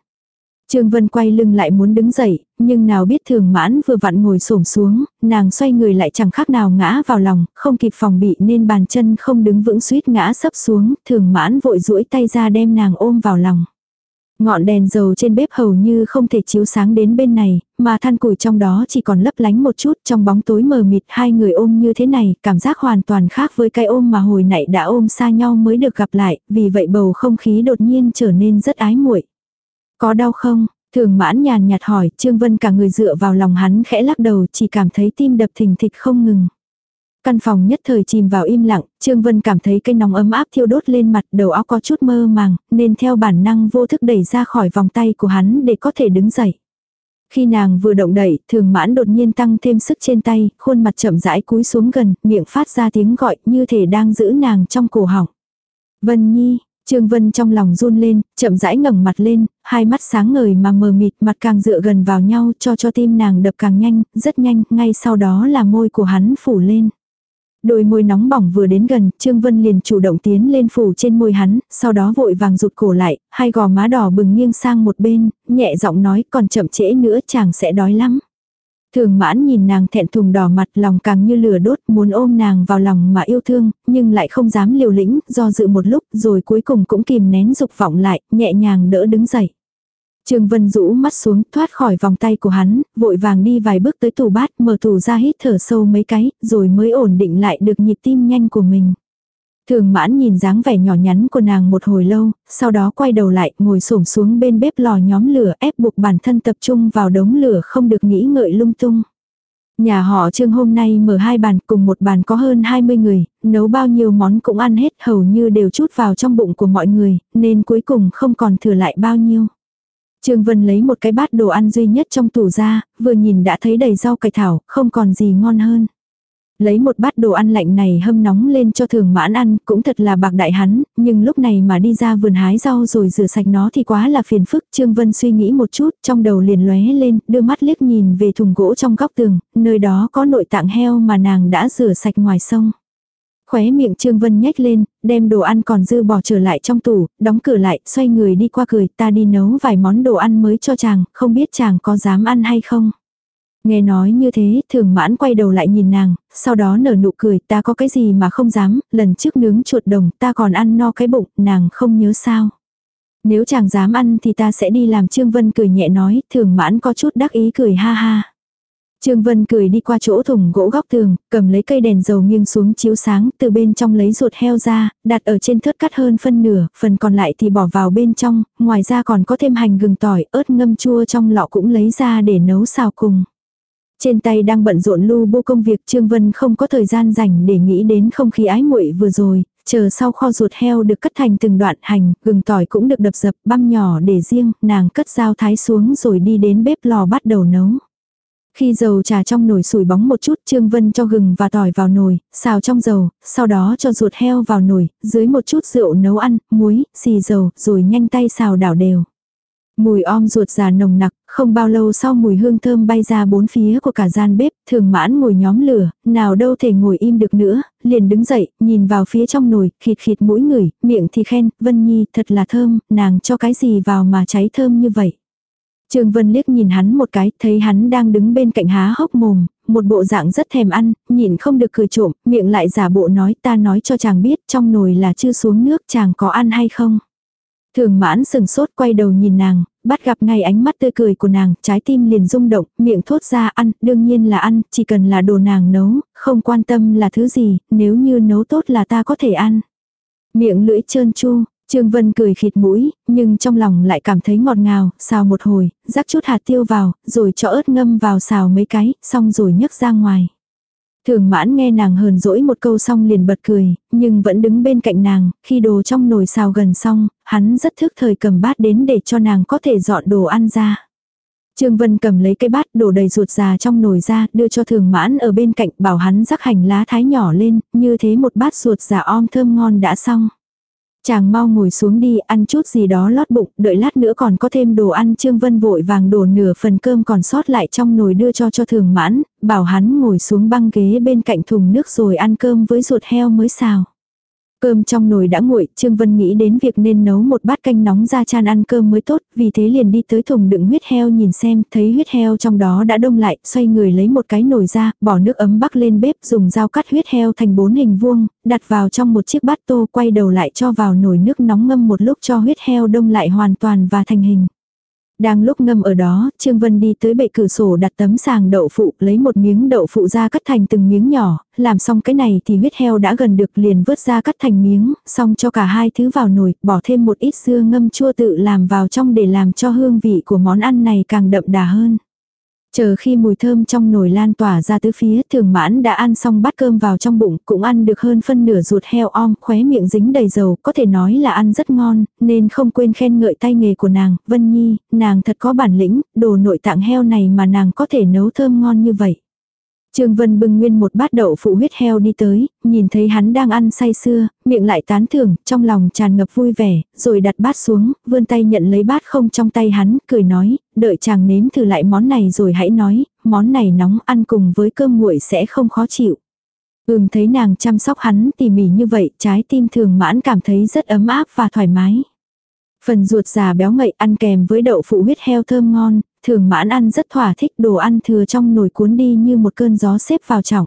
Trương Vân quay lưng lại muốn đứng dậy, nhưng nào biết thường mãn vừa vặn ngồi xổm xuống, nàng xoay người lại chẳng khác nào ngã vào lòng, không kịp phòng bị nên bàn chân không đứng vững suýt ngã sấp xuống, thường mãn vội duỗi tay ra đem nàng ôm vào lòng. Ngọn đèn dầu trên bếp hầu như không thể chiếu sáng đến bên này, mà than củi trong đó chỉ còn lấp lánh một chút trong bóng tối mờ mịt hai người ôm như thế này, cảm giác hoàn toàn khác với cái ôm mà hồi nãy đã ôm xa nhau mới được gặp lại, vì vậy bầu không khí đột nhiên trở nên rất ái muội. Có đau không? Thường mãn nhàn nhạt hỏi, Trương Vân cả người dựa vào lòng hắn khẽ lắc đầu chỉ cảm thấy tim đập thình thịch không ngừng. Căn phòng nhất thời chìm vào im lặng, Trương Vân cảm thấy cây nóng ấm áp thiêu đốt lên mặt đầu óc có chút mơ màng, nên theo bản năng vô thức đẩy ra khỏi vòng tay của hắn để có thể đứng dậy. Khi nàng vừa động đẩy, thường mãn đột nhiên tăng thêm sức trên tay, khuôn mặt chậm rãi cúi xuống gần, miệng phát ra tiếng gọi như thể đang giữ nàng trong cổ họng. Vân Nhi, Trương Vân trong lòng run lên, chậm rãi ngẩng mặt lên, hai mắt sáng ngời mà mờ mịt mặt càng dựa gần vào nhau cho cho tim nàng đập càng nhanh, rất nhanh, ngay sau đó là môi của hắn phủ lên. Đôi môi nóng bỏng vừa đến gần, Trương Vân liền chủ động tiến lên phủ trên môi hắn, sau đó vội vàng rụt cổ lại, hai gò má đỏ bừng nghiêng sang một bên, nhẹ giọng nói còn chậm trễ nữa chàng sẽ đói lắm. Thường mãn nhìn nàng thẹn thùng đỏ mặt lòng càng như lửa đốt muốn ôm nàng vào lòng mà yêu thương, nhưng lại không dám liều lĩnh, do dự một lúc rồi cuối cùng cũng kìm nén dục vọng lại, nhẹ nhàng đỡ đứng dậy. Trương Vân rũ mắt xuống, thoát khỏi vòng tay của hắn, vội vàng đi vài bước tới tủ bát, mở tủ ra hít thở sâu mấy cái, rồi mới ổn định lại được nhịp tim nhanh của mình. Thường mãn nhìn dáng vẻ nhỏ nhắn của nàng một hồi lâu, sau đó quay đầu lại, ngồi xổm xuống bên bếp lò nhóm lửa ép buộc bản thân tập trung vào đống lửa không được nghĩ ngợi lung tung. Nhà họ Trương hôm nay mở hai bàn, cùng một bàn có hơn 20 người, nấu bao nhiêu món cũng ăn hết hầu như đều chút vào trong bụng của mọi người, nên cuối cùng không còn thừa lại bao nhiêu. Trương Vân lấy một cái bát đồ ăn duy nhất trong tủ ra, vừa nhìn đã thấy đầy rau cải thảo, không còn gì ngon hơn. Lấy một bát đồ ăn lạnh này hâm nóng lên cho thường mãn ăn, cũng thật là bạc đại hắn, nhưng lúc này mà đi ra vườn hái rau rồi rửa sạch nó thì quá là phiền phức. Trương Vân suy nghĩ một chút, trong đầu liền lóe lên, đưa mắt liếc nhìn về thùng gỗ trong góc tường, nơi đó có nội tạng heo mà nàng đã rửa sạch ngoài sông. Khóe miệng Trương Vân nhếch lên, đem đồ ăn còn dư bỏ trở lại trong tủ, đóng cửa lại, xoay người đi qua cười, ta đi nấu vài món đồ ăn mới cho chàng, không biết chàng có dám ăn hay không. Nghe nói như thế, thường mãn quay đầu lại nhìn nàng, sau đó nở nụ cười, ta có cái gì mà không dám, lần trước nướng chuột đồng, ta còn ăn no cái bụng, nàng không nhớ sao. Nếu chàng dám ăn thì ta sẽ đi làm Trương Vân cười nhẹ nói, thường mãn có chút đắc ý cười ha ha. Trương Vân cười đi qua chỗ thùng gỗ góc tường, cầm lấy cây đèn dầu nghiêng xuống chiếu sáng, từ bên trong lấy ruột heo ra, đặt ở trên thớt cắt hơn phân nửa, phần còn lại thì bỏ vào bên trong, ngoài ra còn có thêm hành gừng tỏi, ớt ngâm chua trong lọ cũng lấy ra để nấu xào cùng. Trên tay đang bận rộn lu bu công việc Trương Vân không có thời gian dành để nghĩ đến không khí ái muội vừa rồi, chờ sau kho ruột heo được cắt thành từng đoạn hành, gừng tỏi cũng được đập dập băm nhỏ để riêng, nàng cất dao thái xuống rồi đi đến bếp lò bắt đầu nấu. Khi dầu trà trong nồi sủi bóng một chút Trương Vân cho gừng và tỏi vào nồi, xào trong dầu, sau đó cho ruột heo vào nồi, dưới một chút rượu nấu ăn, muối, xì dầu, rồi nhanh tay xào đảo đều. Mùi om ruột già nồng nặc, không bao lâu sau mùi hương thơm bay ra bốn phía của cả gian bếp, thường mãn ngồi nhóm lửa, nào đâu thể ngồi im được nữa, liền đứng dậy, nhìn vào phía trong nồi, khịt khịt mũi người, miệng thì khen, Vân Nhi thật là thơm, nàng cho cái gì vào mà cháy thơm như vậy. Trương Vân liếc nhìn hắn một cái, thấy hắn đang đứng bên cạnh há hốc mồm, một bộ dạng rất thèm ăn, nhìn không được cười trộm, miệng lại giả bộ nói ta nói cho chàng biết trong nồi là chưa xuống nước chàng có ăn hay không. Thường mãn sừng sốt quay đầu nhìn nàng, bắt gặp ngay ánh mắt tươi cười của nàng, trái tim liền rung động, miệng thốt ra ăn, đương nhiên là ăn, chỉ cần là đồ nàng nấu, không quan tâm là thứ gì, nếu như nấu tốt là ta có thể ăn. Miệng lưỡi trơn chu, Trương Vân cười khịt mũi, nhưng trong lòng lại cảm thấy ngọt ngào, xào một hồi, rắc chút hạt tiêu vào, rồi cho ớt ngâm vào xào mấy cái, xong rồi nhấc ra ngoài. Thường mãn nghe nàng hờn dỗi một câu xong liền bật cười, nhưng vẫn đứng bên cạnh nàng, khi đồ trong nồi xào gần xong, hắn rất thức thời cầm bát đến để cho nàng có thể dọn đồ ăn ra. Trương Vân cầm lấy cái bát đổ đầy ruột già trong nồi ra, đưa cho thường mãn ở bên cạnh bảo hắn rắc hành lá thái nhỏ lên, như thế một bát ruột già om thơm ngon đã xong. Chàng mau ngồi xuống đi, ăn chút gì đó lót bụng, đợi lát nữa còn có thêm đồ ăn Trương Vân vội vàng đổ nửa phần cơm còn sót lại trong nồi đưa cho cho thường mãn, bảo hắn ngồi xuống băng ghế bên cạnh thùng nước rồi ăn cơm với ruột heo mới xào. Cơm trong nồi đã nguội, Trương Vân nghĩ đến việc nên nấu một bát canh nóng ra chan ăn cơm mới tốt, vì thế liền đi tới thùng đựng huyết heo nhìn xem, thấy huyết heo trong đó đã đông lại, xoay người lấy một cái nồi ra, bỏ nước ấm bắc lên bếp, dùng dao cắt huyết heo thành bốn hình vuông, đặt vào trong một chiếc bát tô, quay đầu lại cho vào nồi nước nóng ngâm một lúc cho huyết heo đông lại hoàn toàn và thành hình. Đang lúc ngâm ở đó, Trương Vân đi tới bệ cửa sổ đặt tấm sàng đậu phụ, lấy một miếng đậu phụ ra cắt thành từng miếng nhỏ, làm xong cái này thì huyết heo đã gần được liền vớt ra cắt thành miếng, xong cho cả hai thứ vào nồi, bỏ thêm một ít dưa ngâm chua tự làm vào trong để làm cho hương vị của món ăn này càng đậm đà hơn. Chờ khi mùi thơm trong nồi lan tỏa ra tứ phía, thường mãn đã ăn xong bát cơm vào trong bụng, cũng ăn được hơn phân nửa ruột heo om, khóe miệng dính đầy dầu, có thể nói là ăn rất ngon, nên không quên khen ngợi tay nghề của nàng, Vân Nhi, nàng thật có bản lĩnh, đồ nội tạng heo này mà nàng có thể nấu thơm ngon như vậy. Trương Vân bưng nguyên một bát đậu phụ huyết heo đi tới, nhìn thấy hắn đang ăn say sưa, miệng lại tán thưởng, trong lòng tràn ngập vui vẻ, rồi đặt bát xuống, vươn tay nhận lấy bát không trong tay hắn, cười nói, đợi chàng nếm thử lại món này rồi hãy nói, món này nóng ăn cùng với cơm nguội sẽ không khó chịu. Ừm thấy nàng chăm sóc hắn tỉ mỉ như vậy, trái tim thường mãn cảm thấy rất ấm áp và thoải mái. Phần ruột già béo ngậy ăn kèm với đậu phụ huyết heo thơm ngon, thường mãn ăn rất thỏa thích đồ ăn thừa trong nồi cuốn đi như một cơn gió xếp vào trọng.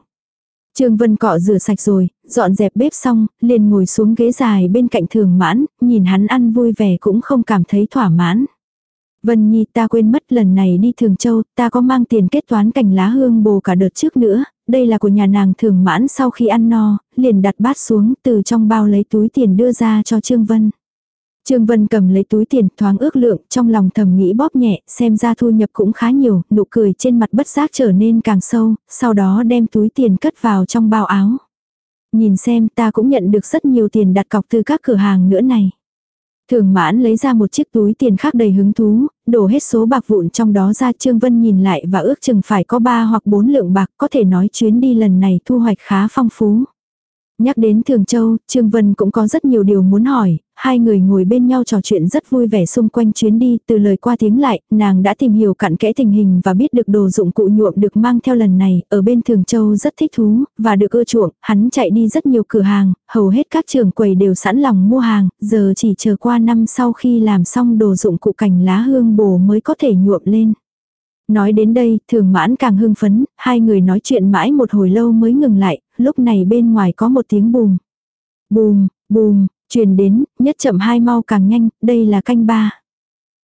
Trương Vân cọ rửa sạch rồi, dọn dẹp bếp xong, liền ngồi xuống ghế dài bên cạnh thường mãn, nhìn hắn ăn vui vẻ cũng không cảm thấy thỏa mãn. Vân Nhi ta quên mất lần này đi Thường Châu, ta có mang tiền kết toán cành lá hương bồ cả đợt trước nữa, đây là của nhà nàng thường mãn sau khi ăn no, liền đặt bát xuống từ trong bao lấy túi tiền đưa ra cho Trương Vân. Trương Vân cầm lấy túi tiền thoáng ước lượng, trong lòng thầm nghĩ bóp nhẹ, xem ra thu nhập cũng khá nhiều, nụ cười trên mặt bất giác trở nên càng sâu, sau đó đem túi tiền cất vào trong bao áo. Nhìn xem ta cũng nhận được rất nhiều tiền đặt cọc từ các cửa hàng nữa này. Thường mãn lấy ra một chiếc túi tiền khác đầy hứng thú, đổ hết số bạc vụn trong đó ra Trương Vân nhìn lại và ước chừng phải có 3 hoặc 4 lượng bạc có thể nói chuyến đi lần này thu hoạch khá phong phú. Nhắc đến Thường Châu, Trương Vân cũng có rất nhiều điều muốn hỏi, hai người ngồi bên nhau trò chuyện rất vui vẻ xung quanh chuyến đi, từ lời qua tiếng lại, nàng đã tìm hiểu cặn kẽ tình hình và biết được đồ dụng cụ nhuộm được mang theo lần này, ở bên Thường Châu rất thích thú, và được ưa chuộng, hắn chạy đi rất nhiều cửa hàng, hầu hết các trường quầy đều sẵn lòng mua hàng, giờ chỉ chờ qua năm sau khi làm xong đồ dụng cụ cành lá hương bồ mới có thể nhuộm lên. Nói đến đây, thường mãn càng hưng phấn, hai người nói chuyện mãi một hồi lâu mới ngừng lại, lúc này bên ngoài có một tiếng bùm. Bùm, bùm, truyền đến, nhất chậm hai mau càng nhanh, đây là canh ba.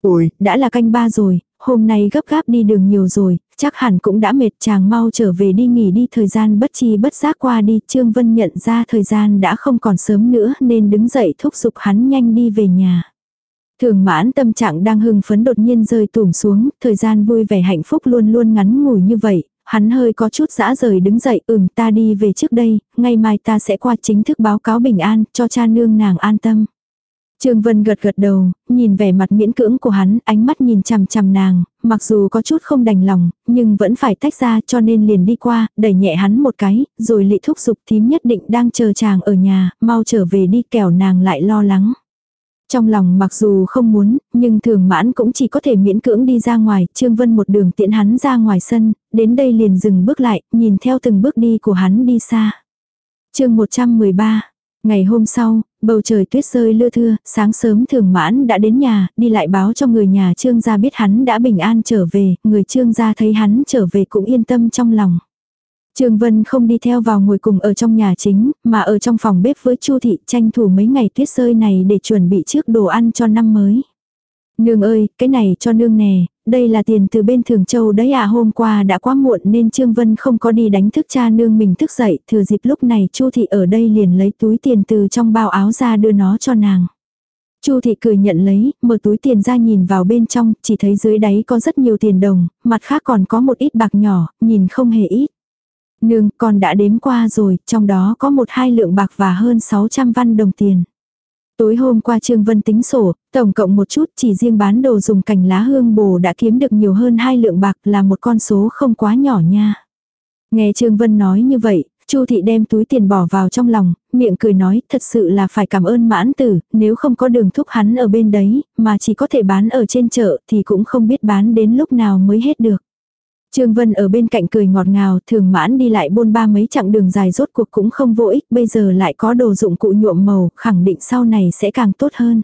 Ôi, đã là canh ba rồi, hôm nay gấp gáp đi đường nhiều rồi, chắc hẳn cũng đã mệt chàng mau trở về đi nghỉ đi thời gian bất chi bất giác qua đi. Trương Vân nhận ra thời gian đã không còn sớm nữa nên đứng dậy thúc giục hắn nhanh đi về nhà. Thường mãn tâm trạng đang hưng phấn đột nhiên rơi tùm xuống, thời gian vui vẻ hạnh phúc luôn luôn ngắn ngủi như vậy, hắn hơi có chút dã rời đứng dậy, ừm ta đi về trước đây, ngày mai ta sẽ qua chính thức báo cáo bình an, cho cha nương nàng an tâm. Trương Vân gật gật đầu, nhìn vẻ mặt miễn cưỡng của hắn, ánh mắt nhìn chằm chằm nàng, mặc dù có chút không đành lòng, nhưng vẫn phải tách ra cho nên liền đi qua, đẩy nhẹ hắn một cái, rồi lị thúc giục thím nhất định đang chờ chàng ở nhà, mau trở về đi kẻo nàng lại lo lắng. Trong lòng mặc dù không muốn, nhưng thường mãn cũng chỉ có thể miễn cưỡng đi ra ngoài, Trương Vân một đường tiện hắn ra ngoài sân, đến đây liền dừng bước lại, nhìn theo từng bước đi của hắn đi xa. chương 113 Ngày hôm sau, bầu trời tuyết rơi lưa thưa, sáng sớm thường mãn đã đến nhà, đi lại báo cho người nhà trương gia biết hắn đã bình an trở về, người trương gia thấy hắn trở về cũng yên tâm trong lòng. Trương Vân không đi theo vào ngồi cùng ở trong nhà chính, mà ở trong phòng bếp với Chu thị tranh thủ mấy ngày tuyết rơi này để chuẩn bị trước đồ ăn cho năm mới. Nương ơi, cái này cho nương nè, đây là tiền từ bên Thường Châu đấy à hôm qua đã quá muộn nên Trương Vân không có đi đánh thức cha nương mình thức dậy, thừa dịp lúc này Chu thị ở đây liền lấy túi tiền từ trong bao áo ra đưa nó cho nàng. Chu thị cười nhận lấy, mở túi tiền ra nhìn vào bên trong, chỉ thấy dưới đáy có rất nhiều tiền đồng, mặt khác còn có một ít bạc nhỏ, nhìn không hề ít. Nương, con đã đếm qua rồi, trong đó có một hai lượng bạc và hơn 600 văn đồng tiền. Tối hôm qua Trương Vân tính sổ, tổng cộng một chút chỉ riêng bán đồ dùng cành lá hương bồ đã kiếm được nhiều hơn hai lượng bạc là một con số không quá nhỏ nha. Nghe Trương Vân nói như vậy, Chu thị đem túi tiền bỏ vào trong lòng, miệng cười nói, thật sự là phải cảm ơn mãn tử, nếu không có đường thúc hắn ở bên đấy, mà chỉ có thể bán ở trên chợ thì cũng không biết bán đến lúc nào mới hết được. Trương Vân ở bên cạnh cười ngọt ngào, thường mãn đi lại bôn ba mấy chặng đường dài rốt cuộc cũng không vô ích, bây giờ lại có đồ dụng cụ nhuộm màu, khẳng định sau này sẽ càng tốt hơn.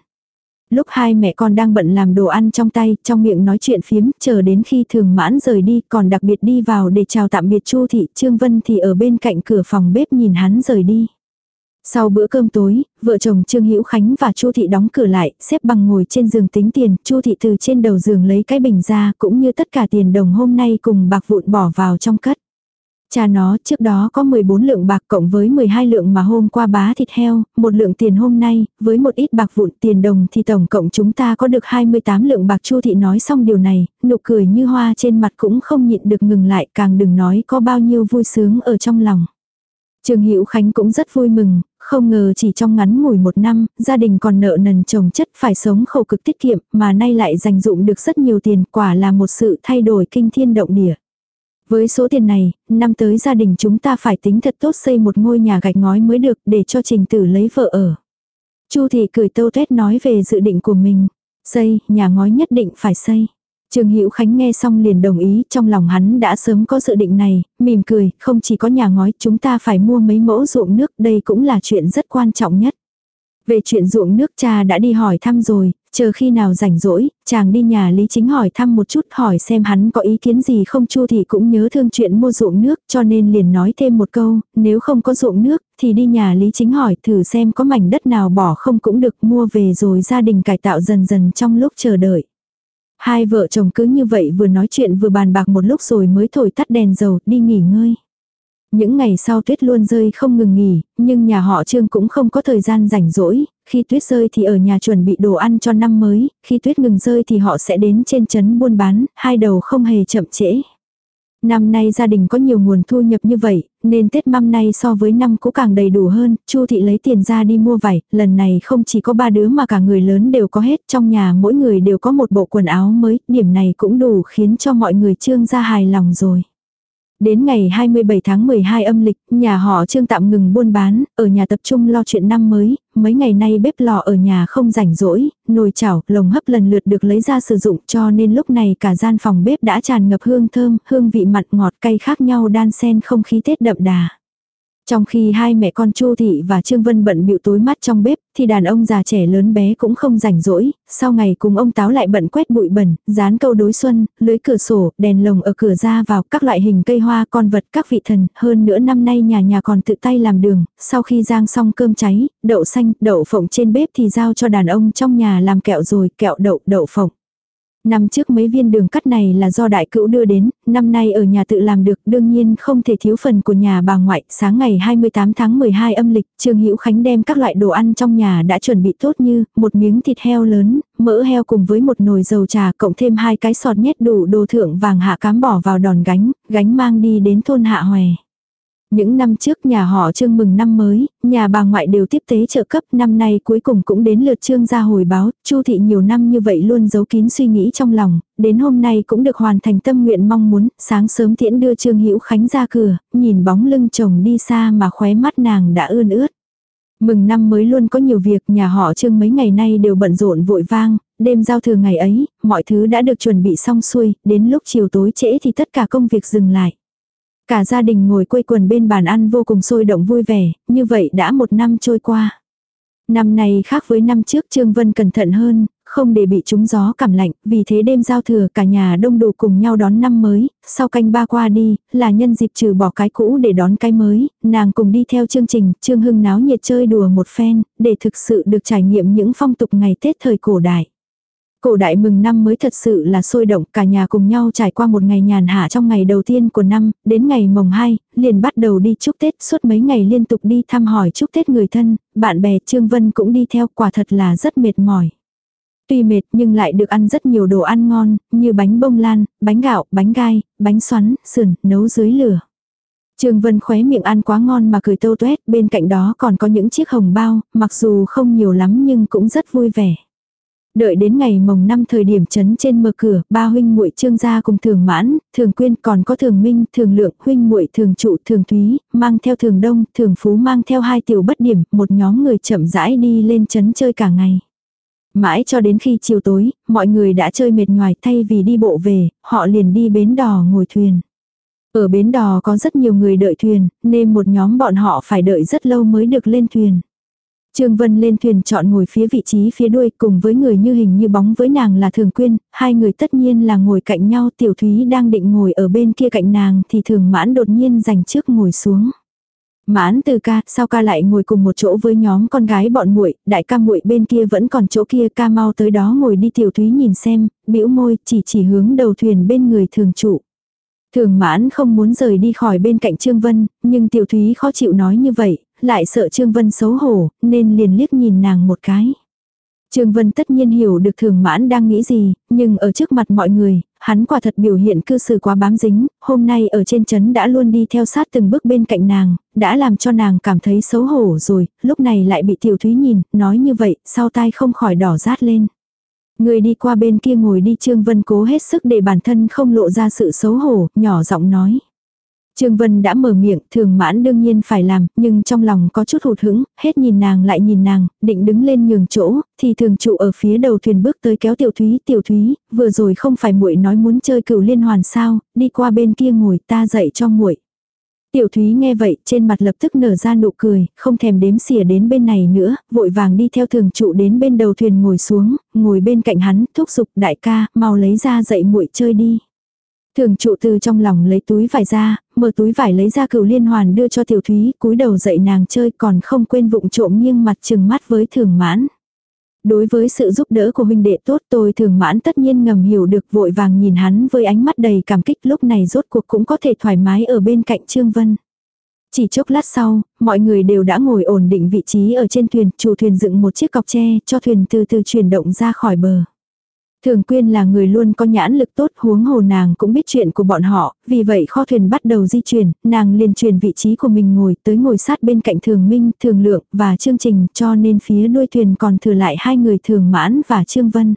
Lúc hai mẹ con đang bận làm đồ ăn trong tay, trong miệng nói chuyện phiếm, chờ đến khi thường mãn rời đi, còn đặc biệt đi vào để chào tạm biệt Chu thị, Trương Vân thì ở bên cạnh cửa phòng bếp nhìn hắn rời đi. Sau bữa cơm tối, vợ chồng Trương Hữu Khánh và Chu thị đóng cửa lại, xếp bằng ngồi trên giường tính tiền, Chu thị từ trên đầu giường lấy cái bình ra, cũng như tất cả tiền đồng hôm nay cùng bạc vụn bỏ vào trong cất. Cha nó trước đó có 14 lượng bạc cộng với 12 lượng mà hôm qua bá thịt heo, một lượng tiền hôm nay, với một ít bạc vụn tiền đồng thì tổng cộng chúng ta có được 28 lượng bạc Chu thị nói xong điều này, nụ cười như hoa trên mặt cũng không nhịn được ngừng lại càng đừng nói có bao nhiêu vui sướng ở trong lòng. Trương Hữu Khánh cũng rất vui mừng, không ngờ chỉ trong ngắn ngủi một năm, gia đình còn nợ nần chồng chất phải sống khổ cực tiết kiệm, mà nay lại dành dụng được rất nhiều tiền, quả là một sự thay đổi kinh thiên động địa. Với số tiền này, năm tới gia đình chúng ta phải tính thật tốt xây một ngôi nhà gạch ngói mới được để cho trình tử lấy vợ ở. Chu thị cười tâu tuét nói về dự định của mình. Xây, nhà ngói nhất định phải xây. Trương Hữu Khánh nghe xong liền đồng ý, trong lòng hắn đã sớm có dự định này, mỉm cười, không chỉ có nhà ngói, chúng ta phải mua mấy mẫu ruộng nước, đây cũng là chuyện rất quan trọng nhất. Về chuyện ruộng nước cha đã đi hỏi thăm rồi, chờ khi nào rảnh rỗi, chàng đi nhà Lý Chính hỏi thăm một chút hỏi xem hắn có ý kiến gì không Chu thì cũng nhớ thương chuyện mua ruộng nước cho nên liền nói thêm một câu, nếu không có ruộng nước thì đi nhà Lý Chính hỏi thử xem có mảnh đất nào bỏ không cũng được mua về rồi gia đình cải tạo dần dần trong lúc chờ đợi. Hai vợ chồng cứ như vậy vừa nói chuyện vừa bàn bạc một lúc rồi mới thổi tắt đèn dầu đi nghỉ ngơi. Những ngày sau tuyết luôn rơi không ngừng nghỉ, nhưng nhà họ Trương cũng không có thời gian rảnh rỗi, khi tuyết rơi thì ở nhà chuẩn bị đồ ăn cho năm mới, khi tuyết ngừng rơi thì họ sẽ đến trên trấn buôn bán, hai đầu không hề chậm trễ. Năm nay gia đình có nhiều nguồn thu nhập như vậy, nên Tết năm nay so với năm cũ càng đầy đủ hơn, Chu thị lấy tiền ra đi mua vải, lần này không chỉ có ba đứa mà cả người lớn đều có hết, trong nhà mỗi người đều có một bộ quần áo mới, điểm này cũng đủ khiến cho mọi người trương gia hài lòng rồi. Đến ngày 27 tháng 12 âm lịch, nhà họ Trương tạm ngừng buôn bán, ở nhà tập trung lo chuyện năm mới, mấy ngày nay bếp lò ở nhà không rảnh rỗi, nồi chảo, lồng hấp lần lượt được lấy ra sử dụng cho nên lúc này cả gian phòng bếp đã tràn ngập hương thơm, hương vị mặn ngọt cay khác nhau đan xen không khí Tết đậm đà. Trong khi hai mẹ con Chu Thị và Trương Vân bận bịu tối mắt trong bếp, thì đàn ông già trẻ lớn bé cũng không rảnh rỗi, sau ngày cùng ông Táo lại bận quét bụi bẩn, dán câu đối xuân, lưới cửa sổ, đèn lồng ở cửa ra vào các loại hình cây hoa con vật các vị thần, hơn nữa năm nay nhà nhà còn tự tay làm đường, sau khi rang xong cơm cháy, đậu xanh, đậu phộng trên bếp thì giao cho đàn ông trong nhà làm kẹo rồi, kẹo đậu, đậu phộng. Năm trước mấy viên đường cắt này là do đại cữu đưa đến, năm nay ở nhà tự làm được, đương nhiên không thể thiếu phần của nhà bà ngoại. Sáng ngày 28 tháng 12 âm lịch, Trương Hữu Khánh đem các loại đồ ăn trong nhà đã chuẩn bị tốt như một miếng thịt heo lớn, mỡ heo cùng với một nồi dầu trà cộng thêm hai cái sọt nhét đủ đồ thượng vàng hạ cám bỏ vào đòn gánh, gánh mang đi đến thôn Hạ Hòe. Những năm trước nhà họ trương mừng năm mới, nhà bà ngoại đều tiếp tế trợ cấp năm nay cuối cùng cũng đến lượt trương ra hồi báo, chu thị nhiều năm như vậy luôn giấu kín suy nghĩ trong lòng, đến hôm nay cũng được hoàn thành tâm nguyện mong muốn, sáng sớm tiễn đưa trương hữu khánh ra cửa, nhìn bóng lưng chồng đi xa mà khóe mắt nàng đã ươn ướt. Mừng năm mới luôn có nhiều việc, nhà họ trương mấy ngày nay đều bận rộn vội vang, đêm giao thừa ngày ấy, mọi thứ đã được chuẩn bị xong xuôi, đến lúc chiều tối trễ thì tất cả công việc dừng lại. Cả gia đình ngồi quây quần bên bàn ăn vô cùng sôi động vui vẻ, như vậy đã một năm trôi qua. Năm này khác với năm trước Trương Vân cẩn thận hơn, không để bị trúng gió cảm lạnh, vì thế đêm giao thừa cả nhà đông đủ cùng nhau đón năm mới, sau canh ba qua đi, là nhân dịp trừ bỏ cái cũ để đón cái mới, nàng cùng đi theo chương trình, Trương Hưng náo nhiệt chơi đùa một phen, để thực sự được trải nghiệm những phong tục ngày Tết thời cổ đại. Cổ đại mừng năm mới thật sự là sôi động, cả nhà cùng nhau trải qua một ngày nhàn hạ trong ngày đầu tiên của năm, đến ngày mồng 2, liền bắt đầu đi chúc Tết, suốt mấy ngày liên tục đi thăm hỏi chúc Tết người thân, bạn bè Trương Vân cũng đi theo, quả thật là rất mệt mỏi. Tuy mệt nhưng lại được ăn rất nhiều đồ ăn ngon, như bánh bông lan, bánh gạo, bánh gai, bánh xoắn, sườn, nấu dưới lửa. Trương Vân khóe miệng ăn quá ngon mà cười tâu tuét, bên cạnh đó còn có những chiếc hồng bao, mặc dù không nhiều lắm nhưng cũng rất vui vẻ. Đợi đến ngày mồng năm thời điểm chấn trên mở cửa, ba huynh muội trương gia cùng thường mãn, thường quyên còn có thường minh, thường lượng, huynh muội thường trụ, thường thúy, mang theo thường đông, thường phú mang theo hai tiểu bất điểm, một nhóm người chậm rãi đi lên chấn chơi cả ngày. Mãi cho đến khi chiều tối, mọi người đã chơi mệt nhoài thay vì đi bộ về, họ liền đi bến đò ngồi thuyền. Ở bến đò có rất nhiều người đợi thuyền, nên một nhóm bọn họ phải đợi rất lâu mới được lên thuyền. Trương Vân lên thuyền chọn ngồi phía vị trí phía đuôi cùng với người như hình như bóng với nàng là Thường Quyên, hai người tất nhiên là ngồi cạnh nhau Tiểu Thúy đang định ngồi ở bên kia cạnh nàng thì Thường Mãn đột nhiên giành trước ngồi xuống. Mãn từ ca, sao ca lại ngồi cùng một chỗ với nhóm con gái bọn muội, đại ca muội bên kia vẫn còn chỗ kia, ca mau tới đó ngồi đi tiểu thúy nhìn xem, bĩu môi, chỉ chỉ hướng đầu thuyền bên người thường trụ. Thường mãn không muốn rời đi khỏi bên cạnh Trương Vân, nhưng tiểu thúy khó chịu nói như vậy, lại sợ Trương Vân xấu hổ, nên liền liếc nhìn nàng một cái. Trương Vân tất nhiên hiểu được thường mãn đang nghĩ gì, nhưng ở trước mặt mọi người, hắn quả thật biểu hiện cư xử quá bám dính, hôm nay ở trên chấn đã luôn đi theo sát từng bước bên cạnh nàng, đã làm cho nàng cảm thấy xấu hổ rồi, lúc này lại bị tiểu thúy nhìn, nói như vậy, sau tai không khỏi đỏ rát lên. Người đi qua bên kia ngồi đi Trương Vân cố hết sức để bản thân không lộ ra sự xấu hổ, nhỏ giọng nói. Trương Vân đã mở miệng, thường mãn đương nhiên phải làm, nhưng trong lòng có chút hụt hững, hết nhìn nàng lại nhìn nàng, định đứng lên nhường chỗ, thì thường trụ ở phía đầu thuyền bước tới kéo tiểu thúy, tiểu thúy, vừa rồi không phải muội nói muốn chơi cửu liên hoàn sao, đi qua bên kia ngồi ta dạy cho muội. Tiểu Thúy nghe vậy, trên mặt lập tức nở ra nụ cười, không thèm đếm xỉa đến bên này nữa, vội vàng đi theo thường trụ đến bên đầu thuyền ngồi xuống, ngồi bên cạnh hắn, thúc giục đại ca, mau lấy ra dạy muội chơi đi. Thường trụ từ trong lòng lấy túi vải ra, mở túi vải lấy ra cửu liên hoàn đưa cho tiểu thúy, cúi đầu dậy nàng chơi còn không quên vụng trộm nghiêng mặt chừng mắt với thường mãn. Đối với sự giúp đỡ của huynh đệ tốt tôi thường mãn tất nhiên ngầm hiểu được vội vàng nhìn hắn với ánh mắt đầy cảm kích lúc này rốt cuộc cũng có thể thoải mái ở bên cạnh Trương Vân. Chỉ chốc lát sau, mọi người đều đã ngồi ổn định vị trí ở trên thuyền, chủ thuyền dựng một chiếc cọc tre cho thuyền từ từ chuyển động ra khỏi bờ. Thường quyên là người luôn có nhãn lực tốt huống hồ nàng cũng biết chuyện của bọn họ, vì vậy kho thuyền bắt đầu di chuyển, nàng liền truyền vị trí của mình ngồi tới ngồi sát bên cạnh thường minh, thường lượng và chương trình cho nên phía đuôi thuyền còn thừa lại hai người thường mãn và trương vân.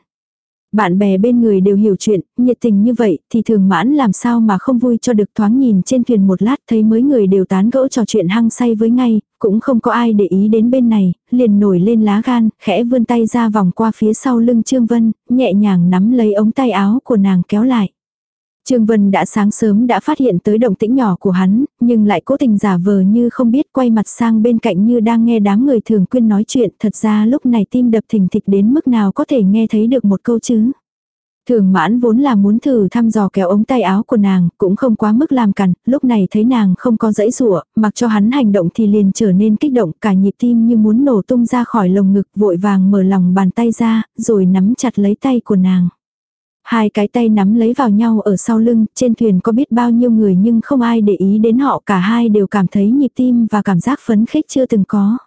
Bạn bè bên người đều hiểu chuyện, nhiệt tình như vậy thì thường mãn làm sao mà không vui cho được thoáng nhìn trên thuyền một lát thấy mấy người đều tán gẫu trò chuyện hăng say với ngay, cũng không có ai để ý đến bên này, liền nổi lên lá gan, khẽ vươn tay ra vòng qua phía sau lưng Trương Vân, nhẹ nhàng nắm lấy ống tay áo của nàng kéo lại. Trương Vân đã sáng sớm đã phát hiện tới động tĩnh nhỏ của hắn, nhưng lại cố tình giả vờ như không biết quay mặt sang bên cạnh như đang nghe đám người thường quyên nói chuyện. Thật ra lúc này tim đập thình thịch đến mức nào có thể nghe thấy được một câu chứ. Thường mãn vốn là muốn thử thăm dò kéo ống tay áo của nàng, cũng không quá mức làm cằn, lúc này thấy nàng không có dãy rủa mặc cho hắn hành động thì liền trở nên kích động, cả nhịp tim như muốn nổ tung ra khỏi lồng ngực, vội vàng mở lòng bàn tay ra, rồi nắm chặt lấy tay của nàng. Hai cái tay nắm lấy vào nhau ở sau lưng, trên thuyền có biết bao nhiêu người nhưng không ai để ý đến họ cả hai đều cảm thấy nhịp tim và cảm giác phấn khích chưa từng có.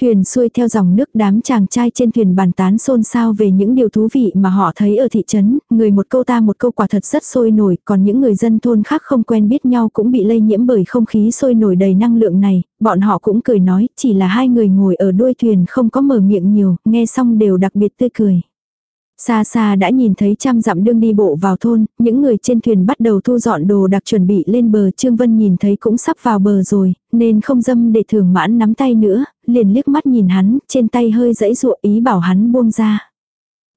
Thuyền xuôi theo dòng nước đám chàng trai trên thuyền bàn tán xôn xao về những điều thú vị mà họ thấy ở thị trấn, người một câu ta một câu quả thật rất sôi nổi, còn những người dân thôn khác không quen biết nhau cũng bị lây nhiễm bởi không khí sôi nổi đầy năng lượng này, bọn họ cũng cười nói, chỉ là hai người ngồi ở đuôi thuyền không có mở miệng nhiều, nghe xong đều đặc biệt tươi cười. Xa xa đã nhìn thấy trăm dặm đương đi bộ vào thôn, những người trên thuyền bắt đầu thu dọn đồ đặc chuẩn bị lên bờ. Trương Vân nhìn thấy cũng sắp vào bờ rồi, nên không dâm để thường mãn nắm tay nữa, liền liếc mắt nhìn hắn, trên tay hơi dãy dụa ý bảo hắn buông ra.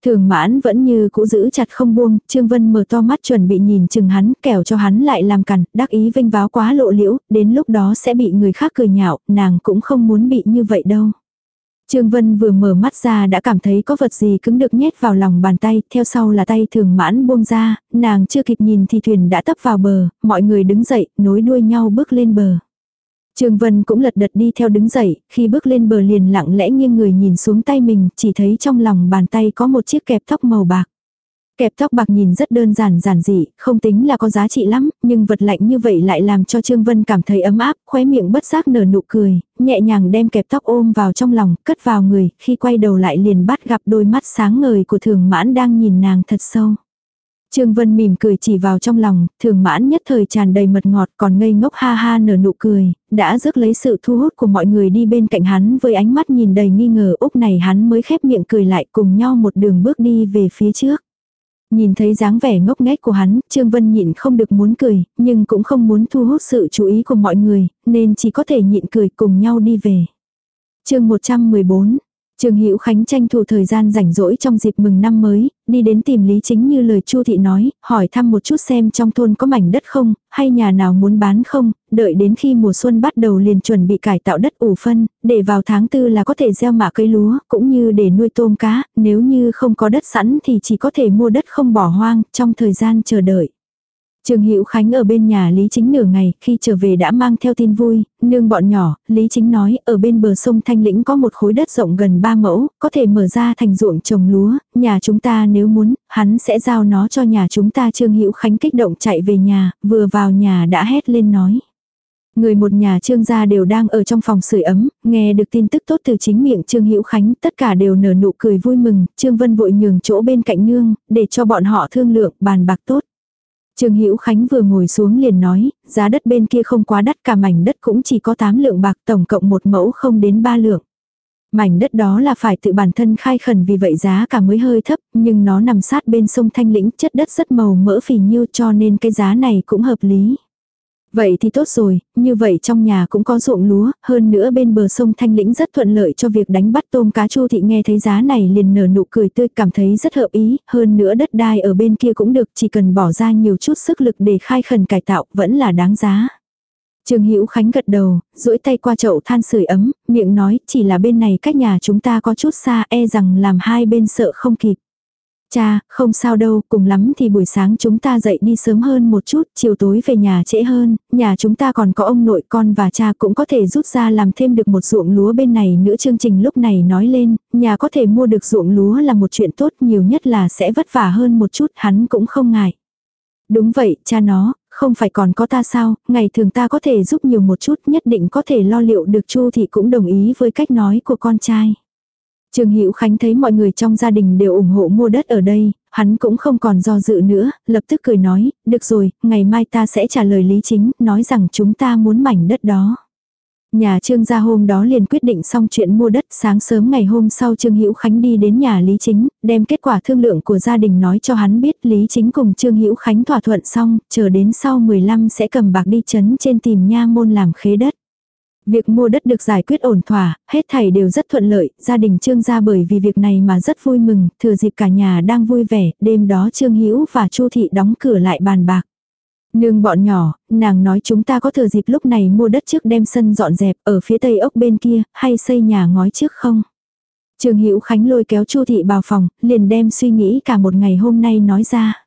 Thường mãn vẫn như cũ giữ chặt không buông, Trương Vân mở to mắt chuẩn bị nhìn chừng hắn, kẻo cho hắn lại làm cằn, đắc ý vinh váo quá lộ liễu, đến lúc đó sẽ bị người khác cười nhạo, nàng cũng không muốn bị như vậy đâu. Trương Vân vừa mở mắt ra đã cảm thấy có vật gì cứng được nhét vào lòng bàn tay, theo sau là tay thường mãn buông ra, nàng chưa kịp nhìn thì thuyền đã tấp vào bờ, mọi người đứng dậy, nối đuôi nhau bước lên bờ. Trương Vân cũng lật đật đi theo đứng dậy, khi bước lên bờ liền lặng lẽ nghiêng người nhìn xuống tay mình, chỉ thấy trong lòng bàn tay có một chiếc kẹp tóc màu bạc. Kẹp tóc bạc nhìn rất đơn giản giản dị, không tính là có giá trị lắm, nhưng vật lạnh như vậy lại làm cho Trương Vân cảm thấy ấm áp, khóe miệng bất giác nở nụ cười, nhẹ nhàng đem kẹp tóc ôm vào trong lòng, cất vào người, khi quay đầu lại liền bắt gặp đôi mắt sáng ngời của thường mãn đang nhìn nàng thật sâu. Trương Vân mỉm cười chỉ vào trong lòng, thường mãn nhất thời tràn đầy mật ngọt còn ngây ngốc ha ha nở nụ cười, đã rước lấy sự thu hút của mọi người đi bên cạnh hắn với ánh mắt nhìn đầy nghi ngờ úc này hắn mới khép miệng cười lại cùng nhau một đường bước đi về phía trước. Nhìn thấy dáng vẻ ngốc nghếch của hắn, Trương Vân nhịn không được muốn cười, nhưng cũng không muốn thu hút sự chú ý của mọi người, nên chỉ có thể nhịn cười cùng nhau đi về. chương 114, Trương Hữu Khánh tranh thủ thời gian rảnh rỗi trong dịp mừng năm mới, đi đến tìm Lý Chính như lời Chu thị nói, hỏi thăm một chút xem trong thôn có mảnh đất không, hay nhà nào muốn bán không, đợi đến khi mùa xuân bắt đầu liền chuẩn bị cải tạo đất ủ phân, để vào tháng tư là có thể gieo mạ cây lúa, cũng như để nuôi tôm cá, nếu như không có đất sẵn thì chỉ có thể mua đất không bỏ hoang, trong thời gian chờ đợi. Trương Hữu Khánh ở bên nhà Lý Chính nửa ngày, khi trở về đã mang theo tin vui, nương bọn nhỏ, Lý Chính nói, ở bên bờ sông Thanh Lĩnh có một khối đất rộng gần 3 mẫu, có thể mở ra thành ruộng trồng lúa, nhà chúng ta nếu muốn, hắn sẽ giao nó cho nhà chúng ta Trương Hữu Khánh kích động chạy về nhà, vừa vào nhà đã hét lên nói. Người một nhà trương gia đều đang ở trong phòng sưởi ấm, nghe được tin tức tốt từ chính miệng Trương Hữu Khánh, tất cả đều nở nụ cười vui mừng, Trương Vân vội nhường chỗ bên cạnh nương, để cho bọn họ thương lượng, bàn bạc tốt. Trương Hữu Khánh vừa ngồi xuống liền nói, giá đất bên kia không quá đắt cả mảnh đất cũng chỉ có 8 lượng bạc tổng cộng một mẫu không đến 3 lượng. Mảnh đất đó là phải tự bản thân khai khẩn vì vậy giá cả mới hơi thấp, nhưng nó nằm sát bên sông Thanh Lĩnh, chất đất rất màu mỡ phì nhiêu cho nên cái giá này cũng hợp lý. Vậy thì tốt rồi, như vậy trong nhà cũng có ruộng lúa, hơn nữa bên bờ sông Thanh Lĩnh rất thuận lợi cho việc đánh bắt tôm cá chu thị nghe thấy giá này liền nở nụ cười tươi cảm thấy rất hợp ý, hơn nữa đất đai ở bên kia cũng được chỉ cần bỏ ra nhiều chút sức lực để khai khẩn cải tạo vẫn là đáng giá. Trương Hữu Khánh gật đầu, duỗi tay qua chậu than sưởi ấm, miệng nói chỉ là bên này cách nhà chúng ta có chút xa e rằng làm hai bên sợ không kịp. Cha, không sao đâu, cùng lắm thì buổi sáng chúng ta dậy đi sớm hơn một chút, chiều tối về nhà trễ hơn, nhà chúng ta còn có ông nội con và cha cũng có thể rút ra làm thêm được một ruộng lúa bên này nữa chương trình lúc này nói lên, nhà có thể mua được ruộng lúa là một chuyện tốt nhiều nhất là sẽ vất vả hơn một chút, hắn cũng không ngại. Đúng vậy, cha nó, không phải còn có ta sao, ngày thường ta có thể giúp nhiều một chút nhất định có thể lo liệu được Chu thì cũng đồng ý với cách nói của con trai. Trương Hữu Khánh thấy mọi người trong gia đình đều ủng hộ mua đất ở đây, hắn cũng không còn do dự nữa, lập tức cười nói, được rồi, ngày mai ta sẽ trả lời lý chính, nói rằng chúng ta muốn mảnh đất đó. Nhà Trương gia hôm đó liền quyết định xong chuyện mua đất, sáng sớm ngày hôm sau Trương Hữu Khánh đi đến nhà Lý Chính, đem kết quả thương lượng của gia đình nói cho hắn biết, Lý Chính cùng Trương Hữu Khánh thỏa thuận xong, chờ đến sau 15 sẽ cầm bạc đi chấn trên tìm nha môn làm khế đất. Việc mua đất được giải quyết ổn thỏa, hết thảy đều rất thuận lợi, gia đình Trương gia bởi vì việc này mà rất vui mừng, thừa dịp cả nhà đang vui vẻ, đêm đó Trương Hữu và Chu thị đóng cửa lại bàn bạc. Nương bọn nhỏ, nàng nói chúng ta có thừa dịp lúc này mua đất trước đem sân dọn dẹp ở phía tây ốc bên kia, hay xây nhà ngói trước không? Trương Hữu Khánh lôi kéo Chu thị vào phòng, liền đem suy nghĩ cả một ngày hôm nay nói ra.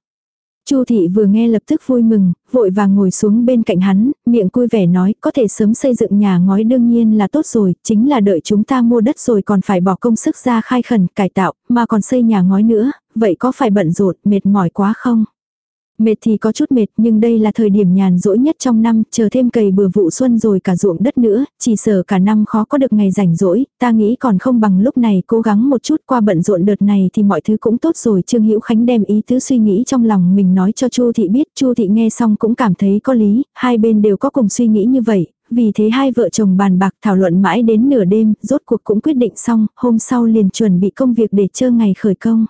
Chu thị vừa nghe lập tức vui mừng, vội vàng ngồi xuống bên cạnh hắn, miệng vui vẻ nói, có thể sớm xây dựng nhà ngói đương nhiên là tốt rồi, chính là đợi chúng ta mua đất rồi còn phải bỏ công sức ra khai khẩn, cải tạo, mà còn xây nhà ngói nữa, vậy có phải bận rộn, mệt mỏi quá không? Mệt thì có chút mệt nhưng đây là thời điểm nhàn rỗi nhất trong năm, chờ thêm cày bừa vụ xuân rồi cả ruộng đất nữa, chỉ sợ cả năm khó có được ngày rảnh rỗi, ta nghĩ còn không bằng lúc này cố gắng một chút qua bận rộn đợt này thì mọi thứ cũng tốt rồi. Trương Hữu Khánh đem ý tứ suy nghĩ trong lòng mình nói cho Chu Thị biết, Chu Thị nghe xong cũng cảm thấy có lý, hai bên đều có cùng suy nghĩ như vậy, vì thế hai vợ chồng bàn bạc thảo luận mãi đến nửa đêm, rốt cuộc cũng quyết định xong, hôm sau liền chuẩn bị công việc để chờ ngày khởi công.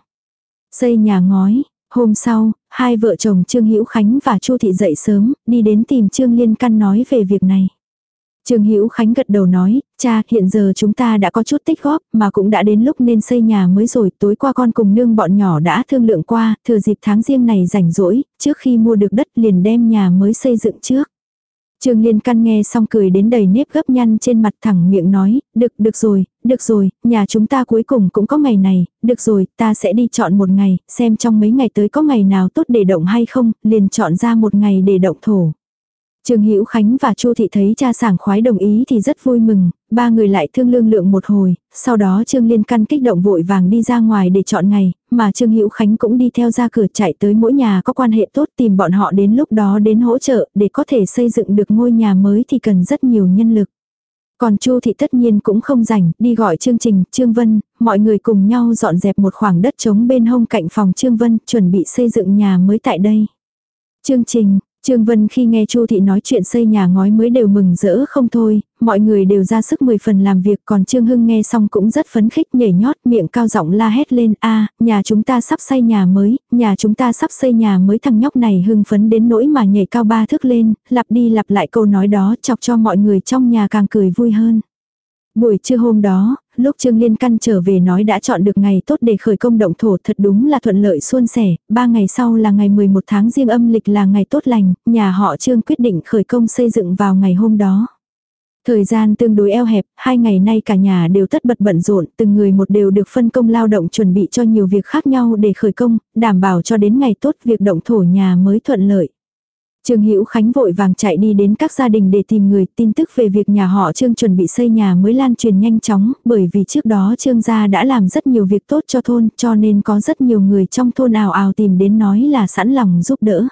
Xây nhà ngói, Hôm sau, hai vợ chồng Trương Hữu Khánh và Chu thị dậy sớm, đi đến tìm Trương Liên Căn nói về việc này. Trương Hữu Khánh gật đầu nói, cha, hiện giờ chúng ta đã có chút tích góp, mà cũng đã đến lúc nên xây nhà mới rồi, tối qua con cùng nương bọn nhỏ đã thương lượng qua, thừa dịp tháng riêng này rảnh rỗi, trước khi mua được đất liền đem nhà mới xây dựng trước. Trương Liên Căn nghe xong cười đến đầy nếp gấp nhăn trên mặt thẳng miệng nói, được, được rồi, được rồi, nhà chúng ta cuối cùng cũng có ngày này, được rồi, ta sẽ đi chọn một ngày, xem trong mấy ngày tới có ngày nào tốt để động hay không, liền chọn ra một ngày để động thổ. Trương Hữu Khánh và Chu thị thấy cha sảng khoái đồng ý thì rất vui mừng, ba người lại thương lương lượng một hồi, sau đó Trương Liên Căn kích động vội vàng đi ra ngoài để chọn ngày, mà Trương Hữu Khánh cũng đi theo ra cửa chạy tới mỗi nhà có quan hệ tốt tìm bọn họ đến lúc đó đến hỗ trợ để có thể xây dựng được ngôi nhà mới thì cần rất nhiều nhân lực. Còn Chu thị tất nhiên cũng không rảnh, đi gọi chương trình, Trương Vân, mọi người cùng nhau dọn dẹp một khoảng đất trống bên hông cạnh phòng Trương Vân, chuẩn bị xây dựng nhà mới tại đây. Chương trình, Trương Vân khi nghe Chu thị nói chuyện xây nhà ngói mới đều mừng rỡ không thôi, mọi người đều ra sức mười phần làm việc còn Trương Hưng nghe xong cũng rất phấn khích nhảy nhót miệng cao giọng la hét lên a nhà chúng ta sắp xây nhà mới, nhà chúng ta sắp xây nhà mới thằng nhóc này hưng phấn đến nỗi mà nhảy cao ba thước lên, lặp đi lặp lại câu nói đó chọc cho mọi người trong nhà càng cười vui hơn. Buổi trưa hôm đó, lúc Trương Liên Căn trở về nói đã chọn được ngày tốt để khởi công động thổ thật đúng là thuận lợi suôn sẻ, ba ngày sau là ngày 11 tháng riêng âm lịch là ngày tốt lành, nhà họ Trương quyết định khởi công xây dựng vào ngày hôm đó. Thời gian tương đối eo hẹp, hai ngày nay cả nhà đều tất bật bận rộn, từng người một đều được phân công lao động chuẩn bị cho nhiều việc khác nhau để khởi công, đảm bảo cho đến ngày tốt việc động thổ nhà mới thuận lợi. Trương Hữu Khánh vội vàng chạy đi đến các gia đình để tìm người, tin tức về việc nhà họ Trương chuẩn bị xây nhà mới lan truyền nhanh chóng, bởi vì trước đó Trương gia đã làm rất nhiều việc tốt cho thôn, cho nên có rất nhiều người trong thôn ào ào tìm đến nói là sẵn lòng giúp đỡ.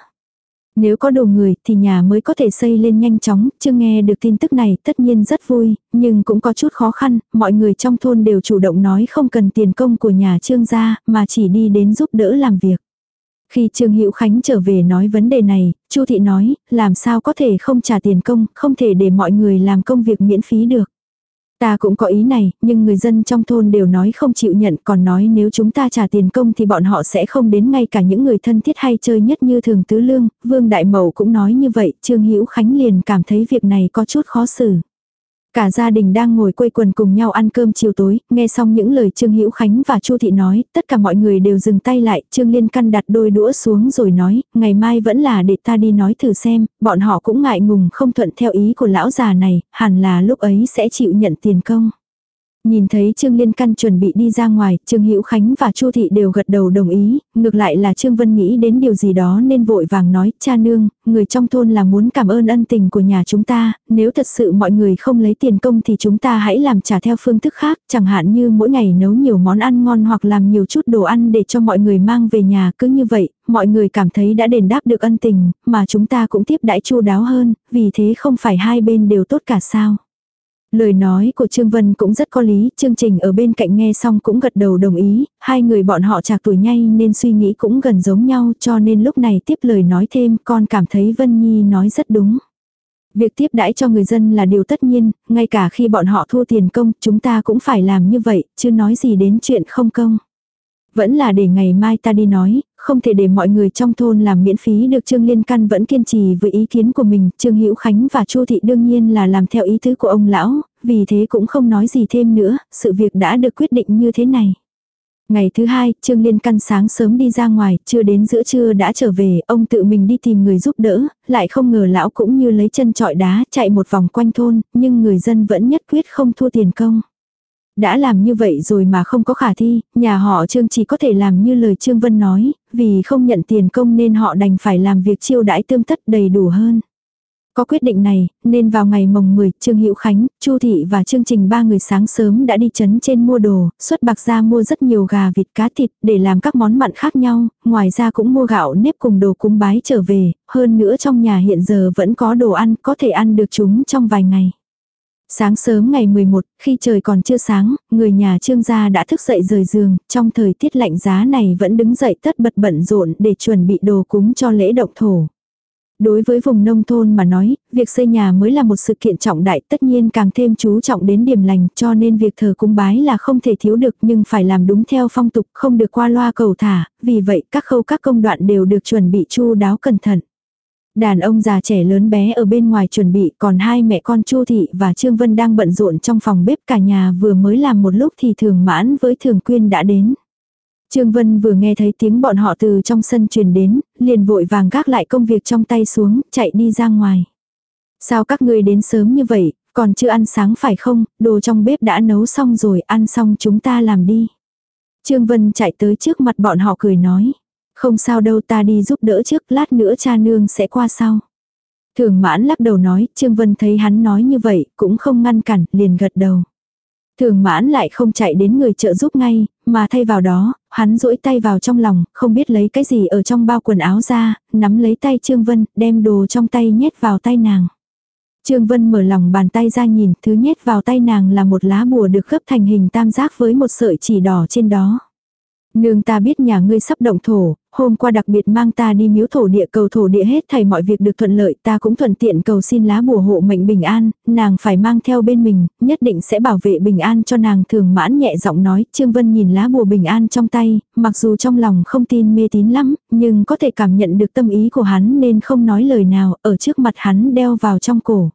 Nếu có đồ người thì nhà mới có thể xây lên nhanh chóng, Trương nghe được tin tức này tất nhiên rất vui, nhưng cũng có chút khó khăn, mọi người trong thôn đều chủ động nói không cần tiền công của nhà Trương gia, mà chỉ đi đến giúp đỡ làm việc. Khi Trương Hữu Khánh trở về nói vấn đề này, Chu thị nói, làm sao có thể không trả tiền công, không thể để mọi người làm công việc miễn phí được. Ta cũng có ý này, nhưng người dân trong thôn đều nói không chịu nhận còn nói nếu chúng ta trả tiền công thì bọn họ sẽ không đến ngay cả những người thân thiết hay chơi nhất như thường tứ lương, Vương Đại Mậu cũng nói như vậy, Trương Hữu Khánh liền cảm thấy việc này có chút khó xử. Cả gia đình đang ngồi quây quần cùng nhau ăn cơm chiều tối, nghe xong những lời Trương Hữu Khánh và Chu Thị nói, tất cả mọi người đều dừng tay lại, Trương Liên căn đặt đôi đũa xuống rồi nói, ngày mai vẫn là để ta đi nói thử xem, bọn họ cũng ngại ngùng không thuận theo ý của lão già này, hẳn là lúc ấy sẽ chịu nhận tiền công. Nhìn thấy Trương Liên Căn chuẩn bị đi ra ngoài, Trương Hữu Khánh và Chu Thị đều gật đầu đồng ý, ngược lại là Trương Vân nghĩ đến điều gì đó nên vội vàng nói, cha nương, người trong thôn là muốn cảm ơn ân tình của nhà chúng ta, nếu thật sự mọi người không lấy tiền công thì chúng ta hãy làm trả theo phương thức khác, chẳng hạn như mỗi ngày nấu nhiều món ăn ngon hoặc làm nhiều chút đồ ăn để cho mọi người mang về nhà, cứ như vậy, mọi người cảm thấy đã đền đáp được ân tình, mà chúng ta cũng tiếp đãi chu đáo hơn, vì thế không phải hai bên đều tốt cả sao. Lời nói của Trương Vân cũng rất có lý, chương trình ở bên cạnh nghe xong cũng gật đầu đồng ý, hai người bọn họ chạc tuổi nhay nên suy nghĩ cũng gần giống nhau cho nên lúc này tiếp lời nói thêm con cảm thấy Vân Nhi nói rất đúng. Việc tiếp đãi cho người dân là điều tất nhiên, ngay cả khi bọn họ thu tiền công chúng ta cũng phải làm như vậy, chứ nói gì đến chuyện không công. Vẫn là để ngày mai ta đi nói, không thể để mọi người trong thôn làm miễn phí được Trương Liên Căn vẫn kiên trì với ý kiến của mình, Trương Hữu Khánh và Chu Thị đương nhiên là làm theo ý tứ của ông lão, vì thế cũng không nói gì thêm nữa, sự việc đã được quyết định như thế này. Ngày thứ hai, Trương Liên Căn sáng sớm đi ra ngoài, chưa đến giữa trưa đã trở về, ông tự mình đi tìm người giúp đỡ, lại không ngờ lão cũng như lấy chân trọi đá chạy một vòng quanh thôn, nhưng người dân vẫn nhất quyết không thua tiền công. Đã làm như vậy rồi mà không có khả thi, nhà họ Trương chỉ có thể làm như lời Trương Vân nói, vì không nhận tiền công nên họ đành phải làm việc chiêu đãi tươm tất đầy đủ hơn. Có quyết định này, nên vào ngày mồng 10, Trương Hữu Khánh, Chu Thị và chương trình ba người sáng sớm đã đi chấn trên mua đồ, xuất bạc ra mua rất nhiều gà vịt cá thịt để làm các món mặn khác nhau, ngoài ra cũng mua gạo nếp cùng đồ cúng bái trở về, hơn nữa trong nhà hiện giờ vẫn có đồ ăn có thể ăn được chúng trong vài ngày. Sáng sớm ngày 11, khi trời còn chưa sáng, người nhà trương gia đã thức dậy rời giường, trong thời tiết lạnh giá này vẫn đứng dậy tất bật bận rộn để chuẩn bị đồ cúng cho lễ động thổ. Đối với vùng nông thôn mà nói, việc xây nhà mới là một sự kiện trọng đại tất nhiên càng thêm chú trọng đến điểm lành cho nên việc thờ cúng bái là không thể thiếu được nhưng phải làm đúng theo phong tục không được qua loa cầu thả, vì vậy các khâu các công đoạn đều được chuẩn bị chu đáo cẩn thận. Đàn ông già trẻ lớn bé ở bên ngoài chuẩn bị còn hai mẹ con Chu Thị và Trương Vân đang bận rộn trong phòng bếp cả nhà vừa mới làm một lúc thì thường mãn với thường quyên đã đến. Trương Vân vừa nghe thấy tiếng bọn họ từ trong sân truyền đến, liền vội vàng gác lại công việc trong tay xuống, chạy đi ra ngoài. Sao các người đến sớm như vậy, còn chưa ăn sáng phải không, đồ trong bếp đã nấu xong rồi, ăn xong chúng ta làm đi. Trương Vân chạy tới trước mặt bọn họ cười nói. Không sao đâu ta đi giúp đỡ trước, lát nữa cha nương sẽ qua sau. Thường mãn lắc đầu nói, Trương Vân thấy hắn nói như vậy, cũng không ngăn cản, liền gật đầu. Thường mãn lại không chạy đến người trợ giúp ngay, mà thay vào đó, hắn duỗi tay vào trong lòng, không biết lấy cái gì ở trong bao quần áo ra, nắm lấy tay Trương Vân, đem đồ trong tay nhét vào tay nàng. Trương Vân mở lòng bàn tay ra nhìn, thứ nhét vào tay nàng là một lá bùa được gấp thành hình tam giác với một sợi chỉ đỏ trên đó. Nương ta biết nhà ngươi sắp động thổ, hôm qua đặc biệt mang ta đi miếu thổ địa cầu thổ địa hết thầy mọi việc được thuận lợi ta cũng thuận tiện cầu xin lá bùa hộ mệnh bình an, nàng phải mang theo bên mình, nhất định sẽ bảo vệ bình an cho nàng thường mãn nhẹ giọng nói, Trương Vân nhìn lá bùa bình an trong tay, mặc dù trong lòng không tin mê tín lắm, nhưng có thể cảm nhận được tâm ý của hắn nên không nói lời nào, ở trước mặt hắn đeo vào trong cổ.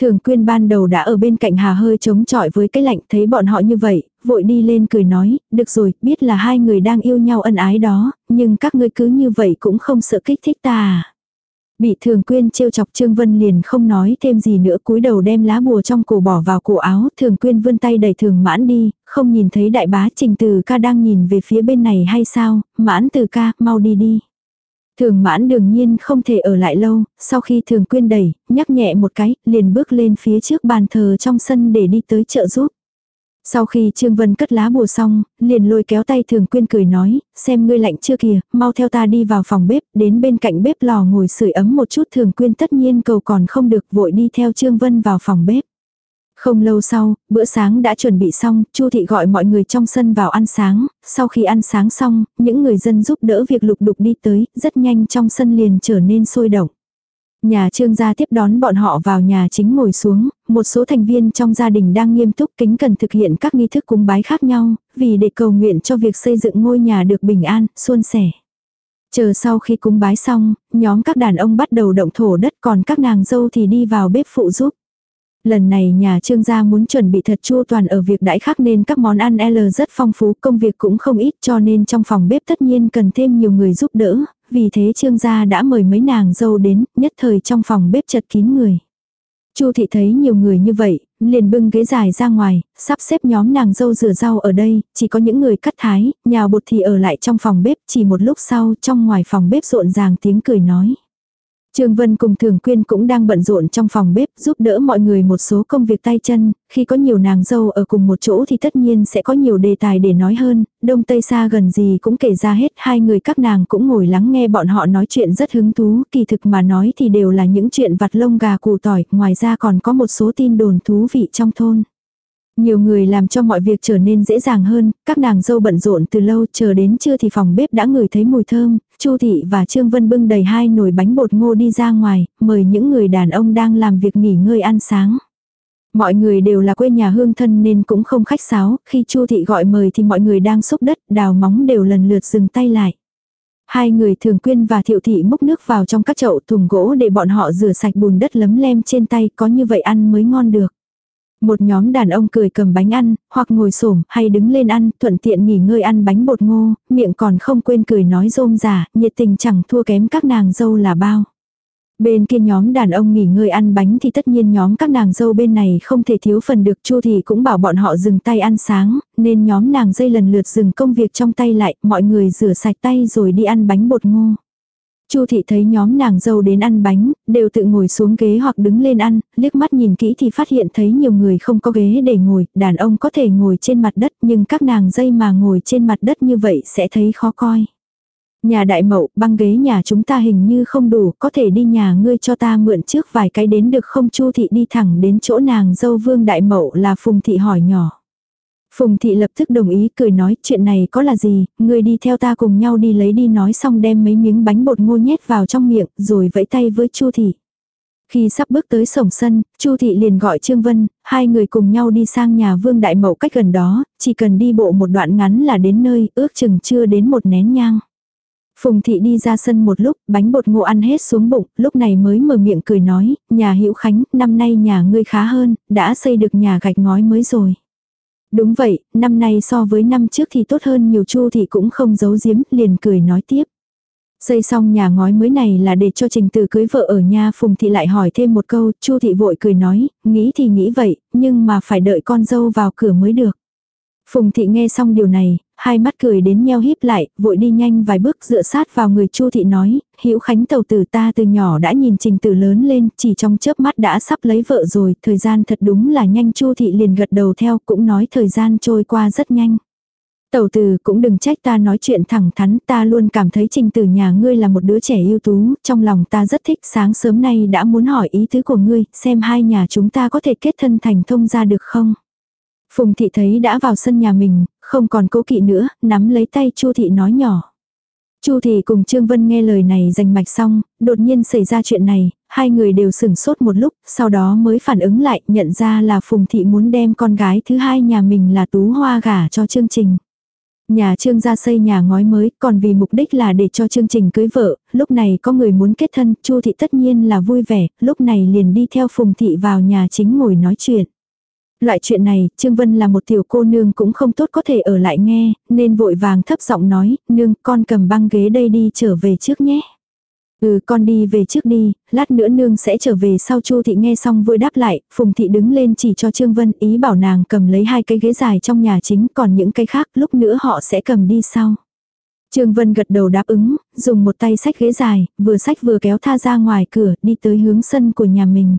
Thường quyên ban đầu đã ở bên cạnh Hà hơi chống chọi với cái lạnh thấy bọn họ như vậy, vội đi lên cười nói, được rồi, biết là hai người đang yêu nhau ân ái đó, nhưng các ngươi cứ như vậy cũng không sợ kích thích ta à. Bị thường quyên trêu chọc Trương Vân liền không nói thêm gì nữa cúi đầu đem lá bùa trong cổ bỏ vào cổ áo, thường quyên vươn tay đẩy thường mãn đi, không nhìn thấy đại bá trình từ ca đang nhìn về phía bên này hay sao, mãn từ ca, mau đi đi. Thường mãn đương nhiên không thể ở lại lâu, sau khi thường quyên đẩy, nhắc nhẹ một cái, liền bước lên phía trước bàn thờ trong sân để đi tới chợ giúp. Sau khi Trương Vân cất lá bùa xong, liền lôi kéo tay thường quyên cười nói, xem ngươi lạnh chưa kìa, mau theo ta đi vào phòng bếp, đến bên cạnh bếp lò ngồi sưởi ấm một chút thường quyên tất nhiên cầu còn không được vội đi theo Trương Vân vào phòng bếp. Không lâu sau, bữa sáng đã chuẩn bị xong, Chu thị gọi mọi người trong sân vào ăn sáng, sau khi ăn sáng xong, những người dân giúp đỡ việc lục đục đi tới, rất nhanh trong sân liền trở nên sôi động. Nhà trương gia tiếp đón bọn họ vào nhà chính ngồi xuống, một số thành viên trong gia đình đang nghiêm túc kính cần thực hiện các nghi thức cúng bái khác nhau, vì để cầu nguyện cho việc xây dựng ngôi nhà được bình an, suôn sẻ. Chờ sau khi cúng bái xong, nhóm các đàn ông bắt đầu động thổ đất còn các nàng dâu thì đi vào bếp phụ giúp. Lần này nhà trương gia muốn chuẩn bị thật chua toàn ở việc đãi khác nên các món ăn L rất phong phú, công việc cũng không ít cho nên trong phòng bếp tất nhiên cần thêm nhiều người giúp đỡ, vì thế trương gia đã mời mấy nàng dâu đến, nhất thời trong phòng bếp chật kín người. Chu thị thấy nhiều người như vậy, liền bưng ghế dài ra ngoài, sắp xếp nhóm nàng dâu rửa rau ở đây, chỉ có những người cắt thái, nhào bột thì ở lại trong phòng bếp, chỉ một lúc sau trong ngoài phòng bếp rộn ràng tiếng cười nói. Trương Vân cùng Thường Quyên cũng đang bận rộn trong phòng bếp giúp đỡ mọi người một số công việc tay chân, khi có nhiều nàng dâu ở cùng một chỗ thì tất nhiên sẽ có nhiều đề tài để nói hơn, đông tây xa gần gì cũng kể ra hết, hai người các nàng cũng ngồi lắng nghe bọn họ nói chuyện rất hứng thú, kỳ thực mà nói thì đều là những chuyện vặt lông gà củ tỏi, ngoài ra còn có một số tin đồn thú vị trong thôn. Nhiều người làm cho mọi việc trở nên dễ dàng hơn, các nàng dâu bận rộn từ lâu chờ đến trưa thì phòng bếp đã ngửi thấy mùi thơm, Chu Thị và Trương Vân bưng đầy hai nồi bánh bột ngô đi ra ngoài, mời những người đàn ông đang làm việc nghỉ ngơi ăn sáng. Mọi người đều là quê nhà hương thân nên cũng không khách sáo, khi Chu Thị gọi mời thì mọi người đang xúc đất, đào móng đều lần lượt dừng tay lại. Hai người thường quyên và thiệu thị múc nước vào trong các chậu thùng gỗ để bọn họ rửa sạch bùn đất lấm lem trên tay, có như vậy ăn mới ngon được. Một nhóm đàn ông cười cầm bánh ăn, hoặc ngồi xổm hay đứng lên ăn, thuận tiện nghỉ ngơi ăn bánh bột ngô, miệng còn không quên cười nói rôm giả, nhiệt tình chẳng thua kém các nàng dâu là bao. Bên kia nhóm đàn ông nghỉ ngơi ăn bánh thì tất nhiên nhóm các nàng dâu bên này không thể thiếu phần được chu thì cũng bảo bọn họ dừng tay ăn sáng, nên nhóm nàng dây lần lượt dừng công việc trong tay lại, mọi người rửa sạch tay rồi đi ăn bánh bột ngô. Chu thị thấy nhóm nàng dâu đến ăn bánh, đều tự ngồi xuống ghế hoặc đứng lên ăn, liếc mắt nhìn kỹ thì phát hiện thấy nhiều người không có ghế để ngồi, đàn ông có thể ngồi trên mặt đất nhưng các nàng dây mà ngồi trên mặt đất như vậy sẽ thấy khó coi. Nhà đại mậu, băng ghế nhà chúng ta hình như không đủ, có thể đi nhà ngươi cho ta mượn trước vài cái đến được không Chu thị đi thẳng đến chỗ nàng dâu vương đại mậu là Phùng thị hỏi nhỏ. Phùng thị lập tức đồng ý cười nói chuyện này có là gì, người đi theo ta cùng nhau đi lấy đi nói xong đem mấy miếng bánh bột ngô nhét vào trong miệng rồi vẫy tay với Chu thị. Khi sắp bước tới sổng sân, Chu thị liền gọi Trương Vân, hai người cùng nhau đi sang nhà Vương Đại Mậu cách gần đó, chỉ cần đi bộ một đoạn ngắn là đến nơi, ước chừng chưa đến một nén nhang. Phùng thị đi ra sân một lúc, bánh bột ngô ăn hết xuống bụng, lúc này mới mở miệng cười nói, nhà Hữu Khánh, năm nay nhà ngươi khá hơn, đã xây được nhà gạch ngói mới rồi. Đúng vậy, năm nay so với năm trước thì tốt hơn nhiều chu thì cũng không giấu giếm, liền cười nói tiếp. Xây xong nhà ngói mới này là để cho trình từ cưới vợ ở nhà Phùng Thị lại hỏi thêm một câu, Chu Thị vội cười nói, nghĩ thì nghĩ vậy, nhưng mà phải đợi con dâu vào cửa mới được. Phùng Thị nghe xong điều này, hai mắt cười đến nheo híp lại, vội đi nhanh vài bước dựa sát vào người Chu thị nói, Hữu Khánh tàu tử ta từ nhỏ đã nhìn Trình Tử lớn lên, chỉ trong chớp mắt đã sắp lấy vợ rồi, thời gian thật đúng là nhanh Chu thị liền gật đầu theo, cũng nói thời gian trôi qua rất nhanh. Tẩu tử cũng đừng trách ta nói chuyện thẳng thắn, ta luôn cảm thấy trình tử nhà ngươi là một đứa trẻ ưu tú, trong lòng ta rất thích sáng sớm nay đã muốn hỏi ý tứ của ngươi, xem hai nhà chúng ta có thể kết thân thành thông ra được không. Phùng thị thấy đã vào sân nhà mình, không còn cố kỵ nữa, nắm lấy tay Chu thị nói nhỏ. Chu thị cùng Trương Vân nghe lời này rành mạch xong, đột nhiên xảy ra chuyện này, hai người đều sửng sốt một lúc, sau đó mới phản ứng lại, nhận ra là Phùng thị muốn đem con gái thứ hai nhà mình là Tú Hoa gả cho chương trình. Nhà trương gia xây nhà ngói mới, còn vì mục đích là để cho chương trình cưới vợ, lúc này có người muốn kết thân, Chu thị tất nhiên là vui vẻ, lúc này liền đi theo Phùng thị vào nhà chính ngồi nói chuyện. Loại chuyện này, Trương Vân là một tiểu cô nương cũng không tốt có thể ở lại nghe, nên vội vàng thấp giọng nói, nương, con cầm băng ghế đây đi trở về trước nhé. Ừ con đi về trước đi, lát nữa nương sẽ trở về sau Chu thị nghe xong vui đáp lại, Phùng thị đứng lên chỉ cho Trương Vân ý bảo nàng cầm lấy hai cái ghế dài trong nhà chính còn những cái khác lúc nữa họ sẽ cầm đi sau. Trương Vân gật đầu đáp ứng, dùng một tay sách ghế dài, vừa sách vừa kéo tha ra ngoài cửa, đi tới hướng sân của nhà mình.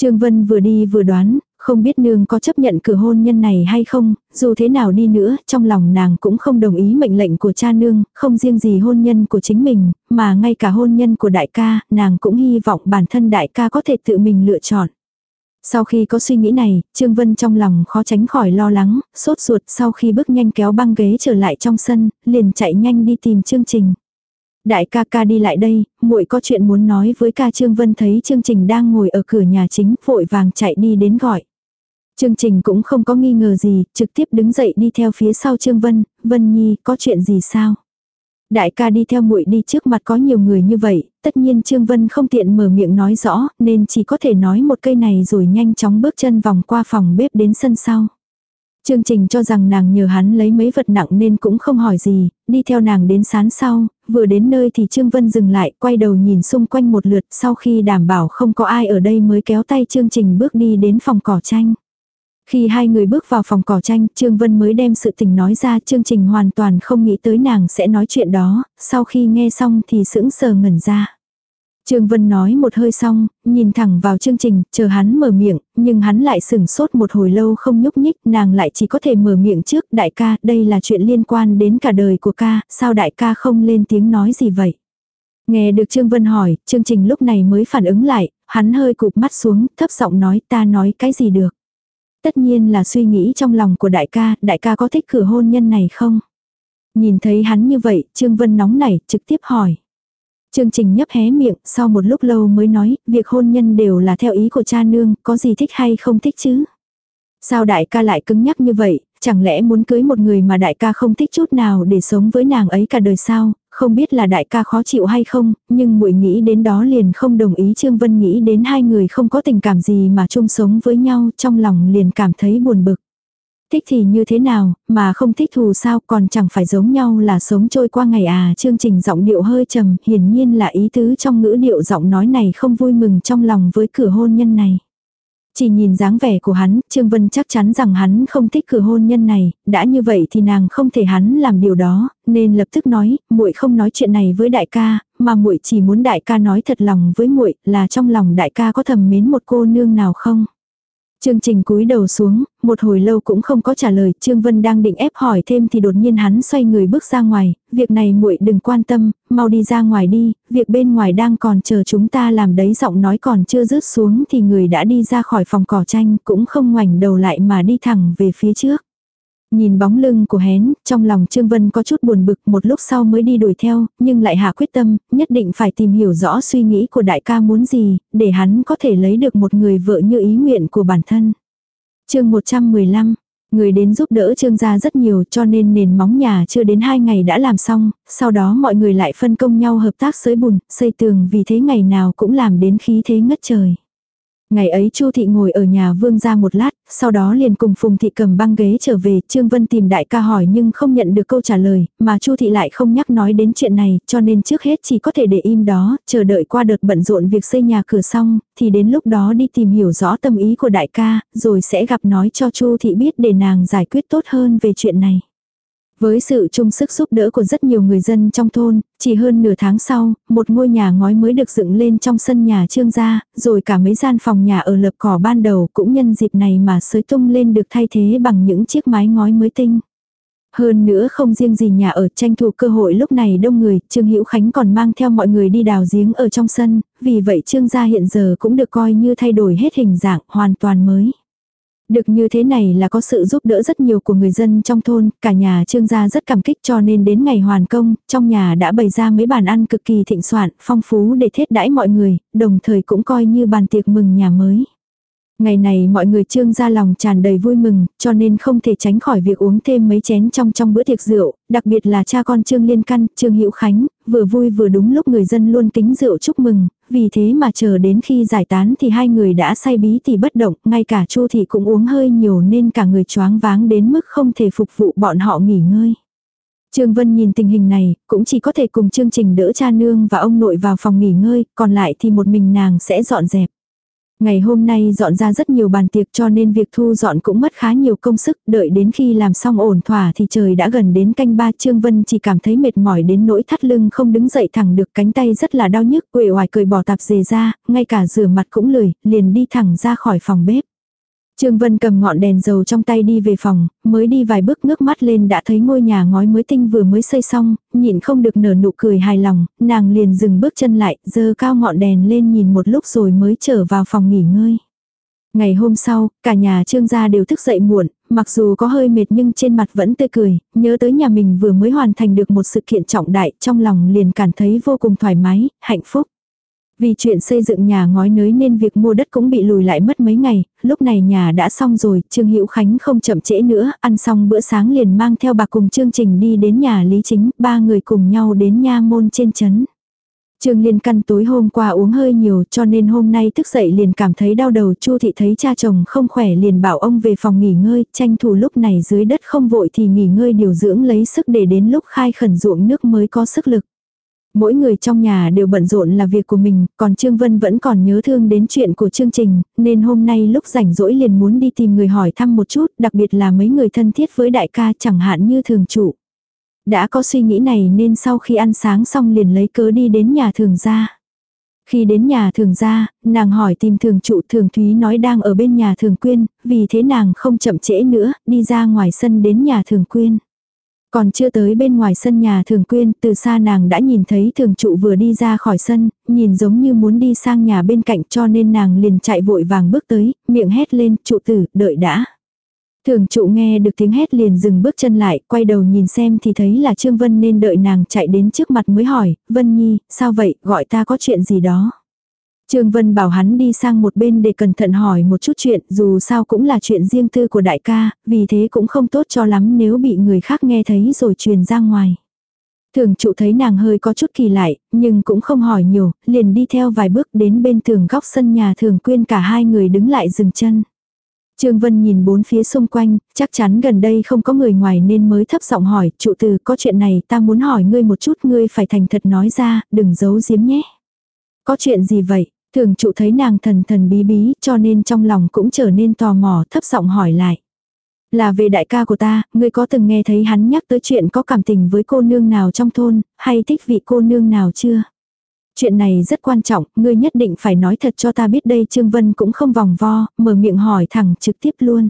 Trương Vân vừa đi vừa đoán, không biết nương có chấp nhận cửa hôn nhân này hay không, dù thế nào đi nữa, trong lòng nàng cũng không đồng ý mệnh lệnh của cha nương, không riêng gì hôn nhân của chính mình, mà ngay cả hôn nhân của đại ca, nàng cũng hy vọng bản thân đại ca có thể tự mình lựa chọn. Sau khi có suy nghĩ này, Trương Vân trong lòng khó tránh khỏi lo lắng, sốt ruột sau khi bước nhanh kéo băng ghế trở lại trong sân, liền chạy nhanh đi tìm chương trình. Đại ca ca đi lại đây, muội có chuyện muốn nói với ca Trương Vân thấy chương trình đang ngồi ở cửa nhà chính, vội vàng chạy đi đến gọi. Chương trình cũng không có nghi ngờ gì, trực tiếp đứng dậy đi theo phía sau Trương Vân, Vân Nhi, có chuyện gì sao? Đại ca đi theo muội đi trước mặt có nhiều người như vậy, tất nhiên Trương Vân không tiện mở miệng nói rõ, nên chỉ có thể nói một cây này rồi nhanh chóng bước chân vòng qua phòng bếp đến sân sau. trương trình cho rằng nàng nhờ hắn lấy mấy vật nặng nên cũng không hỏi gì, đi theo nàng đến sán sau, vừa đến nơi thì Trương Vân dừng lại, quay đầu nhìn xung quanh một lượt sau khi đảm bảo không có ai ở đây mới kéo tay trương trình bước đi đến phòng cỏ tranh. Khi hai người bước vào phòng cỏ tranh, Trương Vân mới đem sự tình nói ra chương trình hoàn toàn không nghĩ tới nàng sẽ nói chuyện đó, sau khi nghe xong thì sững sờ ngẩn ra. Trương Vân nói một hơi xong, nhìn thẳng vào chương trình, chờ hắn mở miệng, nhưng hắn lại sừng sốt một hồi lâu không nhúc nhích, nàng lại chỉ có thể mở miệng trước, đại ca, đây là chuyện liên quan đến cả đời của ca, sao đại ca không lên tiếng nói gì vậy? Nghe được Trương Vân hỏi, chương trình lúc này mới phản ứng lại, hắn hơi cụp mắt xuống, thấp giọng nói ta nói cái gì được. Tất nhiên là suy nghĩ trong lòng của đại ca, đại ca có thích cửa hôn nhân này không? Nhìn thấy hắn như vậy, Trương Vân nóng nảy, trực tiếp hỏi. Chương trình nhấp hé miệng, sau một lúc lâu mới nói, việc hôn nhân đều là theo ý của cha nương, có gì thích hay không thích chứ? Sao đại ca lại cứng nhắc như vậy, chẳng lẽ muốn cưới một người mà đại ca không thích chút nào để sống với nàng ấy cả đời sao, không biết là đại ca khó chịu hay không, nhưng muội nghĩ đến đó liền không đồng ý Trương Vân nghĩ đến hai người không có tình cảm gì mà chung sống với nhau, trong lòng liền cảm thấy buồn bực. Thích thì như thế nào, mà không thích thù sao còn chẳng phải giống nhau là sống trôi qua ngày à. Chương trình giọng điệu hơi trầm, hiển nhiên là ý tứ trong ngữ điệu giọng nói này không vui mừng trong lòng với cửa hôn nhân này. Chỉ nhìn dáng vẻ của hắn, Trương Vân chắc chắn rằng hắn không thích cửa hôn nhân này, đã như vậy thì nàng không thể hắn làm điều đó, nên lập tức nói, muội không nói chuyện này với đại ca, mà muội chỉ muốn đại ca nói thật lòng với muội, là trong lòng đại ca có thầm mến một cô nương nào không? Chương trình cúi đầu xuống, một hồi lâu cũng không có trả lời, Trương Vân đang định ép hỏi thêm thì đột nhiên hắn xoay người bước ra ngoài, việc này muội đừng quan tâm, mau đi ra ngoài đi, việc bên ngoài đang còn chờ chúng ta làm đấy giọng nói còn chưa rớt xuống thì người đã đi ra khỏi phòng cỏ tranh cũng không ngoảnh đầu lại mà đi thẳng về phía trước. Nhìn bóng lưng của hén, trong lòng Trương Vân có chút buồn bực một lúc sau mới đi đuổi theo, nhưng lại hạ quyết tâm, nhất định phải tìm hiểu rõ suy nghĩ của đại ca muốn gì, để hắn có thể lấy được một người vợ như ý nguyện của bản thân. chương 115 Người đến giúp đỡ trương gia rất nhiều cho nên nền móng nhà chưa đến hai ngày đã làm xong, sau đó mọi người lại phân công nhau hợp tác sới bùn, xây tường vì thế ngày nào cũng làm đến khí thế ngất trời. Ngày ấy Chu thị ngồi ở nhà Vương ra một lát, sau đó liền cùng Phùng thị cầm băng ghế trở về, Trương Vân tìm đại ca hỏi nhưng không nhận được câu trả lời, mà Chu thị lại không nhắc nói đến chuyện này, cho nên trước hết chỉ có thể để im đó, chờ đợi qua đợt bận rộn việc xây nhà cửa xong, thì đến lúc đó đi tìm hiểu rõ tâm ý của đại ca, rồi sẽ gặp nói cho Chu thị biết để nàng giải quyết tốt hơn về chuyện này. Với sự chung sức giúp đỡ của rất nhiều người dân trong thôn, chỉ hơn nửa tháng sau, một ngôi nhà ngói mới được dựng lên trong sân nhà trương gia, rồi cả mấy gian phòng nhà ở lập cỏ ban đầu cũng nhân dịp này mà sới tung lên được thay thế bằng những chiếc mái ngói mới tinh. Hơn nữa không riêng gì nhà ở tranh thủ cơ hội lúc này đông người, Trương Hữu Khánh còn mang theo mọi người đi đào giếng ở trong sân, vì vậy Trương gia hiện giờ cũng được coi như thay đổi hết hình dạng hoàn toàn mới. Được như thế này là có sự giúp đỡ rất nhiều của người dân trong thôn, cả nhà trương gia rất cảm kích cho nên đến ngày hoàn công, trong nhà đã bày ra mấy bàn ăn cực kỳ thịnh soạn, phong phú để thiết đãi mọi người, đồng thời cũng coi như bàn tiệc mừng nhà mới. Ngày này mọi người trương ra lòng tràn đầy vui mừng, cho nên không thể tránh khỏi việc uống thêm mấy chén trong trong bữa tiệc rượu, đặc biệt là cha con trương liên căn, trương hữu khánh, vừa vui vừa đúng lúc người dân luôn kính rượu chúc mừng, vì thế mà chờ đến khi giải tán thì hai người đã say bí thì bất động, ngay cả chu thị cũng uống hơi nhiều nên cả người choáng váng đến mức không thể phục vụ bọn họ nghỉ ngơi. Trương Vân nhìn tình hình này, cũng chỉ có thể cùng chương trình đỡ cha nương và ông nội vào phòng nghỉ ngơi, còn lại thì một mình nàng sẽ dọn dẹp. Ngày hôm nay dọn ra rất nhiều bàn tiệc cho nên việc thu dọn cũng mất khá nhiều công sức, đợi đến khi làm xong ổn thỏa thì trời đã gần đến canh ba Trương Vân chỉ cảm thấy mệt mỏi đến nỗi thắt lưng không đứng dậy thẳng được cánh tay rất là đau nhức, quệ hoài cười bỏ tạp dề ra, ngay cả rửa mặt cũng lười, liền đi thẳng ra khỏi phòng bếp. Trương Vân cầm ngọn đèn dầu trong tay đi về phòng, mới đi vài bước ngước mắt lên đã thấy ngôi nhà ngói mới tinh vừa mới xây xong, nhịn không được nở nụ cười hài lòng, nàng liền dừng bước chân lại, dơ cao ngọn đèn lên nhìn một lúc rồi mới trở vào phòng nghỉ ngơi. Ngày hôm sau, cả nhà trương gia đều thức dậy muộn, mặc dù có hơi mệt nhưng trên mặt vẫn tươi cười, nhớ tới nhà mình vừa mới hoàn thành được một sự kiện trọng đại, trong lòng liền cảm thấy vô cùng thoải mái, hạnh phúc. Vì chuyện xây dựng nhà ngói nới nên việc mua đất cũng bị lùi lại mất mấy ngày, lúc này nhà đã xong rồi, Trương Hữu Khánh không chậm trễ nữa, ăn xong bữa sáng liền mang theo bà cùng chương trình đi đến nhà Lý Chính, ba người cùng nhau đến nha môn trên chấn. Trương Liên căn tối hôm qua uống hơi nhiều cho nên hôm nay thức dậy liền cảm thấy đau đầu Chu thị thấy cha chồng không khỏe liền bảo ông về phòng nghỉ ngơi, tranh thủ lúc này dưới đất không vội thì nghỉ ngơi điều dưỡng lấy sức để đến lúc khai khẩn ruộng nước mới có sức lực. Mỗi người trong nhà đều bận rộn là việc của mình, còn Trương Vân vẫn còn nhớ thương đến chuyện của chương trình, nên hôm nay lúc rảnh rỗi liền muốn đi tìm người hỏi thăm một chút, đặc biệt là mấy người thân thiết với đại ca chẳng hạn như thường trụ. Đã có suy nghĩ này nên sau khi ăn sáng xong liền lấy cớ đi đến nhà thường gia. Khi đến nhà thường gia, nàng hỏi tìm thường trụ thường thúy nói đang ở bên nhà thường quyên, vì thế nàng không chậm trễ nữa, đi ra ngoài sân đến nhà thường quyên. Còn chưa tới bên ngoài sân nhà thường quyên, từ xa nàng đã nhìn thấy thường trụ vừa đi ra khỏi sân, nhìn giống như muốn đi sang nhà bên cạnh cho nên nàng liền chạy vội vàng bước tới, miệng hét lên, trụ tử, đợi đã. Thường trụ nghe được tiếng hét liền dừng bước chân lại, quay đầu nhìn xem thì thấy là Trương Vân nên đợi nàng chạy đến trước mặt mới hỏi, Vân Nhi, sao vậy, gọi ta có chuyện gì đó. Trương Vân bảo hắn đi sang một bên để cẩn thận hỏi một chút chuyện, dù sao cũng là chuyện riêng tư của đại ca, vì thế cũng không tốt cho lắm nếu bị người khác nghe thấy rồi truyền ra ngoài. Thường trụ thấy nàng hơi có chút kỳ lại, nhưng cũng không hỏi nhiều, liền đi theo vài bước đến bên tường góc sân nhà thường quyên cả hai người đứng lại dừng chân. Trương Vân nhìn bốn phía xung quanh, chắc chắn gần đây không có người ngoài nên mới thấp giọng hỏi, trụ từ có chuyện này ta muốn hỏi ngươi một chút ngươi phải thành thật nói ra, đừng giấu giếm nhé. Có chuyện gì vậy? Thường trụ thấy nàng thần thần bí bí cho nên trong lòng cũng trở nên tò mò thấp giọng hỏi lại. Là về đại ca của ta, ngươi có từng nghe thấy hắn nhắc tới chuyện có cảm tình với cô nương nào trong thôn, hay thích vị cô nương nào chưa? Chuyện này rất quan trọng, ngươi nhất định phải nói thật cho ta biết đây Trương Vân cũng không vòng vo, mở miệng hỏi thẳng trực tiếp luôn.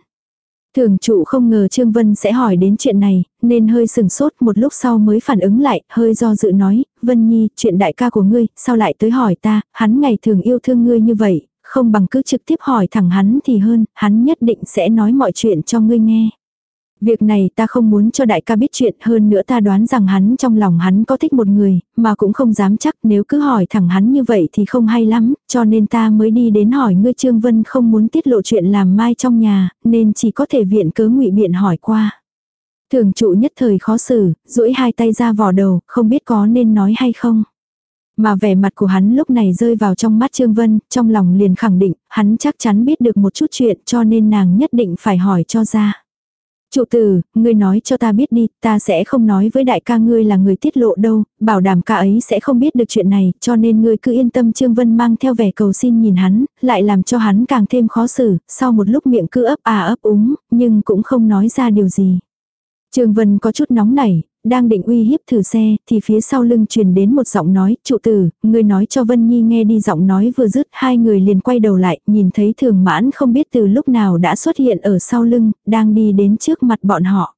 Thường trụ không ngờ Trương Vân sẽ hỏi đến chuyện này, nên hơi sừng sốt một lúc sau mới phản ứng lại, hơi do dự nói, Vân Nhi, chuyện đại ca của ngươi, sao lại tới hỏi ta, hắn ngày thường yêu thương ngươi như vậy, không bằng cứ trực tiếp hỏi thẳng hắn thì hơn, hắn nhất định sẽ nói mọi chuyện cho ngươi nghe. Việc này ta không muốn cho đại ca biết chuyện hơn nữa ta đoán rằng hắn trong lòng hắn có thích một người, mà cũng không dám chắc nếu cứ hỏi thẳng hắn như vậy thì không hay lắm, cho nên ta mới đi đến hỏi ngươi Trương Vân không muốn tiết lộ chuyện làm mai trong nhà, nên chỉ có thể viện cớ ngụy biện hỏi qua. Thường trụ nhất thời khó xử, duỗi hai tay ra vò đầu, không biết có nên nói hay không. Mà vẻ mặt của hắn lúc này rơi vào trong mắt Trương Vân, trong lòng liền khẳng định, hắn chắc chắn biết được một chút chuyện cho nên nàng nhất định phải hỏi cho ra chủ tử, ngươi nói cho ta biết đi, ta sẽ không nói với đại ca ngươi là người tiết lộ đâu, bảo đảm ca ấy sẽ không biết được chuyện này, cho nên ngươi cứ yên tâm Trương Vân mang theo vẻ cầu xin nhìn hắn, lại làm cho hắn càng thêm khó xử, sau một lúc miệng cứ ấp à ấp úng, nhưng cũng không nói ra điều gì. Trương Vân có chút nóng nảy, đang định uy hiếp thử xe, thì phía sau lưng truyền đến một giọng nói, trụ tử, người nói cho Vân Nhi nghe đi giọng nói vừa dứt, hai người liền quay đầu lại, nhìn thấy thường mãn không biết từ lúc nào đã xuất hiện ở sau lưng, đang đi đến trước mặt bọn họ.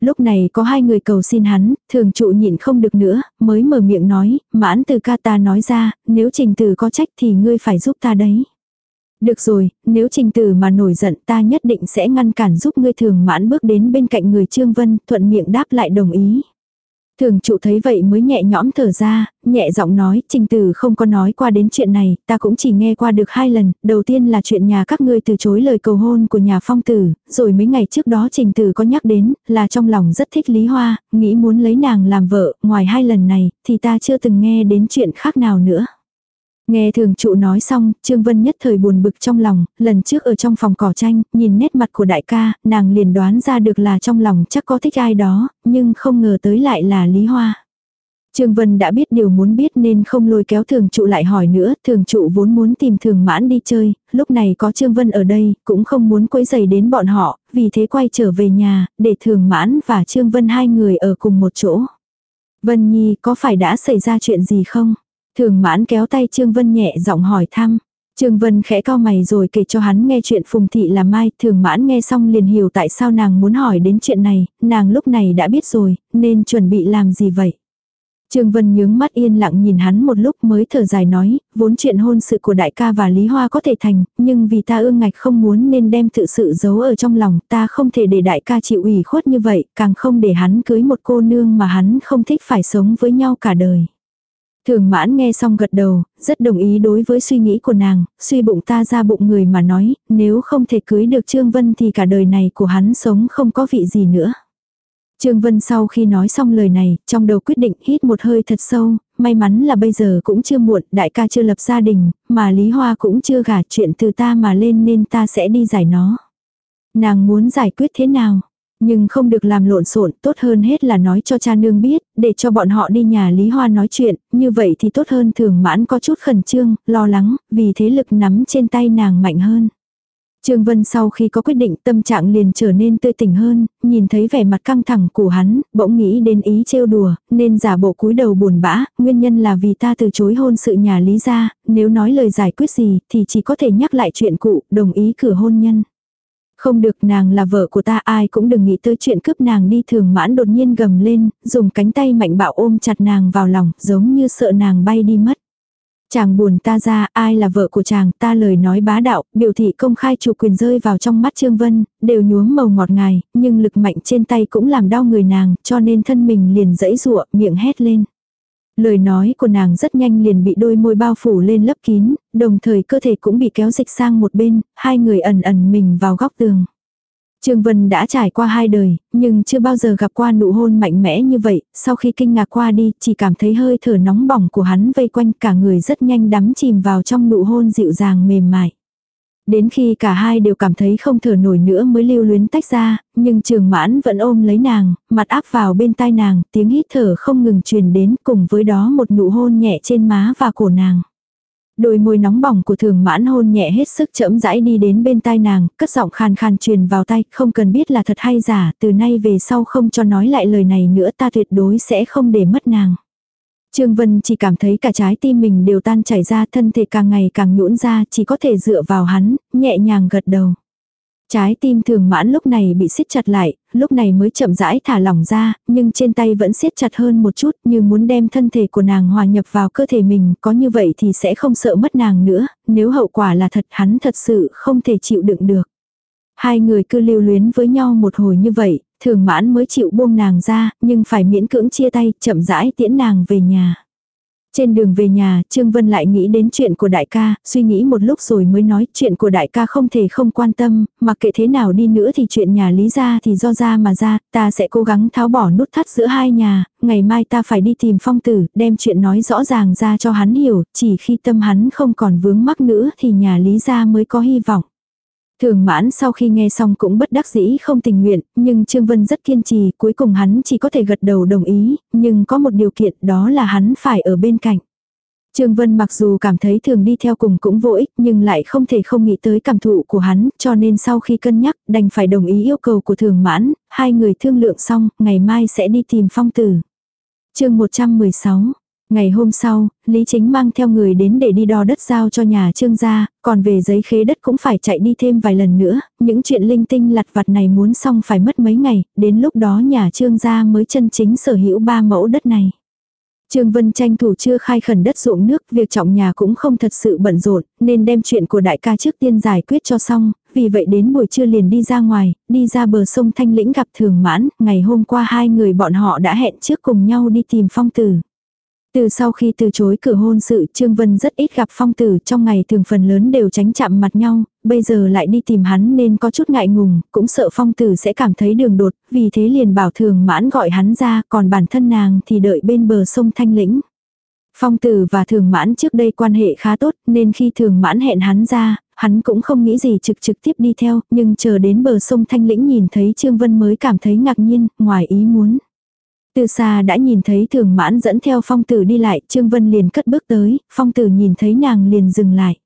Lúc này có hai người cầu xin hắn, thường trụ nhịn không được nữa, mới mở miệng nói, mãn từ ca ta nói ra, nếu trình tử có trách thì ngươi phải giúp ta đấy. Được rồi, nếu trình tử mà nổi giận ta nhất định sẽ ngăn cản giúp ngươi thường mãn bước đến bên cạnh người Trương Vân, thuận miệng đáp lại đồng ý. Thường trụ thấy vậy mới nhẹ nhõm thở ra, nhẹ giọng nói, trình tử không có nói qua đến chuyện này, ta cũng chỉ nghe qua được hai lần, đầu tiên là chuyện nhà các ngươi từ chối lời cầu hôn của nhà phong tử, rồi mấy ngày trước đó trình tử có nhắc đến, là trong lòng rất thích Lý Hoa, nghĩ muốn lấy nàng làm vợ, ngoài hai lần này, thì ta chưa từng nghe đến chuyện khác nào nữa. Nghe thường trụ nói xong, Trương Vân nhất thời buồn bực trong lòng, lần trước ở trong phòng cỏ tranh, nhìn nét mặt của đại ca, nàng liền đoán ra được là trong lòng chắc có thích ai đó, nhưng không ngờ tới lại là Lý Hoa. Trương Vân đã biết điều muốn biết nên không lôi kéo thường trụ lại hỏi nữa, thường trụ vốn muốn tìm thường mãn đi chơi, lúc này có Trương Vân ở đây, cũng không muốn quấy giày đến bọn họ, vì thế quay trở về nhà, để thường mãn và Trương Vân hai người ở cùng một chỗ. Vân Nhi có phải đã xảy ra chuyện gì không? Thường mãn kéo tay Trương Vân nhẹ giọng hỏi thăm. Trương Vân khẽ cao mày rồi kể cho hắn nghe chuyện Phùng Thị là Mai, thường mãn nghe xong liền hiểu tại sao nàng muốn hỏi đến chuyện này, nàng lúc này đã biết rồi, nên chuẩn bị làm gì vậy. Trương Vân nhướng mắt yên lặng nhìn hắn một lúc mới thở dài nói, vốn chuyện hôn sự của đại ca và Lý Hoa có thể thành, nhưng vì ta ương ngạch không muốn nên đem tự sự giấu ở trong lòng, ta không thể để đại ca chịu ủy khuất như vậy, càng không để hắn cưới một cô nương mà hắn không thích phải sống với nhau cả đời. Thường mãn nghe xong gật đầu, rất đồng ý đối với suy nghĩ của nàng, suy bụng ta ra bụng người mà nói, nếu không thể cưới được Trương Vân thì cả đời này của hắn sống không có vị gì nữa. Trương Vân sau khi nói xong lời này, trong đầu quyết định hít một hơi thật sâu, may mắn là bây giờ cũng chưa muộn, đại ca chưa lập gia đình, mà Lý Hoa cũng chưa gả chuyện từ ta mà lên nên ta sẽ đi giải nó. Nàng muốn giải quyết thế nào? Nhưng không được làm lộn xộn, tốt hơn hết là nói cho cha nương biết, để cho bọn họ đi nhà Lý Hoa nói chuyện, như vậy thì tốt hơn thường mãn có chút khẩn trương, lo lắng, vì thế lực nắm trên tay nàng mạnh hơn. Trương Vân sau khi có quyết định tâm trạng liền trở nên tươi tỉnh hơn, nhìn thấy vẻ mặt căng thẳng của hắn, bỗng nghĩ đến ý trêu đùa, nên giả bộ cúi đầu buồn bã, nguyên nhân là vì ta từ chối hôn sự nhà Lý gia, nếu nói lời giải quyết gì thì chỉ có thể nhắc lại chuyện cũ, đồng ý cửa hôn nhân. Không được nàng là vợ của ta ai cũng đừng nghĩ tới chuyện cướp nàng đi thường mãn đột nhiên gầm lên, dùng cánh tay mạnh bạo ôm chặt nàng vào lòng, giống như sợ nàng bay đi mất. Chàng buồn ta ra, ai là vợ của chàng, ta lời nói bá đạo, biểu thị công khai chủ quyền rơi vào trong mắt Trương Vân, đều nhuốm màu ngọt ngài, nhưng lực mạnh trên tay cũng làm đau người nàng, cho nên thân mình liền dẫy rụa, miệng hét lên. Lời nói của nàng rất nhanh liền bị đôi môi bao phủ lên lấp kín, đồng thời cơ thể cũng bị kéo dịch sang một bên, hai người ẩn ẩn mình vào góc tường. Trương Vân đã trải qua hai đời, nhưng chưa bao giờ gặp qua nụ hôn mạnh mẽ như vậy, sau khi kinh ngạc qua đi, chỉ cảm thấy hơi thở nóng bỏng của hắn vây quanh cả người rất nhanh đắm chìm vào trong nụ hôn dịu dàng mềm mại. Đến khi cả hai đều cảm thấy không thở nổi nữa mới lưu luyến tách ra, nhưng trường mãn vẫn ôm lấy nàng, mặt áp vào bên tai nàng, tiếng hít thở không ngừng truyền đến cùng với đó một nụ hôn nhẹ trên má và cổ nàng. Đôi môi nóng bỏng của thường mãn hôn nhẹ hết sức chậm rãi đi đến bên tai nàng, cất giọng khàn khàn truyền vào tay, không cần biết là thật hay giả, từ nay về sau không cho nói lại lời này nữa ta tuyệt đối sẽ không để mất nàng. Trương Vân chỉ cảm thấy cả trái tim mình đều tan chảy ra thân thể càng ngày càng nhũn ra chỉ có thể dựa vào hắn, nhẹ nhàng gật đầu. Trái tim thường mãn lúc này bị siết chặt lại, lúc này mới chậm rãi thả lỏng ra, nhưng trên tay vẫn siết chặt hơn một chút như muốn đem thân thể của nàng hòa nhập vào cơ thể mình, có như vậy thì sẽ không sợ mất nàng nữa, nếu hậu quả là thật hắn thật sự không thể chịu đựng được. Hai người cứ lưu luyến với nhau một hồi như vậy, thường mãn mới chịu buông nàng ra, nhưng phải miễn cưỡng chia tay, chậm rãi tiễn nàng về nhà. Trên đường về nhà, Trương Vân lại nghĩ đến chuyện của đại ca, suy nghĩ một lúc rồi mới nói chuyện của đại ca không thể không quan tâm, mặc kệ thế nào đi nữa thì chuyện nhà lý ra thì do ra mà ra, ta sẽ cố gắng tháo bỏ nút thắt giữa hai nhà, ngày mai ta phải đi tìm phong tử, đem chuyện nói rõ ràng ra cho hắn hiểu, chỉ khi tâm hắn không còn vướng mắc nữa thì nhà lý ra mới có hy vọng. Thường mãn sau khi nghe xong cũng bất đắc dĩ không tình nguyện, nhưng Trương Vân rất kiên trì, cuối cùng hắn chỉ có thể gật đầu đồng ý, nhưng có một điều kiện đó là hắn phải ở bên cạnh. Trương Vân mặc dù cảm thấy thường đi theo cùng cũng vô ích nhưng lại không thể không nghĩ tới cảm thụ của hắn cho nên sau khi cân nhắc đành phải đồng ý yêu cầu của thường mãn, hai người thương lượng xong, ngày mai sẽ đi tìm phong tử. chương 116 Ngày hôm sau, Lý Chính mang theo người đến để đi đo đất giao cho nhà trương gia, còn về giấy khế đất cũng phải chạy đi thêm vài lần nữa, những chuyện linh tinh lặt vặt này muốn xong phải mất mấy ngày, đến lúc đó nhà trương gia mới chân chính sở hữu ba mẫu đất này. Trương Vân tranh thủ chưa khai khẩn đất ruộng nước, việc trọng nhà cũng không thật sự bận rộn, nên đem chuyện của đại ca trước tiên giải quyết cho xong, vì vậy đến buổi trưa liền đi ra ngoài, đi ra bờ sông Thanh Lĩnh gặp Thường Mãn, ngày hôm qua hai người bọn họ đã hẹn trước cùng nhau đi tìm phong tử. Từ sau khi từ chối cử hôn sự Trương Vân rất ít gặp phong tử trong ngày thường phần lớn đều tránh chạm mặt nhau, bây giờ lại đi tìm hắn nên có chút ngại ngùng, cũng sợ phong tử sẽ cảm thấy đường đột, vì thế liền bảo thường mãn gọi hắn ra, còn bản thân nàng thì đợi bên bờ sông Thanh Lĩnh. Phong tử và thường mãn trước đây quan hệ khá tốt nên khi thường mãn hẹn hắn ra, hắn cũng không nghĩ gì trực trực tiếp đi theo, nhưng chờ đến bờ sông Thanh Lĩnh nhìn thấy Trương Vân mới cảm thấy ngạc nhiên, ngoài ý muốn. Từ xa đã nhìn thấy thường mãn dẫn theo phong tử đi lại, Trương Vân liền cất bước tới, phong tử nhìn thấy nàng liền dừng lại.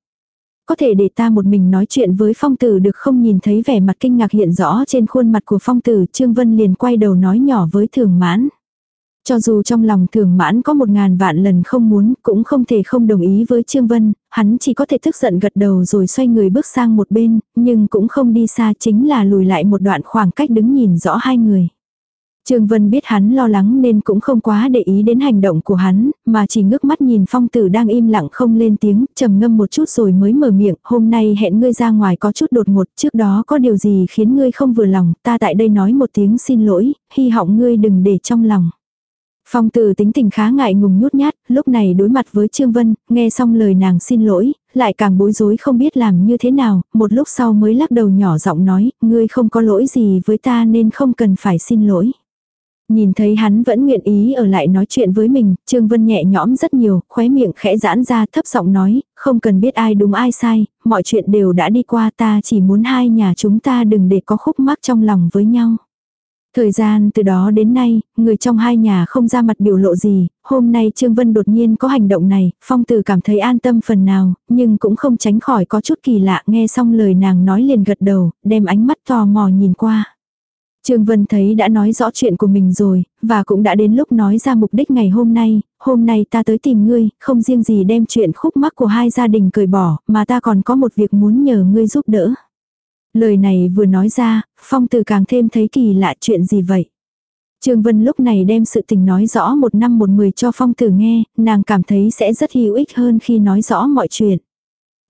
Có thể để ta một mình nói chuyện với phong tử được không nhìn thấy vẻ mặt kinh ngạc hiện rõ trên khuôn mặt của phong tử, Trương Vân liền quay đầu nói nhỏ với thường mãn. Cho dù trong lòng thường mãn có một ngàn vạn lần không muốn, cũng không thể không đồng ý với Trương Vân, hắn chỉ có thể tức giận gật đầu rồi xoay người bước sang một bên, nhưng cũng không đi xa chính là lùi lại một đoạn khoảng cách đứng nhìn rõ hai người. Trương Vân biết hắn lo lắng nên cũng không quá để ý đến hành động của hắn, mà chỉ ngước mắt nhìn phong tử đang im lặng không lên tiếng, trầm ngâm một chút rồi mới mở miệng, hôm nay hẹn ngươi ra ngoài có chút đột ngột, trước đó có điều gì khiến ngươi không vừa lòng, ta tại đây nói một tiếng xin lỗi, hy vọng ngươi đừng để trong lòng. Phong tử tính tình khá ngại ngùng nhút nhát, lúc này đối mặt với Trương Vân, nghe xong lời nàng xin lỗi, lại càng bối rối không biết làm như thế nào, một lúc sau mới lắc đầu nhỏ giọng nói, ngươi không có lỗi gì với ta nên không cần phải xin lỗi. Nhìn thấy hắn vẫn nguyện ý ở lại nói chuyện với mình, Trương Vân nhẹ nhõm rất nhiều, khóe miệng khẽ giãn ra thấp giọng nói, không cần biết ai đúng ai sai, mọi chuyện đều đã đi qua ta chỉ muốn hai nhà chúng ta đừng để có khúc mắc trong lòng với nhau. Thời gian từ đó đến nay, người trong hai nhà không ra mặt biểu lộ gì, hôm nay Trương Vân đột nhiên có hành động này, Phong Tử cảm thấy an tâm phần nào, nhưng cũng không tránh khỏi có chút kỳ lạ nghe xong lời nàng nói liền gật đầu, đem ánh mắt tò mò nhìn qua. Trương Vân thấy đã nói rõ chuyện của mình rồi, và cũng đã đến lúc nói ra mục đích ngày hôm nay, hôm nay ta tới tìm ngươi, không riêng gì đem chuyện khúc mắc của hai gia đình cởi bỏ, mà ta còn có một việc muốn nhờ ngươi giúp đỡ. Lời này vừa nói ra, Phong từ càng thêm thấy kỳ lạ chuyện gì vậy. Trương Vân lúc này đem sự tình nói rõ một năm một mười cho Phong Tử nghe, nàng cảm thấy sẽ rất hữu ích hơn khi nói rõ mọi chuyện.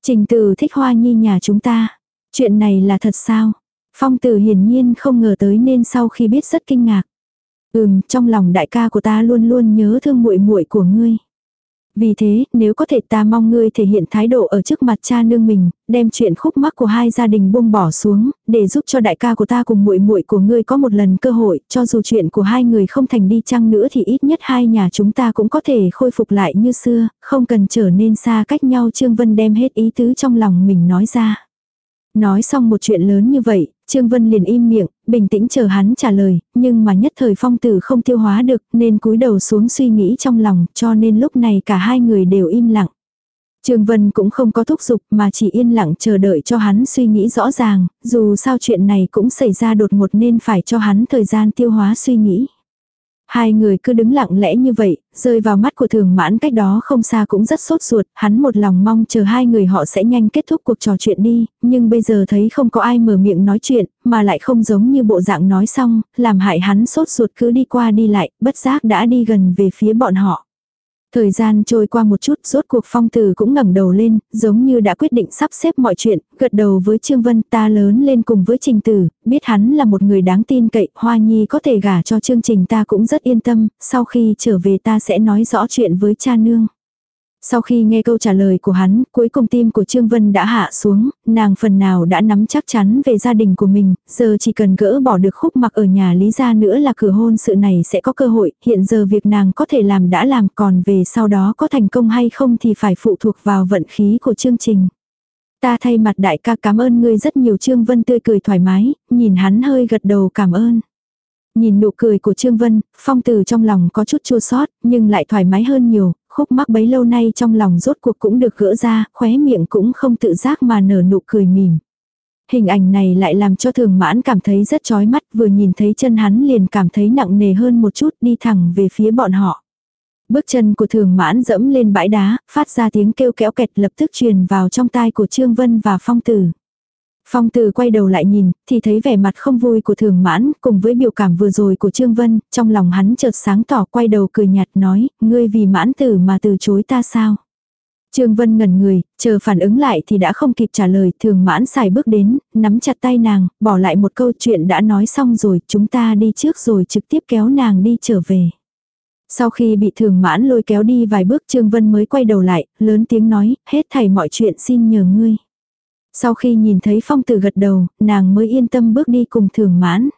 Trình từ thích Hoa Nhi nhà chúng ta. Chuyện này là thật sao? Phong tử hiển nhiên không ngờ tới nên sau khi biết rất kinh ngạc. Ừm, trong lòng đại ca của ta luôn luôn nhớ thương muội muội của ngươi. Vì thế, nếu có thể ta mong ngươi thể hiện thái độ ở trước mặt cha nương mình, đem chuyện khúc mắc của hai gia đình buông bỏ xuống, để giúp cho đại ca của ta cùng muội muội của ngươi có một lần cơ hội, cho dù chuyện của hai người không thành đi chăng nữa thì ít nhất hai nhà chúng ta cũng có thể khôi phục lại như xưa, không cần trở nên xa cách nhau Trương Vân đem hết ý tứ trong lòng mình nói ra. Nói xong một chuyện lớn như vậy, Trương Vân liền im miệng, bình tĩnh chờ hắn trả lời, nhưng mà nhất thời phong tử không tiêu hóa được nên cúi đầu xuống suy nghĩ trong lòng cho nên lúc này cả hai người đều im lặng. Trương Vân cũng không có thúc giục mà chỉ yên lặng chờ đợi cho hắn suy nghĩ rõ ràng, dù sao chuyện này cũng xảy ra đột ngột nên phải cho hắn thời gian tiêu hóa suy nghĩ. Hai người cứ đứng lặng lẽ như vậy, rơi vào mắt của thường mãn cách đó không xa cũng rất sốt ruột, hắn một lòng mong chờ hai người họ sẽ nhanh kết thúc cuộc trò chuyện đi, nhưng bây giờ thấy không có ai mở miệng nói chuyện, mà lại không giống như bộ dạng nói xong, làm hại hắn sốt ruột cứ đi qua đi lại, bất giác đã đi gần về phía bọn họ. Thời gian trôi qua một chút, rốt cuộc phong tử cũng ngẩng đầu lên, giống như đã quyết định sắp xếp mọi chuyện, gật đầu với Trương Vân ta lớn lên cùng với Trình Tử, biết hắn là một người đáng tin cậy, Hoa Nhi có thể gả cho chương trình ta cũng rất yên tâm, sau khi trở về ta sẽ nói rõ chuyện với cha nương. Sau khi nghe câu trả lời của hắn, cuối cùng tim của Trương Vân đã hạ xuống, nàng phần nào đã nắm chắc chắn về gia đình của mình, giờ chỉ cần gỡ bỏ được khúc mặc ở nhà Lý gia nữa là cửa hôn sự này sẽ có cơ hội, hiện giờ việc nàng có thể làm đã làm còn về sau đó có thành công hay không thì phải phụ thuộc vào vận khí của chương trình. Ta thay mặt đại ca cảm ơn ngươi rất nhiều Trương Vân tươi cười thoải mái, nhìn hắn hơi gật đầu cảm ơn. Nhìn nụ cười của Trương Vân, phong tử trong lòng có chút chua sót, nhưng lại thoải mái hơn nhiều, khúc mắc bấy lâu nay trong lòng rốt cuộc cũng được gỡ ra, khóe miệng cũng không tự giác mà nở nụ cười mỉm. Hình ảnh này lại làm cho thường mãn cảm thấy rất chói mắt, vừa nhìn thấy chân hắn liền cảm thấy nặng nề hơn một chút đi thẳng về phía bọn họ. Bước chân của thường mãn dẫm lên bãi đá, phát ra tiếng kêu kéo kẹt lập tức truyền vào trong tai của Trương Vân và Phong Tử. Phong từ quay đầu lại nhìn, thì thấy vẻ mặt không vui của thường mãn, cùng với biểu cảm vừa rồi của Trương Vân, trong lòng hắn chợt sáng tỏ quay đầu cười nhạt nói, ngươi vì mãn tử mà từ chối ta sao? Trương Vân ngẩn người, chờ phản ứng lại thì đã không kịp trả lời, thường mãn xài bước đến, nắm chặt tay nàng, bỏ lại một câu chuyện đã nói xong rồi, chúng ta đi trước rồi trực tiếp kéo nàng đi trở về. Sau khi bị thường mãn lôi kéo đi vài bước Trương Vân mới quay đầu lại, lớn tiếng nói, hết thảy mọi chuyện xin nhờ ngươi. Sau khi nhìn thấy phong tử gật đầu, nàng mới yên tâm bước đi cùng thường mãn.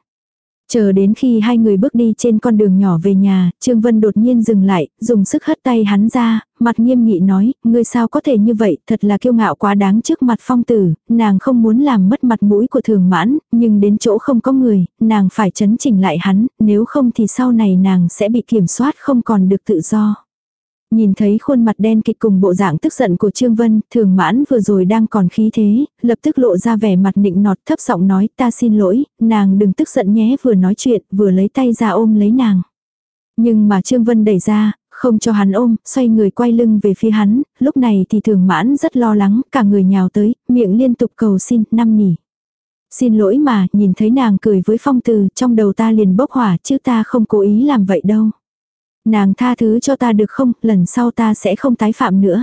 Chờ đến khi hai người bước đi trên con đường nhỏ về nhà, Trương Vân đột nhiên dừng lại, dùng sức hất tay hắn ra, mặt nghiêm nghị nói, ngươi sao có thể như vậy, thật là kiêu ngạo quá đáng trước mặt phong tử, nàng không muốn làm mất mặt mũi của thường mãn, nhưng đến chỗ không có người, nàng phải chấn chỉnh lại hắn, nếu không thì sau này nàng sẽ bị kiểm soát không còn được tự do. Nhìn thấy khuôn mặt đen kịch cùng bộ dạng tức giận của Trương Vân, thường mãn vừa rồi đang còn khí thế, lập tức lộ ra vẻ mặt nịnh nọt thấp giọng nói ta xin lỗi, nàng đừng tức giận nhé vừa nói chuyện vừa lấy tay ra ôm lấy nàng. Nhưng mà Trương Vân đẩy ra, không cho hắn ôm, xoay người quay lưng về phía hắn, lúc này thì thường mãn rất lo lắng, cả người nhào tới, miệng liên tục cầu xin, năm nỉ. Xin lỗi mà, nhìn thấy nàng cười với phong từ, trong đầu ta liền bốc hỏa chứ ta không cố ý làm vậy đâu. Nàng tha thứ cho ta được không, lần sau ta sẽ không tái phạm nữa.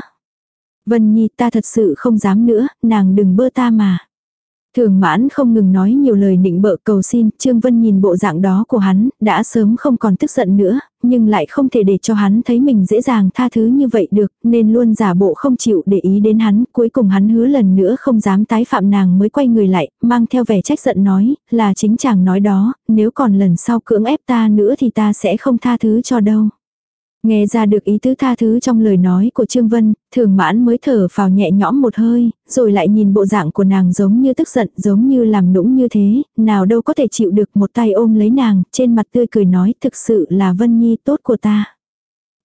Vân Nhi ta thật sự không dám nữa, nàng đừng bơ ta mà. Thường mãn không ngừng nói nhiều lời nịnh bợ cầu xin, Trương Vân nhìn bộ dạng đó của hắn, đã sớm không còn tức giận nữa, nhưng lại không thể để cho hắn thấy mình dễ dàng tha thứ như vậy được, nên luôn giả bộ không chịu để ý đến hắn, cuối cùng hắn hứa lần nữa không dám tái phạm nàng mới quay người lại, mang theo vẻ trách giận nói, là chính chàng nói đó, nếu còn lần sau cưỡng ép ta nữa thì ta sẽ không tha thứ cho đâu. Nghe ra được ý tứ tha thứ trong lời nói của Trương Vân, thường mãn mới thở vào nhẹ nhõm một hơi, rồi lại nhìn bộ dạng của nàng giống như tức giận, giống như làm nũng như thế, nào đâu có thể chịu được một tay ôm lấy nàng, trên mặt tươi cười nói thực sự là Vân Nhi tốt của ta.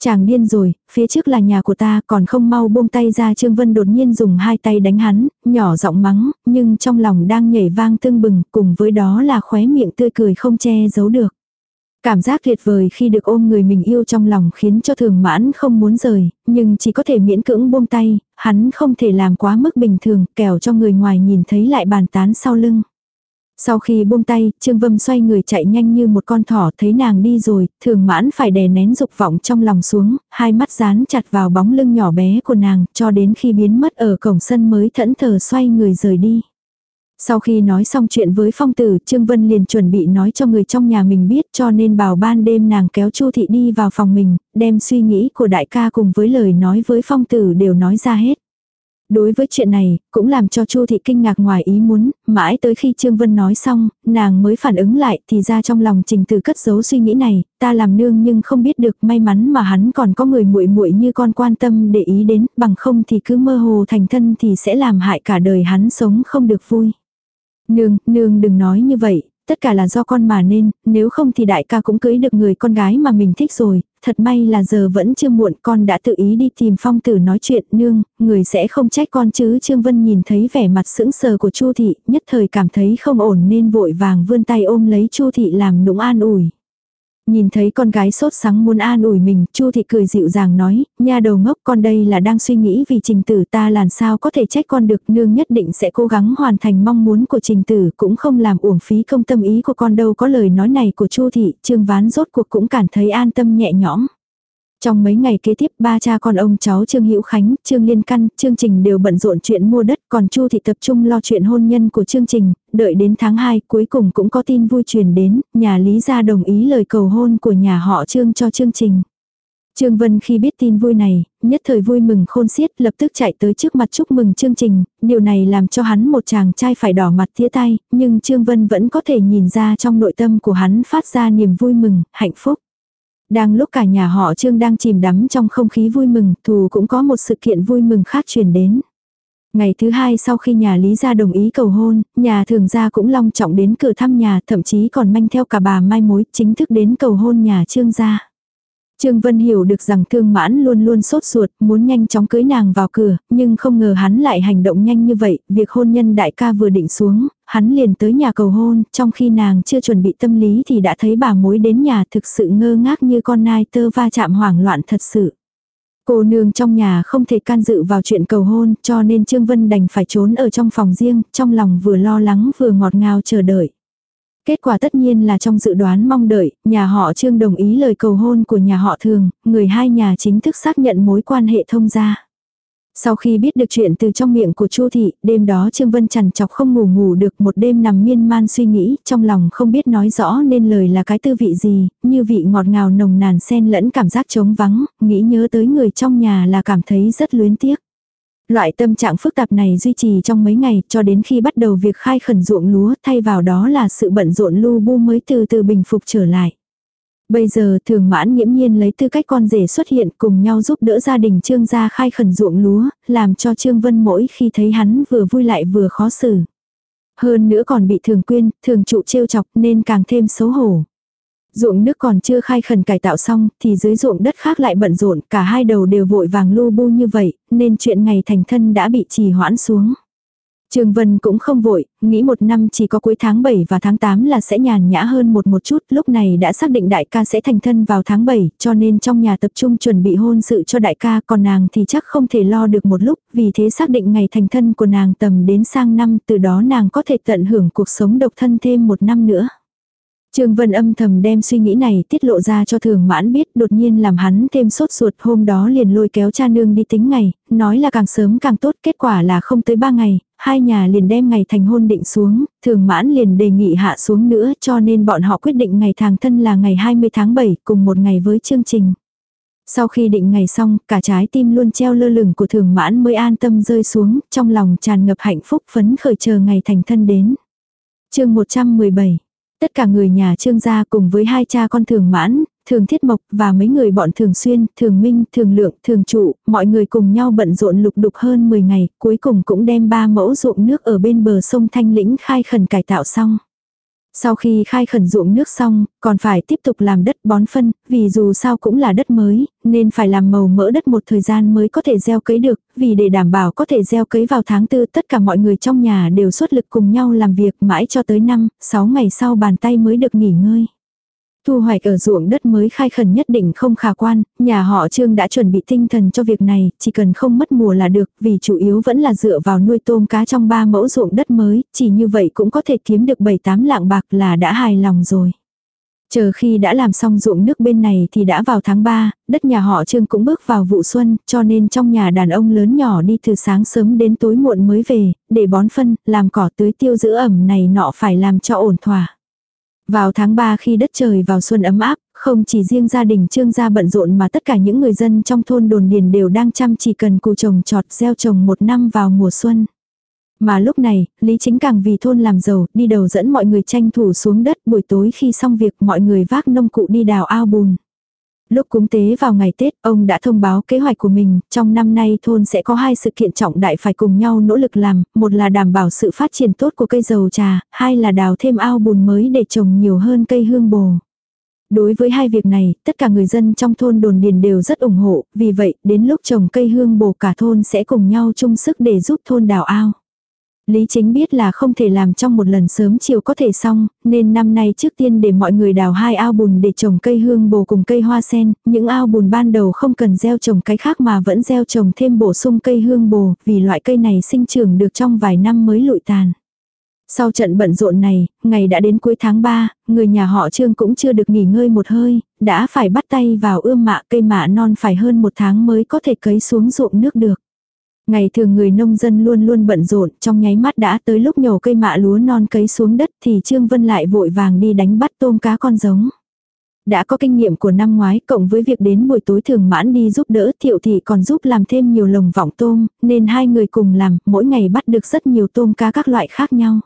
Chàng điên rồi, phía trước là nhà của ta còn không mau buông tay ra Trương Vân đột nhiên dùng hai tay đánh hắn, nhỏ giọng mắng, nhưng trong lòng đang nhảy vang tương bừng, cùng với đó là khóe miệng tươi cười không che giấu được. Cảm giác tuyệt vời khi được ôm người mình yêu trong lòng khiến cho thường mãn không muốn rời, nhưng chỉ có thể miễn cưỡng buông tay, hắn không thể làm quá mức bình thường, kẻo cho người ngoài nhìn thấy lại bàn tán sau lưng. Sau khi buông tay, Trương Vâm xoay người chạy nhanh như một con thỏ thấy nàng đi rồi, thường mãn phải đè nén dục vọng trong lòng xuống, hai mắt dán chặt vào bóng lưng nhỏ bé của nàng, cho đến khi biến mất ở cổng sân mới thẫn thờ xoay người rời đi. Sau khi nói xong chuyện với phong tử, Trương Vân liền chuẩn bị nói cho người trong nhà mình biết cho nên bảo ban đêm nàng kéo Chu Thị đi vào phòng mình, đem suy nghĩ của đại ca cùng với lời nói với phong tử đều nói ra hết. Đối với chuyện này, cũng làm cho Chu Thị kinh ngạc ngoài ý muốn, mãi tới khi Trương Vân nói xong, nàng mới phản ứng lại thì ra trong lòng trình từ cất giấu suy nghĩ này, ta làm nương nhưng không biết được may mắn mà hắn còn có người muội muội như con quan tâm để ý đến, bằng không thì cứ mơ hồ thành thân thì sẽ làm hại cả đời hắn sống không được vui. Nương, nương đừng nói như vậy, tất cả là do con mà nên, nếu không thì đại ca cũng cưới được người con gái mà mình thích rồi, thật may là giờ vẫn chưa muộn con đã tự ý đi tìm phong tử nói chuyện nương, người sẽ không trách con chứ Trương Vân nhìn thấy vẻ mặt sững sờ của Chu Thị, nhất thời cảm thấy không ổn nên vội vàng vươn tay ôm lấy Chu Thị làm nũng an ủi. Nhìn thấy con gái sốt sắng muốn an ủi mình, Chu thị cười dịu dàng nói, nha đầu ngốc con đây là đang suy nghĩ vì trình tử ta làm sao có thể trách con được, nương nhất định sẽ cố gắng hoàn thành mong muốn của trình tử, cũng không làm uổng phí công tâm ý của con đâu có lời nói này của Chu thị, Trương Ván rốt cuộc cũng cảm thấy an tâm nhẹ nhõm. Trong mấy ngày kế tiếp ba cha con ông cháu Trương Hữu Khánh, Trương Liên Căn, Trương Trình đều bận rộn chuyện mua đất, còn Chu thị tập trung lo chuyện hôn nhân của Trương Trình, đợi đến tháng 2 cuối cùng cũng có tin vui truyền đến, nhà Lý gia đồng ý lời cầu hôn của nhà họ Trương cho Trương Trình. Trương Vân khi biết tin vui này, nhất thời vui mừng khôn xiết lập tức chạy tới trước mặt chúc mừng Trương Trình, điều này làm cho hắn một chàng trai phải đỏ mặt tía tay, nhưng Trương Vân vẫn có thể nhìn ra trong nội tâm của hắn phát ra niềm vui mừng, hạnh phúc. Đang lúc cả nhà họ Trương đang chìm đắm trong không khí vui mừng, thù cũng có một sự kiện vui mừng khác truyền đến. Ngày thứ hai sau khi nhà Lý gia đồng ý cầu hôn, nhà thường gia cũng long trọng đến cửa thăm nhà, thậm chí còn manh theo cả bà mai mối, chính thức đến cầu hôn nhà Trương gia. Trương Vân hiểu được rằng thương mãn luôn luôn sốt ruột, muốn nhanh chóng cưới nàng vào cửa, nhưng không ngờ hắn lại hành động nhanh như vậy, việc hôn nhân đại ca vừa định xuống, hắn liền tới nhà cầu hôn, trong khi nàng chưa chuẩn bị tâm lý thì đã thấy bà mối đến nhà thực sự ngơ ngác như con nai tơ va chạm hoảng loạn thật sự. Cô nương trong nhà không thể can dự vào chuyện cầu hôn, cho nên Trương Vân đành phải trốn ở trong phòng riêng, trong lòng vừa lo lắng vừa ngọt ngào chờ đợi. Kết quả tất nhiên là trong dự đoán mong đợi, nhà họ Trương đồng ý lời cầu hôn của nhà họ Thường, người hai nhà chính thức xác nhận mối quan hệ thông gia. Sau khi biết được chuyện từ trong miệng của Chu thị, đêm đó Trương Vân chằn chọc không ngủ ngủ được một đêm nằm miên man suy nghĩ, trong lòng không biết nói rõ nên lời là cái tư vị gì, như vị ngọt ngào nồng nàn xen lẫn cảm giác trống vắng, nghĩ nhớ tới người trong nhà là cảm thấy rất luyến tiếc. Loại tâm trạng phức tạp này duy trì trong mấy ngày cho đến khi bắt đầu việc khai khẩn ruộng lúa thay vào đó là sự bận rộn lu bu mới từ từ bình phục trở lại. Bây giờ thường mãn nhiễm nhiên lấy tư cách con rể xuất hiện cùng nhau giúp đỡ gia đình Trương gia khai khẩn ruộng lúa, làm cho Trương Vân mỗi khi thấy hắn vừa vui lại vừa khó xử. Hơn nữa còn bị thường quyên, thường trụ trêu chọc nên càng thêm xấu hổ. Ruộng nước còn chưa khai khẩn cải tạo xong thì dưới ruộng đất khác lại bận rộn, cả hai đầu đều vội vàng lu bu như vậy, nên chuyện ngày thành thân đã bị trì hoãn xuống. Trường Vân cũng không vội, nghĩ một năm chỉ có cuối tháng 7 và tháng 8 là sẽ nhàn nhã hơn một một chút, lúc này đã xác định đại ca sẽ thành thân vào tháng 7, cho nên trong nhà tập trung chuẩn bị hôn sự cho đại ca, còn nàng thì chắc không thể lo được một lúc, vì thế xác định ngày thành thân của nàng tầm đến sang năm, từ đó nàng có thể tận hưởng cuộc sống độc thân thêm một năm nữa. Trương Vân âm thầm đem suy nghĩ này tiết lộ ra cho thường mãn biết đột nhiên làm hắn thêm sốt ruột hôm đó liền lôi kéo cha nương đi tính ngày, nói là càng sớm càng tốt kết quả là không tới ba ngày, hai nhà liền đem ngày thành hôn định xuống, thường mãn liền đề nghị hạ xuống nữa cho nên bọn họ quyết định ngày thàng thân là ngày 20 tháng 7 cùng một ngày với chương trình. Sau khi định ngày xong, cả trái tim luôn treo lơ lửng của thường mãn mới an tâm rơi xuống, trong lòng tràn ngập hạnh phúc phấn khởi chờ ngày thành thân đến. chương 117 Tất cả người nhà trương gia cùng với hai cha con thường mãn, thường thiết mộc và mấy người bọn thường xuyên, thường minh, thường lượng, thường trụ, mọi người cùng nhau bận rộn lục đục hơn 10 ngày, cuối cùng cũng đem ba mẫu ruộng nước ở bên bờ sông Thanh Lĩnh khai khẩn cải tạo xong. Sau khi khai khẩn ruộng nước xong, còn phải tiếp tục làm đất bón phân, vì dù sao cũng là đất mới, nên phải làm màu mỡ đất một thời gian mới có thể gieo cấy được, vì để đảm bảo có thể gieo cấy vào tháng tư tất cả mọi người trong nhà đều xuất lực cùng nhau làm việc mãi cho tới năm, 6 ngày sau bàn tay mới được nghỉ ngơi. Thu hoạch ở ruộng đất mới khai khẩn nhất định không khả quan, nhà họ Trương đã chuẩn bị tinh thần cho việc này, chỉ cần không mất mùa là được, vì chủ yếu vẫn là dựa vào nuôi tôm cá trong ba mẫu ruộng đất mới, chỉ như vậy cũng có thể kiếm được 7-8 lạng bạc là đã hài lòng rồi. Chờ khi đã làm xong ruộng nước bên này thì đã vào tháng 3, đất nhà họ Trương cũng bước vào vụ xuân, cho nên trong nhà đàn ông lớn nhỏ đi từ sáng sớm đến tối muộn mới về, để bón phân, làm cỏ tưới tiêu giữ ẩm này nọ phải làm cho ổn thỏa. Vào tháng 3 khi đất trời vào xuân ấm áp, không chỉ riêng gia đình trương gia bận rộn mà tất cả những người dân trong thôn đồn điền đều đang chăm chỉ cần cù trồng trọt gieo trồng một năm vào mùa xuân. Mà lúc này, Lý Chính càng vì thôn làm giàu, đi đầu dẫn mọi người tranh thủ xuống đất buổi tối khi xong việc mọi người vác nông cụ đi đào ao bùn. Lúc cúng tế vào ngày Tết, ông đã thông báo kế hoạch của mình, trong năm nay thôn sẽ có hai sự kiện trọng đại phải cùng nhau nỗ lực làm, một là đảm bảo sự phát triển tốt của cây dầu trà, hai là đào thêm ao bùn mới để trồng nhiều hơn cây hương bồ. Đối với hai việc này, tất cả người dân trong thôn đồn điền đều rất ủng hộ, vì vậy, đến lúc trồng cây hương bồ cả thôn sẽ cùng nhau chung sức để giúp thôn đào ao. Lý chính biết là không thể làm trong một lần sớm chiều có thể xong, nên năm nay trước tiên để mọi người đào hai ao bùn để trồng cây hương bồ cùng cây hoa sen, những ao bùn ban đầu không cần gieo trồng cái khác mà vẫn gieo trồng thêm bổ sung cây hương bồ, vì loại cây này sinh trưởng được trong vài năm mới lụi tàn. Sau trận bận rộn này, ngày đã đến cuối tháng 3, người nhà họ Trương cũng chưa được nghỉ ngơi một hơi, đã phải bắt tay vào ươm mạ cây mạ non phải hơn một tháng mới có thể cấy xuống ruộng nước được. Ngày thường người nông dân luôn luôn bận rộn, trong nháy mắt đã tới lúc nhổ cây mạ lúa non cấy xuống đất thì Trương Vân lại vội vàng đi đánh bắt tôm cá con giống. Đã có kinh nghiệm của năm ngoái cộng với việc đến buổi tối thường mãn đi giúp đỡ thiệu thị còn giúp làm thêm nhiều lồng vọng tôm, nên hai người cùng làm, mỗi ngày bắt được rất nhiều tôm cá các loại khác nhau.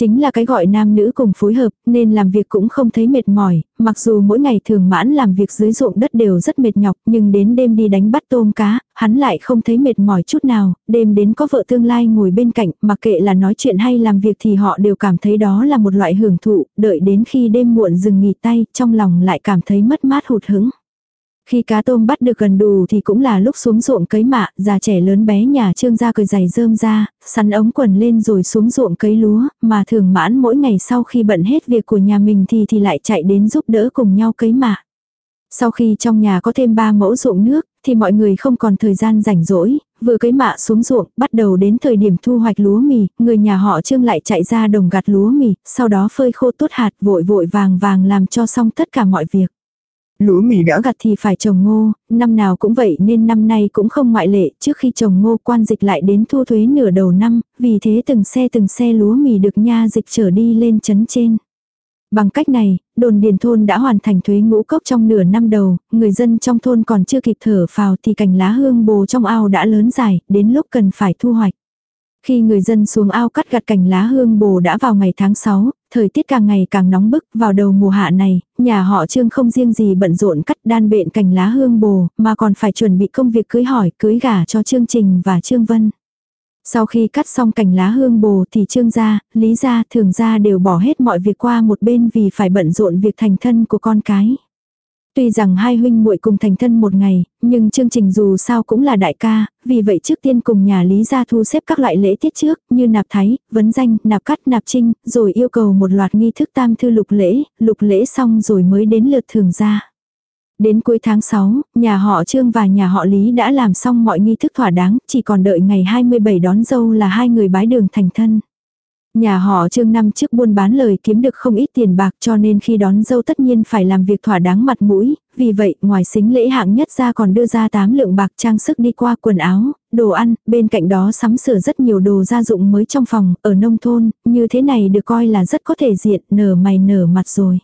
Chính là cái gọi nam nữ cùng phối hợp, nên làm việc cũng không thấy mệt mỏi, mặc dù mỗi ngày thường mãn làm việc dưới ruộng đất đều rất mệt nhọc, nhưng đến đêm đi đánh bắt tôm cá, hắn lại không thấy mệt mỏi chút nào, đêm đến có vợ tương lai ngồi bên cạnh, mặc kệ là nói chuyện hay làm việc thì họ đều cảm thấy đó là một loại hưởng thụ, đợi đến khi đêm muộn dừng nghỉ tay, trong lòng lại cảm thấy mất mát hụt hững. Khi cá tôm bắt được gần đủ thì cũng là lúc xuống ruộng cấy mạ, già trẻ lớn bé nhà trương ra cười giày rơm ra, sắn ống quần lên rồi xuống ruộng cấy lúa, mà thường mãn mỗi ngày sau khi bận hết việc của nhà mình thì thì lại chạy đến giúp đỡ cùng nhau cấy mạ. Sau khi trong nhà có thêm ba mẫu ruộng nước, thì mọi người không còn thời gian rảnh rỗi, vừa cấy mạ xuống ruộng, bắt đầu đến thời điểm thu hoạch lúa mì, người nhà họ trương lại chạy ra đồng gặt lúa mì, sau đó phơi khô tốt hạt vội vội vàng vàng làm cho xong tất cả mọi việc. Lúa mì đã gặt thì phải trồng ngô, năm nào cũng vậy nên năm nay cũng không ngoại lệ, trước khi trồng ngô quan dịch lại đến thu thuế nửa đầu năm, vì thế từng xe từng xe lúa mì được nha dịch trở đi lên chấn trên. Bằng cách này, đồn điền thôn đã hoàn thành thuế ngũ cốc trong nửa năm đầu, người dân trong thôn còn chưa kịp thở phào thì cành lá hương bồ trong ao đã lớn dài, đến lúc cần phải thu hoạch. Khi người dân xuống ao cắt gặt cành lá hương bồ đã vào ngày tháng 6, thời tiết càng ngày càng nóng bức, vào đầu mùa hạ này, nhà họ Trương không riêng gì bận rộn cắt đan bện cành lá hương bồ, mà còn phải chuẩn bị công việc cưới hỏi, cưới gả cho Trương Trình và Trương Vân. Sau khi cắt xong cành lá hương bồ thì Trương gia, Lý gia, Thường gia đều bỏ hết mọi việc qua một bên vì phải bận rộn việc thành thân của con cái. Tuy rằng hai huynh muội cùng thành thân một ngày, nhưng chương trình dù sao cũng là đại ca, vì vậy trước tiên cùng nhà Lý gia thu xếp các loại lễ tiết trước, như nạp thái, vấn danh, nạp cắt, nạp trinh, rồi yêu cầu một loạt nghi thức tam thư lục lễ, lục lễ xong rồi mới đến lượt thường gia. Đến cuối tháng 6, nhà họ Trương và nhà họ Lý đã làm xong mọi nghi thức thỏa đáng, chỉ còn đợi ngày 27 đón dâu là hai người bái đường thành thân. Nhà họ Trương năm trước buôn bán lời kiếm được không ít tiền bạc cho nên khi đón dâu tất nhiên phải làm việc thỏa đáng mặt mũi, vì vậy ngoài xính lễ hạng nhất ra còn đưa ra 8 lượng bạc trang sức đi qua quần áo, đồ ăn, bên cạnh đó sắm sửa rất nhiều đồ gia dụng mới trong phòng, ở nông thôn, như thế này được coi là rất có thể diện, nở mày nở mặt rồi.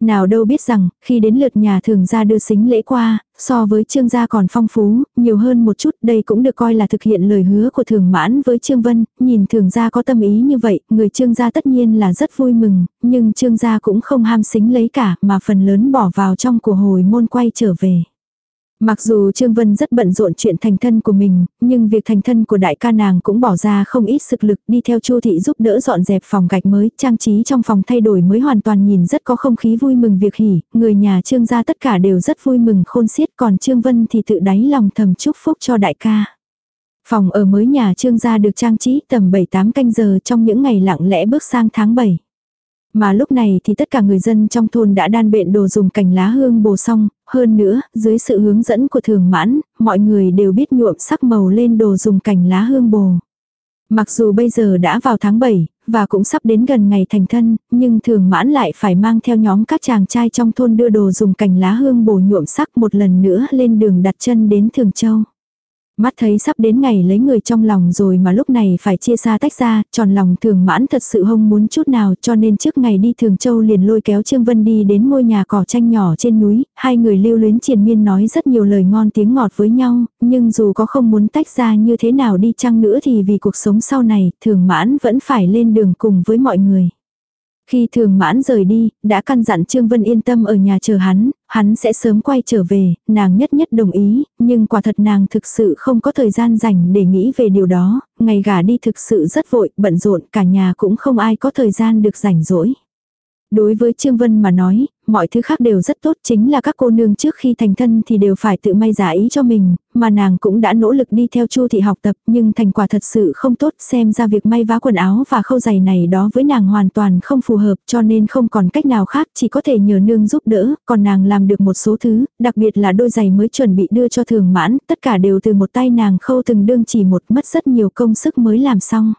Nào đâu biết rằng, khi đến lượt nhà thường gia đưa xính lễ qua, so với trương gia còn phong phú, nhiều hơn một chút, đây cũng được coi là thực hiện lời hứa của thường mãn với trương vân, nhìn thường gia có tâm ý như vậy, người trương gia tất nhiên là rất vui mừng, nhưng trương gia cũng không ham xính lấy cả, mà phần lớn bỏ vào trong của hồi môn quay trở về. Mặc dù Trương Vân rất bận rộn chuyện thành thân của mình, nhưng việc thành thân của đại ca nàng cũng bỏ ra không ít sức lực đi theo Chu thị giúp đỡ dọn dẹp phòng gạch mới, trang trí trong phòng thay đổi mới hoàn toàn nhìn rất có không khí vui mừng việc hỉ, người nhà Trương gia tất cả đều rất vui mừng khôn xiết, còn Trương Vân thì tự đáy lòng thầm chúc phúc cho đại ca. Phòng ở mới nhà Trương gia được trang trí tầm 7-8 canh giờ trong những ngày lặng lẽ bước sang tháng 7. Mà lúc này thì tất cả người dân trong thôn đã đan bện đồ dùng cành lá hương bồ xong, hơn nữa, dưới sự hướng dẫn của thường mãn, mọi người đều biết nhuộm sắc màu lên đồ dùng cành lá hương bồ. Mặc dù bây giờ đã vào tháng 7, và cũng sắp đến gần ngày thành thân, nhưng thường mãn lại phải mang theo nhóm các chàng trai trong thôn đưa đồ dùng cành lá hương bồ nhuộm sắc một lần nữa lên đường đặt chân đến Thường Châu. Mắt thấy sắp đến ngày lấy người trong lòng rồi mà lúc này phải chia xa tách ra, tròn lòng thường mãn thật sự không muốn chút nào cho nên trước ngày đi thường châu liền lôi kéo Trương Vân đi đến ngôi nhà cỏ tranh nhỏ trên núi, hai người lưu luyến triền miên nói rất nhiều lời ngon tiếng ngọt với nhau, nhưng dù có không muốn tách ra như thế nào đi chăng nữa thì vì cuộc sống sau này, thường mãn vẫn phải lên đường cùng với mọi người. Khi thường mãn rời đi, đã căn dặn Trương Vân yên tâm ở nhà chờ hắn, hắn sẽ sớm quay trở về, nàng nhất nhất đồng ý, nhưng quả thật nàng thực sự không có thời gian dành để nghĩ về điều đó, ngày gả đi thực sự rất vội, bận rộn, cả nhà cũng không ai có thời gian được rảnh rỗi. Đối với Trương Vân mà nói, mọi thứ khác đều rất tốt chính là các cô nương trước khi thành thân thì đều phải tự may giả ý cho mình, mà nàng cũng đã nỗ lực đi theo Chu thị học tập nhưng thành quả thật sự không tốt xem ra việc may vá quần áo và khâu giày này đó với nàng hoàn toàn không phù hợp cho nên không còn cách nào khác chỉ có thể nhờ nương giúp đỡ, còn nàng làm được một số thứ, đặc biệt là đôi giày mới chuẩn bị đưa cho thường mãn, tất cả đều từ một tay nàng khâu từng đương chỉ một mất rất nhiều công sức mới làm xong.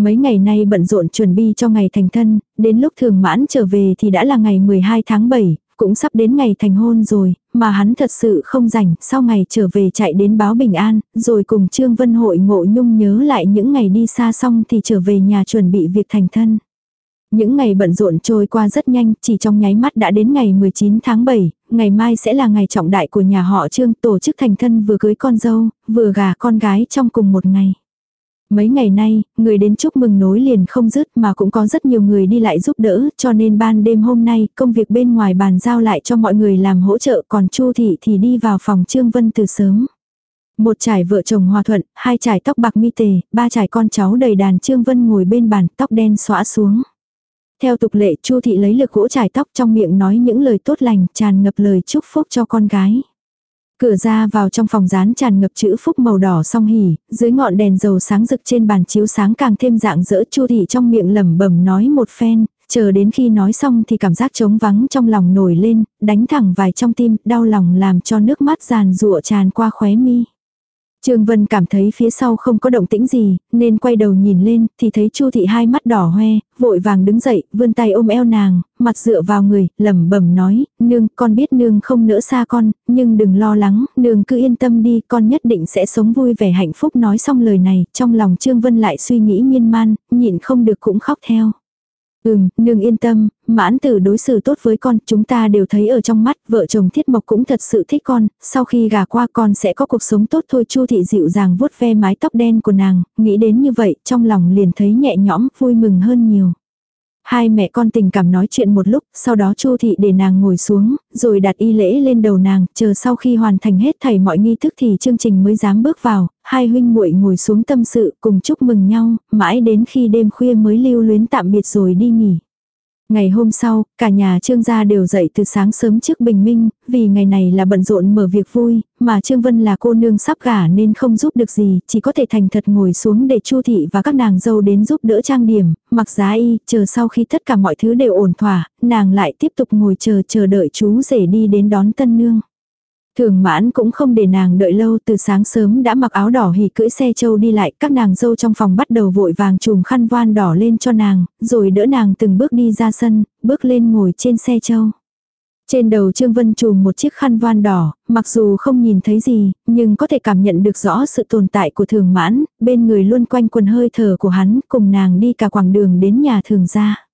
Mấy ngày nay bận rộn chuẩn bị cho ngày thành thân, đến lúc thường mãn trở về thì đã là ngày 12 tháng 7, cũng sắp đến ngày thành hôn rồi, mà hắn thật sự không rảnh, sau ngày trở về chạy đến báo bình an, rồi cùng Trương Vân hội ngộ nhung nhớ lại những ngày đi xa xong thì trở về nhà chuẩn bị việc thành thân. Những ngày bận rộn trôi qua rất nhanh, chỉ trong nháy mắt đã đến ngày 19 tháng 7, ngày mai sẽ là ngày trọng đại của nhà họ Trương tổ chức thành thân vừa cưới con dâu, vừa gả con gái trong cùng một ngày. Mấy ngày nay, người đến chúc mừng nối liền không dứt mà cũng có rất nhiều người đi lại giúp đỡ, cho nên ban đêm hôm nay công việc bên ngoài bàn giao lại cho mọi người làm hỗ trợ còn Chu Thị thì đi vào phòng Trương Vân từ sớm. Một trải vợ chồng hòa thuận, hai trải tóc bạc mi tề, ba trải con cháu đầy đàn Trương Vân ngồi bên bàn tóc đen xõa xuống. Theo tục lệ Chu Thị lấy lực gỗ trải tóc trong miệng nói những lời tốt lành tràn ngập lời chúc phúc cho con gái. Cửa ra vào trong phòng rán tràn ngập chữ phúc màu đỏ song hỉ, dưới ngọn đèn dầu sáng rực trên bàn chiếu sáng càng thêm dạng dỡ chu thị trong miệng lẩm bẩm nói một phen, chờ đến khi nói xong thì cảm giác trống vắng trong lòng nổi lên, đánh thẳng vài trong tim, đau lòng làm cho nước mắt giàn rụa tràn qua khóe mi. Trương Vân cảm thấy phía sau không có động tĩnh gì, nên quay đầu nhìn lên, thì thấy Chu thị hai mắt đỏ hoe, vội vàng đứng dậy, vươn tay ôm eo nàng, mặt dựa vào người, lẩm bẩm nói, nương, con biết nương không nỡ xa con, nhưng đừng lo lắng, nương cứ yên tâm đi, con nhất định sẽ sống vui vẻ hạnh phúc nói xong lời này, trong lòng Trương Vân lại suy nghĩ miên man, nhịn không được cũng khóc theo. Ừm, nương yên tâm, mãn tử đối xử tốt với con, chúng ta đều thấy ở trong mắt, vợ chồng thiết mộc cũng thật sự thích con, sau khi gả qua con sẽ có cuộc sống tốt thôi chu thị dịu dàng vuốt ve mái tóc đen của nàng, nghĩ đến như vậy, trong lòng liền thấy nhẹ nhõm, vui mừng hơn nhiều. Hai mẹ con tình cảm nói chuyện một lúc, sau đó Chu thị để nàng ngồi xuống, rồi đặt y lễ lên đầu nàng, chờ sau khi hoàn thành hết thảy mọi nghi thức thì chương trình mới dám bước vào, hai huynh muội ngồi xuống tâm sự cùng chúc mừng nhau, mãi đến khi đêm khuya mới lưu luyến tạm biệt rồi đi nghỉ. Ngày hôm sau, cả nhà Trương gia đều dậy từ sáng sớm trước bình minh, vì ngày này là bận rộn mở việc vui, mà Trương Vân là cô nương sắp gả nên không giúp được gì, chỉ có thể thành thật ngồi xuống để Chu thị và các nàng dâu đến giúp đỡ trang điểm, mặc giá y, chờ sau khi tất cả mọi thứ đều ổn thỏa, nàng lại tiếp tục ngồi chờ chờ đợi chú rể đi đến đón tân nương. Thường mãn cũng không để nàng đợi lâu từ sáng sớm đã mặc áo đỏ hỉ cưỡi xe châu đi lại, các nàng dâu trong phòng bắt đầu vội vàng chùm khăn voan đỏ lên cho nàng, rồi đỡ nàng từng bước đi ra sân, bước lên ngồi trên xe châu. Trên đầu Trương Vân chùm một chiếc khăn voan đỏ, mặc dù không nhìn thấy gì, nhưng có thể cảm nhận được rõ sự tồn tại của thường mãn, bên người luôn quanh quần hơi thở của hắn, cùng nàng đi cả quãng đường đến nhà thường gia.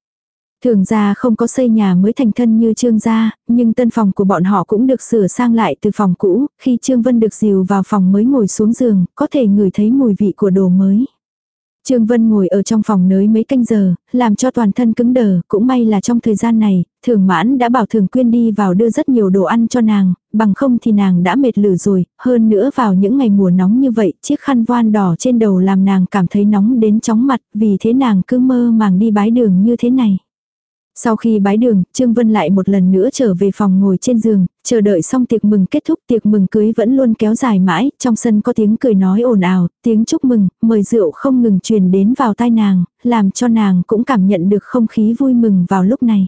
Thường gia không có xây nhà mới thành thân như trương gia, nhưng tân phòng của bọn họ cũng được sửa sang lại từ phòng cũ, khi Trương Vân được dìu vào phòng mới ngồi xuống giường, có thể ngửi thấy mùi vị của đồ mới. Trương Vân ngồi ở trong phòng nới mấy canh giờ, làm cho toàn thân cứng đờ, cũng may là trong thời gian này, thường mãn đã bảo thường quyên đi vào đưa rất nhiều đồ ăn cho nàng, bằng không thì nàng đã mệt lử rồi, hơn nữa vào những ngày mùa nóng như vậy, chiếc khăn voan đỏ trên đầu làm nàng cảm thấy nóng đến chóng mặt, vì thế nàng cứ mơ màng đi bái đường như thế này. Sau khi bái đường, Trương Vân lại một lần nữa trở về phòng ngồi trên giường, chờ đợi xong tiệc mừng kết thúc tiệc mừng cưới vẫn luôn kéo dài mãi, trong sân có tiếng cười nói ồn ào, tiếng chúc mừng, mời rượu không ngừng truyền đến vào tai nàng, làm cho nàng cũng cảm nhận được không khí vui mừng vào lúc này.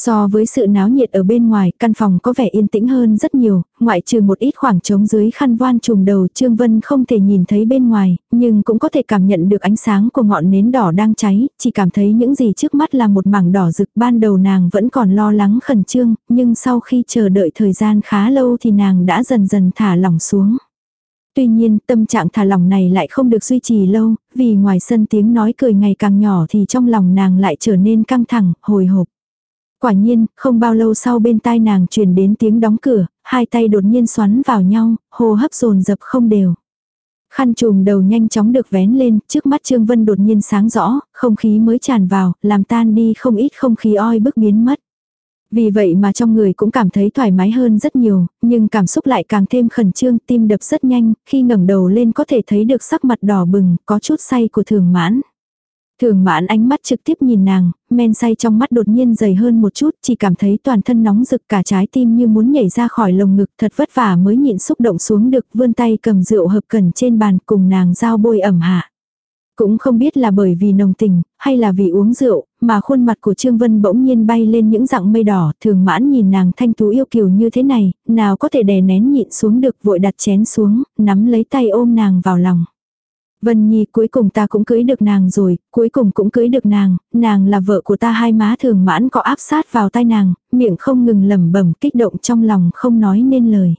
So với sự náo nhiệt ở bên ngoài, căn phòng có vẻ yên tĩnh hơn rất nhiều, ngoại trừ một ít khoảng trống dưới khăn voan trùm đầu Trương Vân không thể nhìn thấy bên ngoài, nhưng cũng có thể cảm nhận được ánh sáng của ngọn nến đỏ đang cháy, chỉ cảm thấy những gì trước mắt là một mảng đỏ rực ban đầu nàng vẫn còn lo lắng khẩn trương, nhưng sau khi chờ đợi thời gian khá lâu thì nàng đã dần dần thả lỏng xuống. Tuy nhiên, tâm trạng thả lỏng này lại không được duy trì lâu, vì ngoài sân tiếng nói cười ngày càng nhỏ thì trong lòng nàng lại trở nên căng thẳng, hồi hộp. Quả nhiên, không bao lâu sau bên tai nàng truyền đến tiếng đóng cửa, hai tay đột nhiên xoắn vào nhau, hô hấp dồn dập không đều. Khăn trùm đầu nhanh chóng được vén lên, trước mắt Trương Vân đột nhiên sáng rõ, không khí mới tràn vào, làm tan đi không ít không khí oi bức biến mất. Vì vậy mà trong người cũng cảm thấy thoải mái hơn rất nhiều, nhưng cảm xúc lại càng thêm khẩn trương, tim đập rất nhanh, khi ngẩng đầu lên có thể thấy được sắc mặt đỏ bừng, có chút say của thường mãn. Thường mãn ánh mắt trực tiếp nhìn nàng, men say trong mắt đột nhiên dày hơn một chút, chỉ cảm thấy toàn thân nóng rực cả trái tim như muốn nhảy ra khỏi lồng ngực thật vất vả mới nhịn xúc động xuống được vươn tay cầm rượu hợp cần trên bàn cùng nàng giao bôi ẩm hạ. Cũng không biết là bởi vì nồng tình, hay là vì uống rượu, mà khuôn mặt của Trương Vân bỗng nhiên bay lên những dạng mây đỏ, thường mãn nhìn nàng thanh tú yêu kiều như thế này, nào có thể đè nén nhịn xuống được vội đặt chén xuống, nắm lấy tay ôm nàng vào lòng. Vân Nhi cuối cùng ta cũng cưới được nàng rồi, cuối cùng cũng cưới được nàng, nàng là vợ của ta hai má thường mãn có áp sát vào tai nàng, miệng không ngừng lẩm bẩm kích động trong lòng không nói nên lời.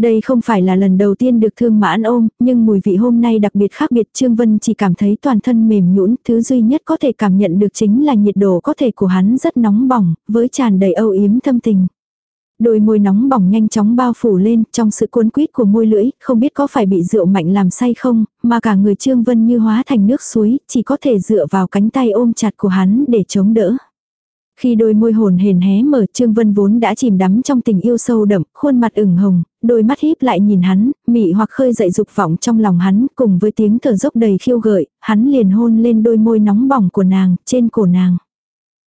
Đây không phải là lần đầu tiên được thương mãn ôm, nhưng mùi vị hôm nay đặc biệt khác biệt Trương Vân chỉ cảm thấy toàn thân mềm nhũn thứ duy nhất có thể cảm nhận được chính là nhiệt độ có thể của hắn rất nóng bỏng, với tràn đầy âu yếm thâm tình. Đôi môi nóng bỏng nhanh chóng bao phủ lên trong sự cuốn quýt của môi lưỡi, không biết có phải bị rượu mạnh làm say không, mà cả người Trương Vân như hóa thành nước suối, chỉ có thể dựa vào cánh tay ôm chặt của hắn để chống đỡ. Khi đôi môi hồn hền hé mở Trương Vân vốn đã chìm đắm trong tình yêu sâu đậm, khuôn mặt ửng hồng, đôi mắt híp lại nhìn hắn, mị hoặc khơi dậy dục vọng trong lòng hắn, cùng với tiếng thở dốc đầy khiêu gợi, hắn liền hôn lên đôi môi nóng bỏng của nàng, trên cổ nàng.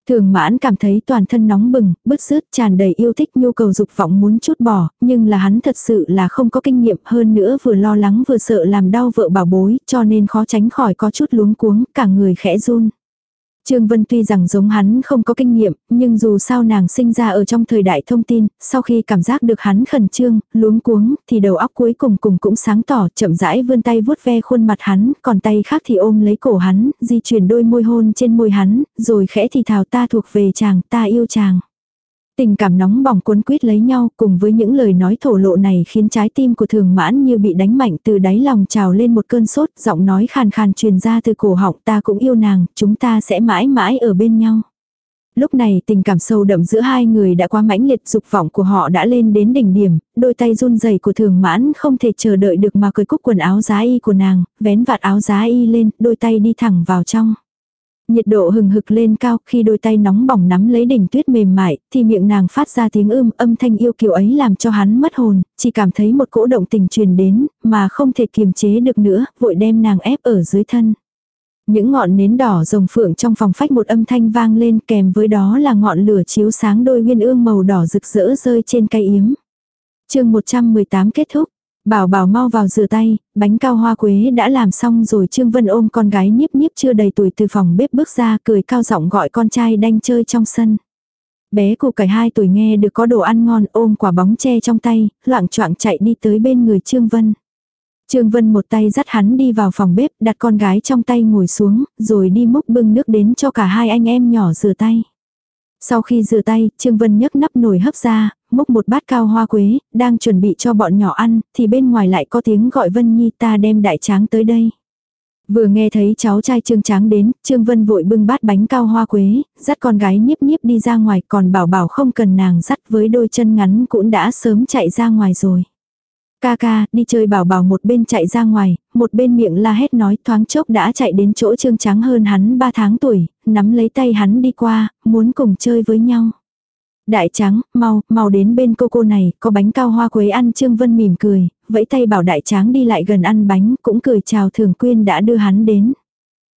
Thường mãn cảm thấy toàn thân nóng bừng, bứt rứt, tràn đầy yêu thích nhu cầu dục vọng muốn chút bỏ, nhưng là hắn thật sự là không có kinh nghiệm hơn nữa vừa lo lắng vừa sợ làm đau vợ bảo bối, cho nên khó tránh khỏi có chút luống cuống, cả người khẽ run. Trương Vân tuy rằng giống hắn không có kinh nghiệm, nhưng dù sao nàng sinh ra ở trong thời đại thông tin, sau khi cảm giác được hắn khẩn trương, luống cuống, thì đầu óc cuối cùng cùng cũng sáng tỏ, chậm rãi vươn tay vuốt ve khuôn mặt hắn, còn tay khác thì ôm lấy cổ hắn, di chuyển đôi môi hôn trên môi hắn, rồi khẽ thì thào ta thuộc về chàng, ta yêu chàng. Tình cảm nóng bỏng cuốn quýt lấy nhau cùng với những lời nói thổ lộ này khiến trái tim của thường mãn như bị đánh mạnh từ đáy lòng trào lên một cơn sốt, giọng nói khàn khàn truyền ra từ cổ họng ta cũng yêu nàng, chúng ta sẽ mãi mãi ở bên nhau. Lúc này tình cảm sâu đậm giữa hai người đã quá mãnh liệt dục vọng của họ đã lên đến đỉnh điểm, đôi tay run rẩy của thường mãn không thể chờ đợi được mà cười cúc quần áo giá y của nàng, vén vạt áo giá y lên, đôi tay đi thẳng vào trong. Nhiệt độ hừng hực lên cao khi đôi tay nóng bỏng nắm lấy đỉnh tuyết mềm mại, thì miệng nàng phát ra tiếng ưm âm thanh yêu kiều ấy làm cho hắn mất hồn, chỉ cảm thấy một cỗ động tình truyền đến, mà không thể kiềm chế được nữa, vội đem nàng ép ở dưới thân. Những ngọn nến đỏ rồng phượng trong phòng phách một âm thanh vang lên kèm với đó là ngọn lửa chiếu sáng đôi nguyên ương màu đỏ rực rỡ rơi trên cây yếm. chương 118 kết thúc. Bảo bảo mau vào rửa tay, bánh cao hoa quế đã làm xong rồi Trương Vân ôm con gái nhiếp nhiếp chưa đầy tuổi từ phòng bếp bước ra cười cao giọng gọi con trai đanh chơi trong sân. Bé cụ cải hai tuổi nghe được có đồ ăn ngon ôm quả bóng tre trong tay, loạn choạng chạy đi tới bên người Trương Vân. Trương Vân một tay dắt hắn đi vào phòng bếp, đặt con gái trong tay ngồi xuống, rồi đi múc bưng nước đến cho cả hai anh em nhỏ rửa tay. Sau khi rửa tay, Trương Vân nhấc nắp nồi hấp ra, múc một bát cao hoa quế, đang chuẩn bị cho bọn nhỏ ăn, thì bên ngoài lại có tiếng gọi Vân Nhi ta đem đại tráng tới đây. Vừa nghe thấy cháu trai Trương Tráng đến, Trương Vân vội bưng bát bánh cao hoa quế, dắt con gái nhiếp nhiếp đi ra ngoài còn bảo bảo không cần nàng dắt với đôi chân ngắn cũng đã sớm chạy ra ngoài rồi. Ca ca, đi chơi bảo bảo một bên chạy ra ngoài, một bên miệng la hét nói thoáng chốc đã chạy đến chỗ trương trắng hơn hắn 3 tháng tuổi, nắm lấy tay hắn đi qua, muốn cùng chơi với nhau. Đại trắng, mau, mau đến bên cô cô này, có bánh cao hoa quế ăn Trương Vân mỉm cười, vẫy tay bảo đại tráng đi lại gần ăn bánh, cũng cười chào thường quyên đã đưa hắn đến.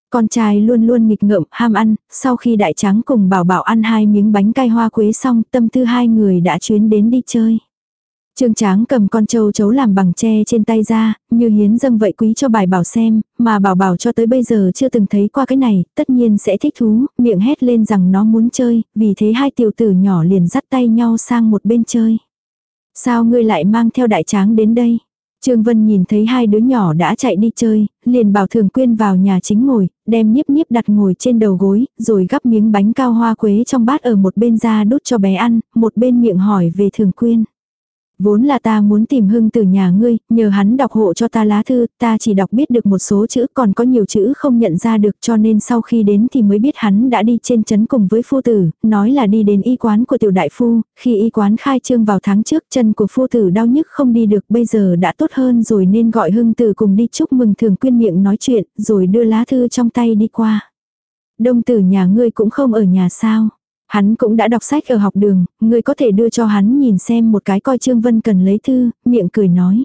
Con trai luôn luôn nghịch ngợm, ham ăn, sau khi đại trắng cùng bảo bảo ăn hai miếng bánh cay hoa quế xong, tâm tư hai người đã chuyến đến đi chơi. Trương Tráng cầm con châu chấu làm bằng tre trên tay ra, như hiến dâng vậy quý cho bài bảo xem, mà bảo bảo cho tới bây giờ chưa từng thấy qua cái này, tất nhiên sẽ thích thú, miệng hét lên rằng nó muốn chơi, vì thế hai tiểu tử nhỏ liền dắt tay nhau sang một bên chơi. Sao ngươi lại mang theo đại tráng đến đây? Trương Vân nhìn thấy hai đứa nhỏ đã chạy đi chơi, liền bảo Thường Quyên vào nhà chính ngồi, đem nhiếp nhiếp đặt ngồi trên đầu gối, rồi gắp miếng bánh cao hoa quế trong bát ở một bên ra đút cho bé ăn, một bên miệng hỏi về Thường Quyên. Vốn là ta muốn tìm hưng từ nhà ngươi, nhờ hắn đọc hộ cho ta lá thư, ta chỉ đọc biết được một số chữ còn có nhiều chữ không nhận ra được cho nên sau khi đến thì mới biết hắn đã đi trên chấn cùng với phu tử, nói là đi đến y quán của tiểu đại phu, khi y quán khai trương vào tháng trước chân của phu tử đau nhức không đi được bây giờ đã tốt hơn rồi nên gọi hưng từ cùng đi chúc mừng thường quyên miệng nói chuyện rồi đưa lá thư trong tay đi qua. Đông tử nhà ngươi cũng không ở nhà sao. Hắn cũng đã đọc sách ở học đường, người có thể đưa cho hắn nhìn xem một cái coi Trương Vân cần lấy thư, miệng cười nói.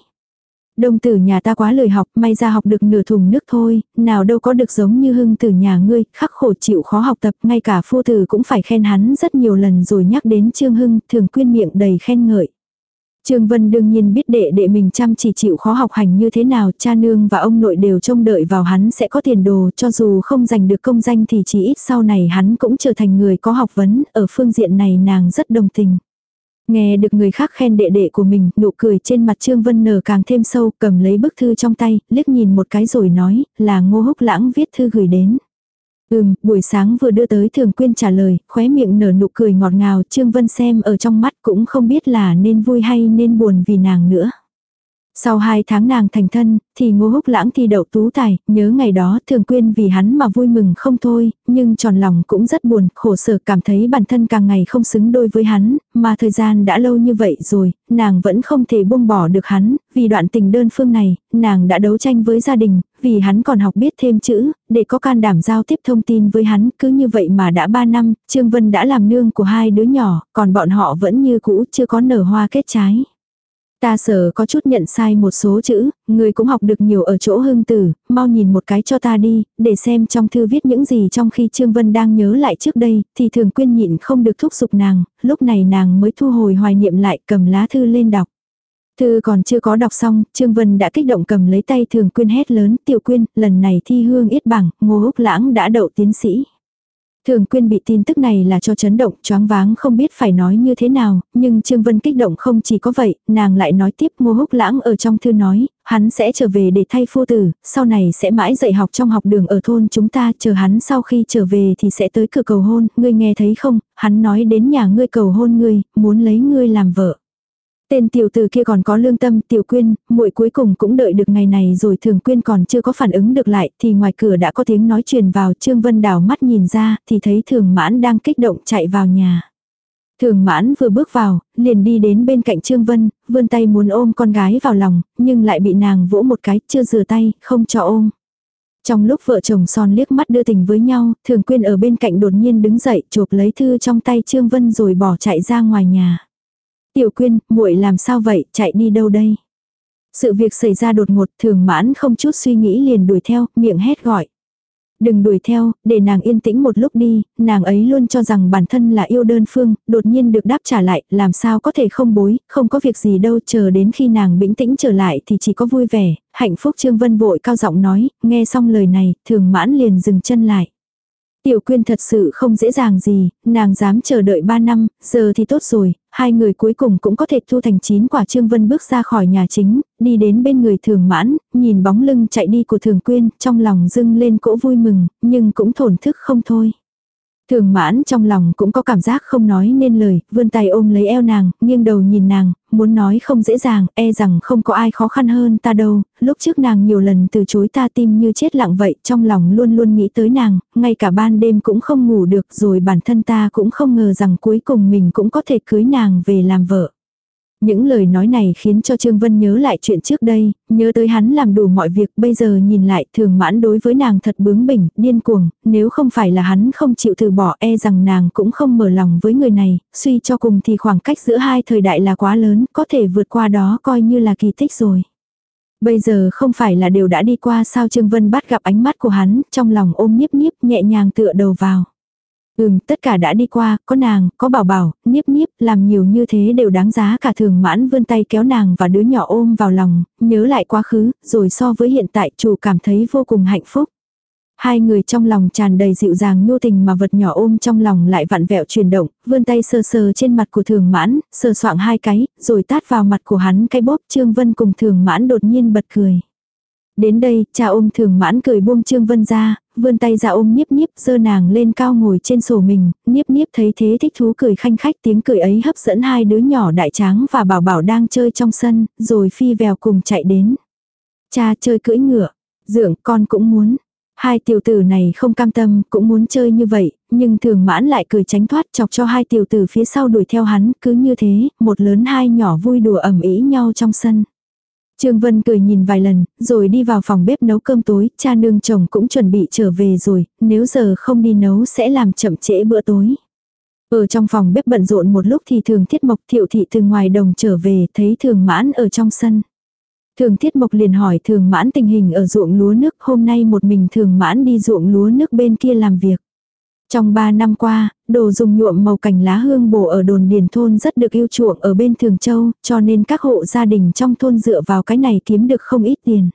Đông tử nhà ta quá lười học, may ra học được nửa thùng nước thôi, nào đâu có được giống như hưng tử nhà ngươi, khắc khổ chịu khó học tập, ngay cả phu tử cũng phải khen hắn rất nhiều lần rồi nhắc đến Trương Hưng, thường quyên miệng đầy khen ngợi. Trương Vân đương nhiên biết đệ đệ mình chăm chỉ chịu khó học hành như thế nào, cha nương và ông nội đều trông đợi vào hắn sẽ có tiền đồ, cho dù không giành được công danh thì chỉ ít sau này hắn cũng trở thành người có học vấn, ở phương diện này nàng rất đồng tình. Nghe được người khác khen đệ đệ của mình, nụ cười trên mặt Trương Vân nở càng thêm sâu, cầm lấy bức thư trong tay, liếc nhìn một cái rồi nói, là ngô húc lãng viết thư gửi đến. Ừm, buổi sáng vừa đưa tới thường quyên trả lời, khóe miệng nở nụ cười ngọt ngào, Trương Vân xem ở trong mắt cũng không biết là nên vui hay nên buồn vì nàng nữa. Sau hai tháng nàng thành thân, thì ngô húc lãng thi đậu tú tài, nhớ ngày đó thường quyên vì hắn mà vui mừng không thôi, nhưng tròn lòng cũng rất buồn, khổ sở cảm thấy bản thân càng ngày không xứng đôi với hắn, mà thời gian đã lâu như vậy rồi, nàng vẫn không thể buông bỏ được hắn, vì đoạn tình đơn phương này, nàng đã đấu tranh với gia đình, vì hắn còn học biết thêm chữ, để có can đảm giao tiếp thông tin với hắn, cứ như vậy mà đã ba năm, Trương Vân đã làm nương của hai đứa nhỏ, còn bọn họ vẫn như cũ chưa có nở hoa kết trái. Ta sợ có chút nhận sai một số chữ, người cũng học được nhiều ở chỗ hương tử, mau nhìn một cái cho ta đi, để xem trong thư viết những gì trong khi Trương Vân đang nhớ lại trước đây, thì thường quyên nhịn không được thúc giục nàng, lúc này nàng mới thu hồi hoài niệm lại cầm lá thư lên đọc. Thư còn chưa có đọc xong, Trương Vân đã kích động cầm lấy tay thường quyên hét lớn, tiểu quyên, lần này thi hương yết bảng, ngô húc lãng đã đậu tiến sĩ. Thường quyên bị tin tức này là cho chấn động, choáng váng không biết phải nói như thế nào, nhưng Trương Vân kích động không chỉ có vậy, nàng lại nói tiếp ngô húc lãng ở trong thư nói, hắn sẽ trở về để thay phu tử, sau này sẽ mãi dạy học trong học đường ở thôn chúng ta, chờ hắn sau khi trở về thì sẽ tới cửa cầu hôn, ngươi nghe thấy không, hắn nói đến nhà ngươi cầu hôn ngươi, muốn lấy ngươi làm vợ. Tên tiểu tử kia còn có lương tâm tiểu quyên, muội cuối cùng cũng đợi được ngày này rồi thường quyên còn chưa có phản ứng được lại thì ngoài cửa đã có tiếng nói truyền vào Trương Vân đảo mắt nhìn ra thì thấy thường mãn đang kích động chạy vào nhà. Thường mãn vừa bước vào, liền đi đến bên cạnh Trương Vân, vươn tay muốn ôm con gái vào lòng, nhưng lại bị nàng vỗ một cái, chưa rửa tay, không cho ôm. Trong lúc vợ chồng son liếc mắt đưa tình với nhau, thường quyên ở bên cạnh đột nhiên đứng dậy chộp lấy thư trong tay Trương Vân rồi bỏ chạy ra ngoài nhà. Tiểu quyên, muội làm sao vậy, chạy đi đâu đây? Sự việc xảy ra đột ngột thường mãn không chút suy nghĩ liền đuổi theo, miệng hét gọi. Đừng đuổi theo, để nàng yên tĩnh một lúc đi, nàng ấy luôn cho rằng bản thân là yêu đơn phương, đột nhiên được đáp trả lại, làm sao có thể không bối, không có việc gì đâu, chờ đến khi nàng bình tĩnh trở lại thì chỉ có vui vẻ, hạnh phúc Trương Vân vội cao giọng nói, nghe xong lời này, thường mãn liền dừng chân lại. Tiểu quyên thật sự không dễ dàng gì, nàng dám chờ đợi 3 năm, giờ thì tốt rồi, hai người cuối cùng cũng có thể thu thành chín quả Trương Vân bước ra khỏi nhà chính, đi đến bên người thường mãn, nhìn bóng lưng chạy đi của thường quyên, trong lòng dưng lên cỗ vui mừng, nhưng cũng thổn thức không thôi. Thường mãn trong lòng cũng có cảm giác không nói nên lời, vươn tay ôm lấy eo nàng, nghiêng đầu nhìn nàng, muốn nói không dễ dàng, e rằng không có ai khó khăn hơn ta đâu, lúc trước nàng nhiều lần từ chối ta tim như chết lặng vậy, trong lòng luôn luôn nghĩ tới nàng, ngay cả ban đêm cũng không ngủ được rồi bản thân ta cũng không ngờ rằng cuối cùng mình cũng có thể cưới nàng về làm vợ. Những lời nói này khiến cho Trương Vân nhớ lại chuyện trước đây, nhớ tới hắn làm đủ mọi việc bây giờ nhìn lại thường mãn đối với nàng thật bướng bỉnh, điên cuồng, nếu không phải là hắn không chịu từ bỏ e rằng nàng cũng không mở lòng với người này, suy cho cùng thì khoảng cách giữa hai thời đại là quá lớn, có thể vượt qua đó coi như là kỳ tích rồi. Bây giờ không phải là điều đã đi qua sao Trương Vân bắt gặp ánh mắt của hắn, trong lòng ôm nhiếp nhiếp nhẹ nhàng tựa đầu vào. Ừm, tất cả đã đi qua, có nàng, có bảo bảo, niếp niếp, làm nhiều như thế đều đáng giá cả thường mãn vươn tay kéo nàng và đứa nhỏ ôm vào lòng, nhớ lại quá khứ, rồi so với hiện tại chủ cảm thấy vô cùng hạnh phúc. Hai người trong lòng tràn đầy dịu dàng nhu tình mà vật nhỏ ôm trong lòng lại vặn vẹo chuyển động, vươn tay sờ sờ trên mặt của thường mãn, sờ soạng hai cái, rồi tát vào mặt của hắn cái bóp Trương Vân cùng thường mãn đột nhiên bật cười. Đến đây, cha ôm thường mãn cười buông Trương Vân ra, vươn tay ra ôm nhiếp nhiếp, dơ nàng lên cao ngồi trên sổ mình, nhiếp nhiếp thấy thế thích thú cười khanh khách tiếng cười ấy hấp dẫn hai đứa nhỏ đại tráng và bảo bảo đang chơi trong sân, rồi phi vèo cùng chạy đến. Cha chơi cưỡi ngựa, dượng con cũng muốn. Hai tiểu tử này không cam tâm, cũng muốn chơi như vậy, nhưng thường mãn lại cười tránh thoát chọc cho hai tiểu tử phía sau đuổi theo hắn, cứ như thế, một lớn hai nhỏ vui đùa ẩm ý nhau trong sân. Trương Vân cười nhìn vài lần, rồi đi vào phòng bếp nấu cơm tối, cha nương chồng cũng chuẩn bị trở về rồi, nếu giờ không đi nấu sẽ làm chậm trễ bữa tối. Ở trong phòng bếp bận rộn một lúc thì thường thiết mộc thiệu thị từ ngoài đồng trở về, thấy thường mãn ở trong sân. Thường thiết mộc liền hỏi thường mãn tình hình ở ruộng lúa nước, hôm nay một mình thường mãn đi ruộng lúa nước bên kia làm việc. Trong 3 năm qua, đồ dùng nhuộm màu cành lá hương bổ ở đồn điền thôn rất được yêu chuộng ở bên Thường Châu, cho nên các hộ gia đình trong thôn dựa vào cái này kiếm được không ít tiền.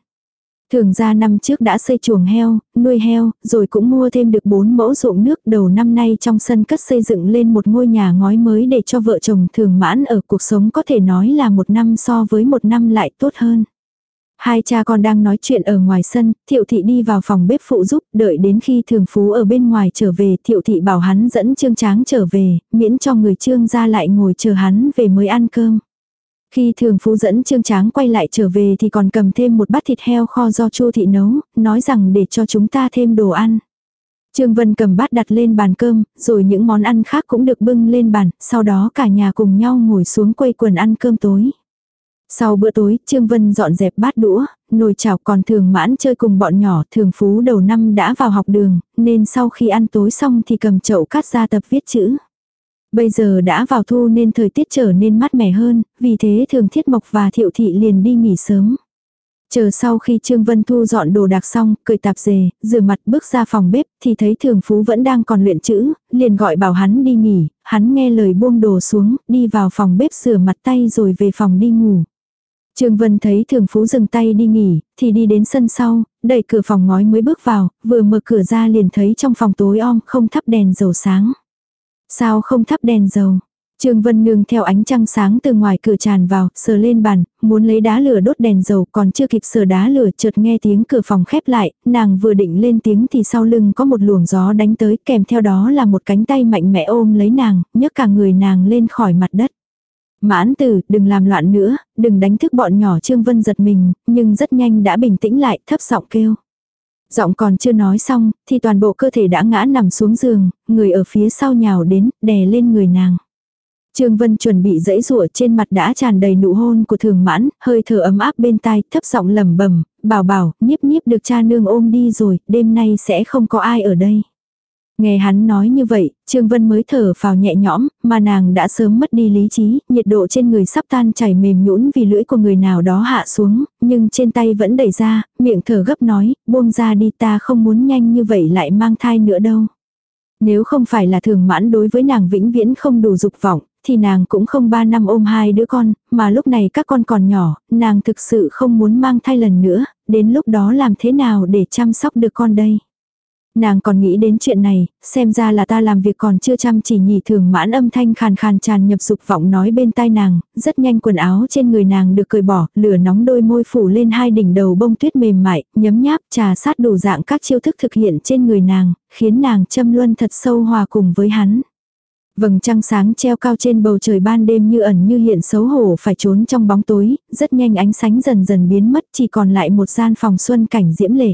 Thường gia năm trước đã xây chuồng heo, nuôi heo, rồi cũng mua thêm được 4 mẫu ruộng nước đầu năm nay trong sân cất xây dựng lên một ngôi nhà ngói mới để cho vợ chồng thường mãn ở cuộc sống có thể nói là một năm so với một năm lại tốt hơn. Hai cha con đang nói chuyện ở ngoài sân, thiệu thị đi vào phòng bếp phụ giúp, đợi đến khi thường phú ở bên ngoài trở về, thiệu thị bảo hắn dẫn trương tráng trở về, miễn cho người trương ra lại ngồi chờ hắn về mới ăn cơm. Khi thường phú dẫn trương tráng quay lại trở về thì còn cầm thêm một bát thịt heo kho do chu thị nấu, nói rằng để cho chúng ta thêm đồ ăn. Trương Vân cầm bát đặt lên bàn cơm, rồi những món ăn khác cũng được bưng lên bàn, sau đó cả nhà cùng nhau ngồi xuống quây quần ăn cơm tối. Sau bữa tối, Trương Vân dọn dẹp bát đũa, nồi chảo còn thường mãn chơi cùng bọn nhỏ, thường phú đầu năm đã vào học đường, nên sau khi ăn tối xong thì cầm chậu cắt ra tập viết chữ. Bây giờ đã vào thu nên thời tiết trở nên mát mẻ hơn, vì thế thường thiết mộc và thiệu thị liền đi nghỉ sớm. Chờ sau khi Trương Vân Thu dọn đồ đạc xong, cười tạp dề, rửa mặt bước ra phòng bếp thì thấy thường phú vẫn đang còn luyện chữ, liền gọi bảo hắn đi nghỉ, hắn nghe lời buông đồ xuống, đi vào phòng bếp rửa mặt tay rồi về phòng đi ngủ. Trương Vân thấy thường phú dừng tay đi nghỉ, thì đi đến sân sau, đẩy cửa phòng ngói mới bước vào, vừa mở cửa ra liền thấy trong phòng tối om không thắp đèn dầu sáng. Sao không thắp đèn dầu? Trương Vân Nương theo ánh trăng sáng từ ngoài cửa tràn vào, sờ lên bàn, muốn lấy đá lửa đốt đèn dầu, còn chưa kịp sờ đá lửa chợt nghe tiếng cửa phòng khép lại, nàng vừa định lên tiếng thì sau lưng có một luồng gió đánh tới, kèm theo đó là một cánh tay mạnh mẽ ôm lấy nàng, nhấc cả người nàng lên khỏi mặt đất. Mãn tử, đừng làm loạn nữa, đừng đánh thức bọn nhỏ Trương Vân giật mình, nhưng rất nhanh đã bình tĩnh lại, thấp giọng kêu. Giọng còn chưa nói xong, thì toàn bộ cơ thể đã ngã nằm xuống giường, người ở phía sau nhào đến, đè lên người nàng. Trương Vân chuẩn bị dẫy rụa trên mặt đã tràn đầy nụ hôn của thường mãn, hơi thở ấm áp bên tai, thấp giọng lẩm bẩm, bảo bảo, nhiếp nhiếp được cha nương ôm đi rồi, đêm nay sẽ không có ai ở đây. Nghe hắn nói như vậy, Trương Vân mới thở vào nhẹ nhõm, mà nàng đã sớm mất đi lý trí, nhiệt độ trên người sắp tan chảy mềm nhũn vì lưỡi của người nào đó hạ xuống, nhưng trên tay vẫn đẩy ra, miệng thở gấp nói, buông ra đi ta không muốn nhanh như vậy lại mang thai nữa đâu. Nếu không phải là thường mãn đối với nàng vĩnh viễn không đủ dục vọng, thì nàng cũng không ba năm ôm hai đứa con, mà lúc này các con còn nhỏ, nàng thực sự không muốn mang thai lần nữa, đến lúc đó làm thế nào để chăm sóc được con đây. Nàng còn nghĩ đến chuyện này, xem ra là ta làm việc còn chưa chăm chỉ nhỉ thường mãn âm thanh khàn khàn tràn nhập dục vọng nói bên tai nàng, rất nhanh quần áo trên người nàng được cởi bỏ, lửa nóng đôi môi phủ lên hai đỉnh đầu bông tuyết mềm mại, nhấm nháp trà sát đủ dạng các chiêu thức thực hiện trên người nàng, khiến nàng châm luân thật sâu hòa cùng với hắn. Vầng trăng sáng treo cao trên bầu trời ban đêm như ẩn như hiện xấu hổ phải trốn trong bóng tối, rất nhanh ánh sáng dần dần biến mất chỉ còn lại một gian phòng xuân cảnh diễm lệ.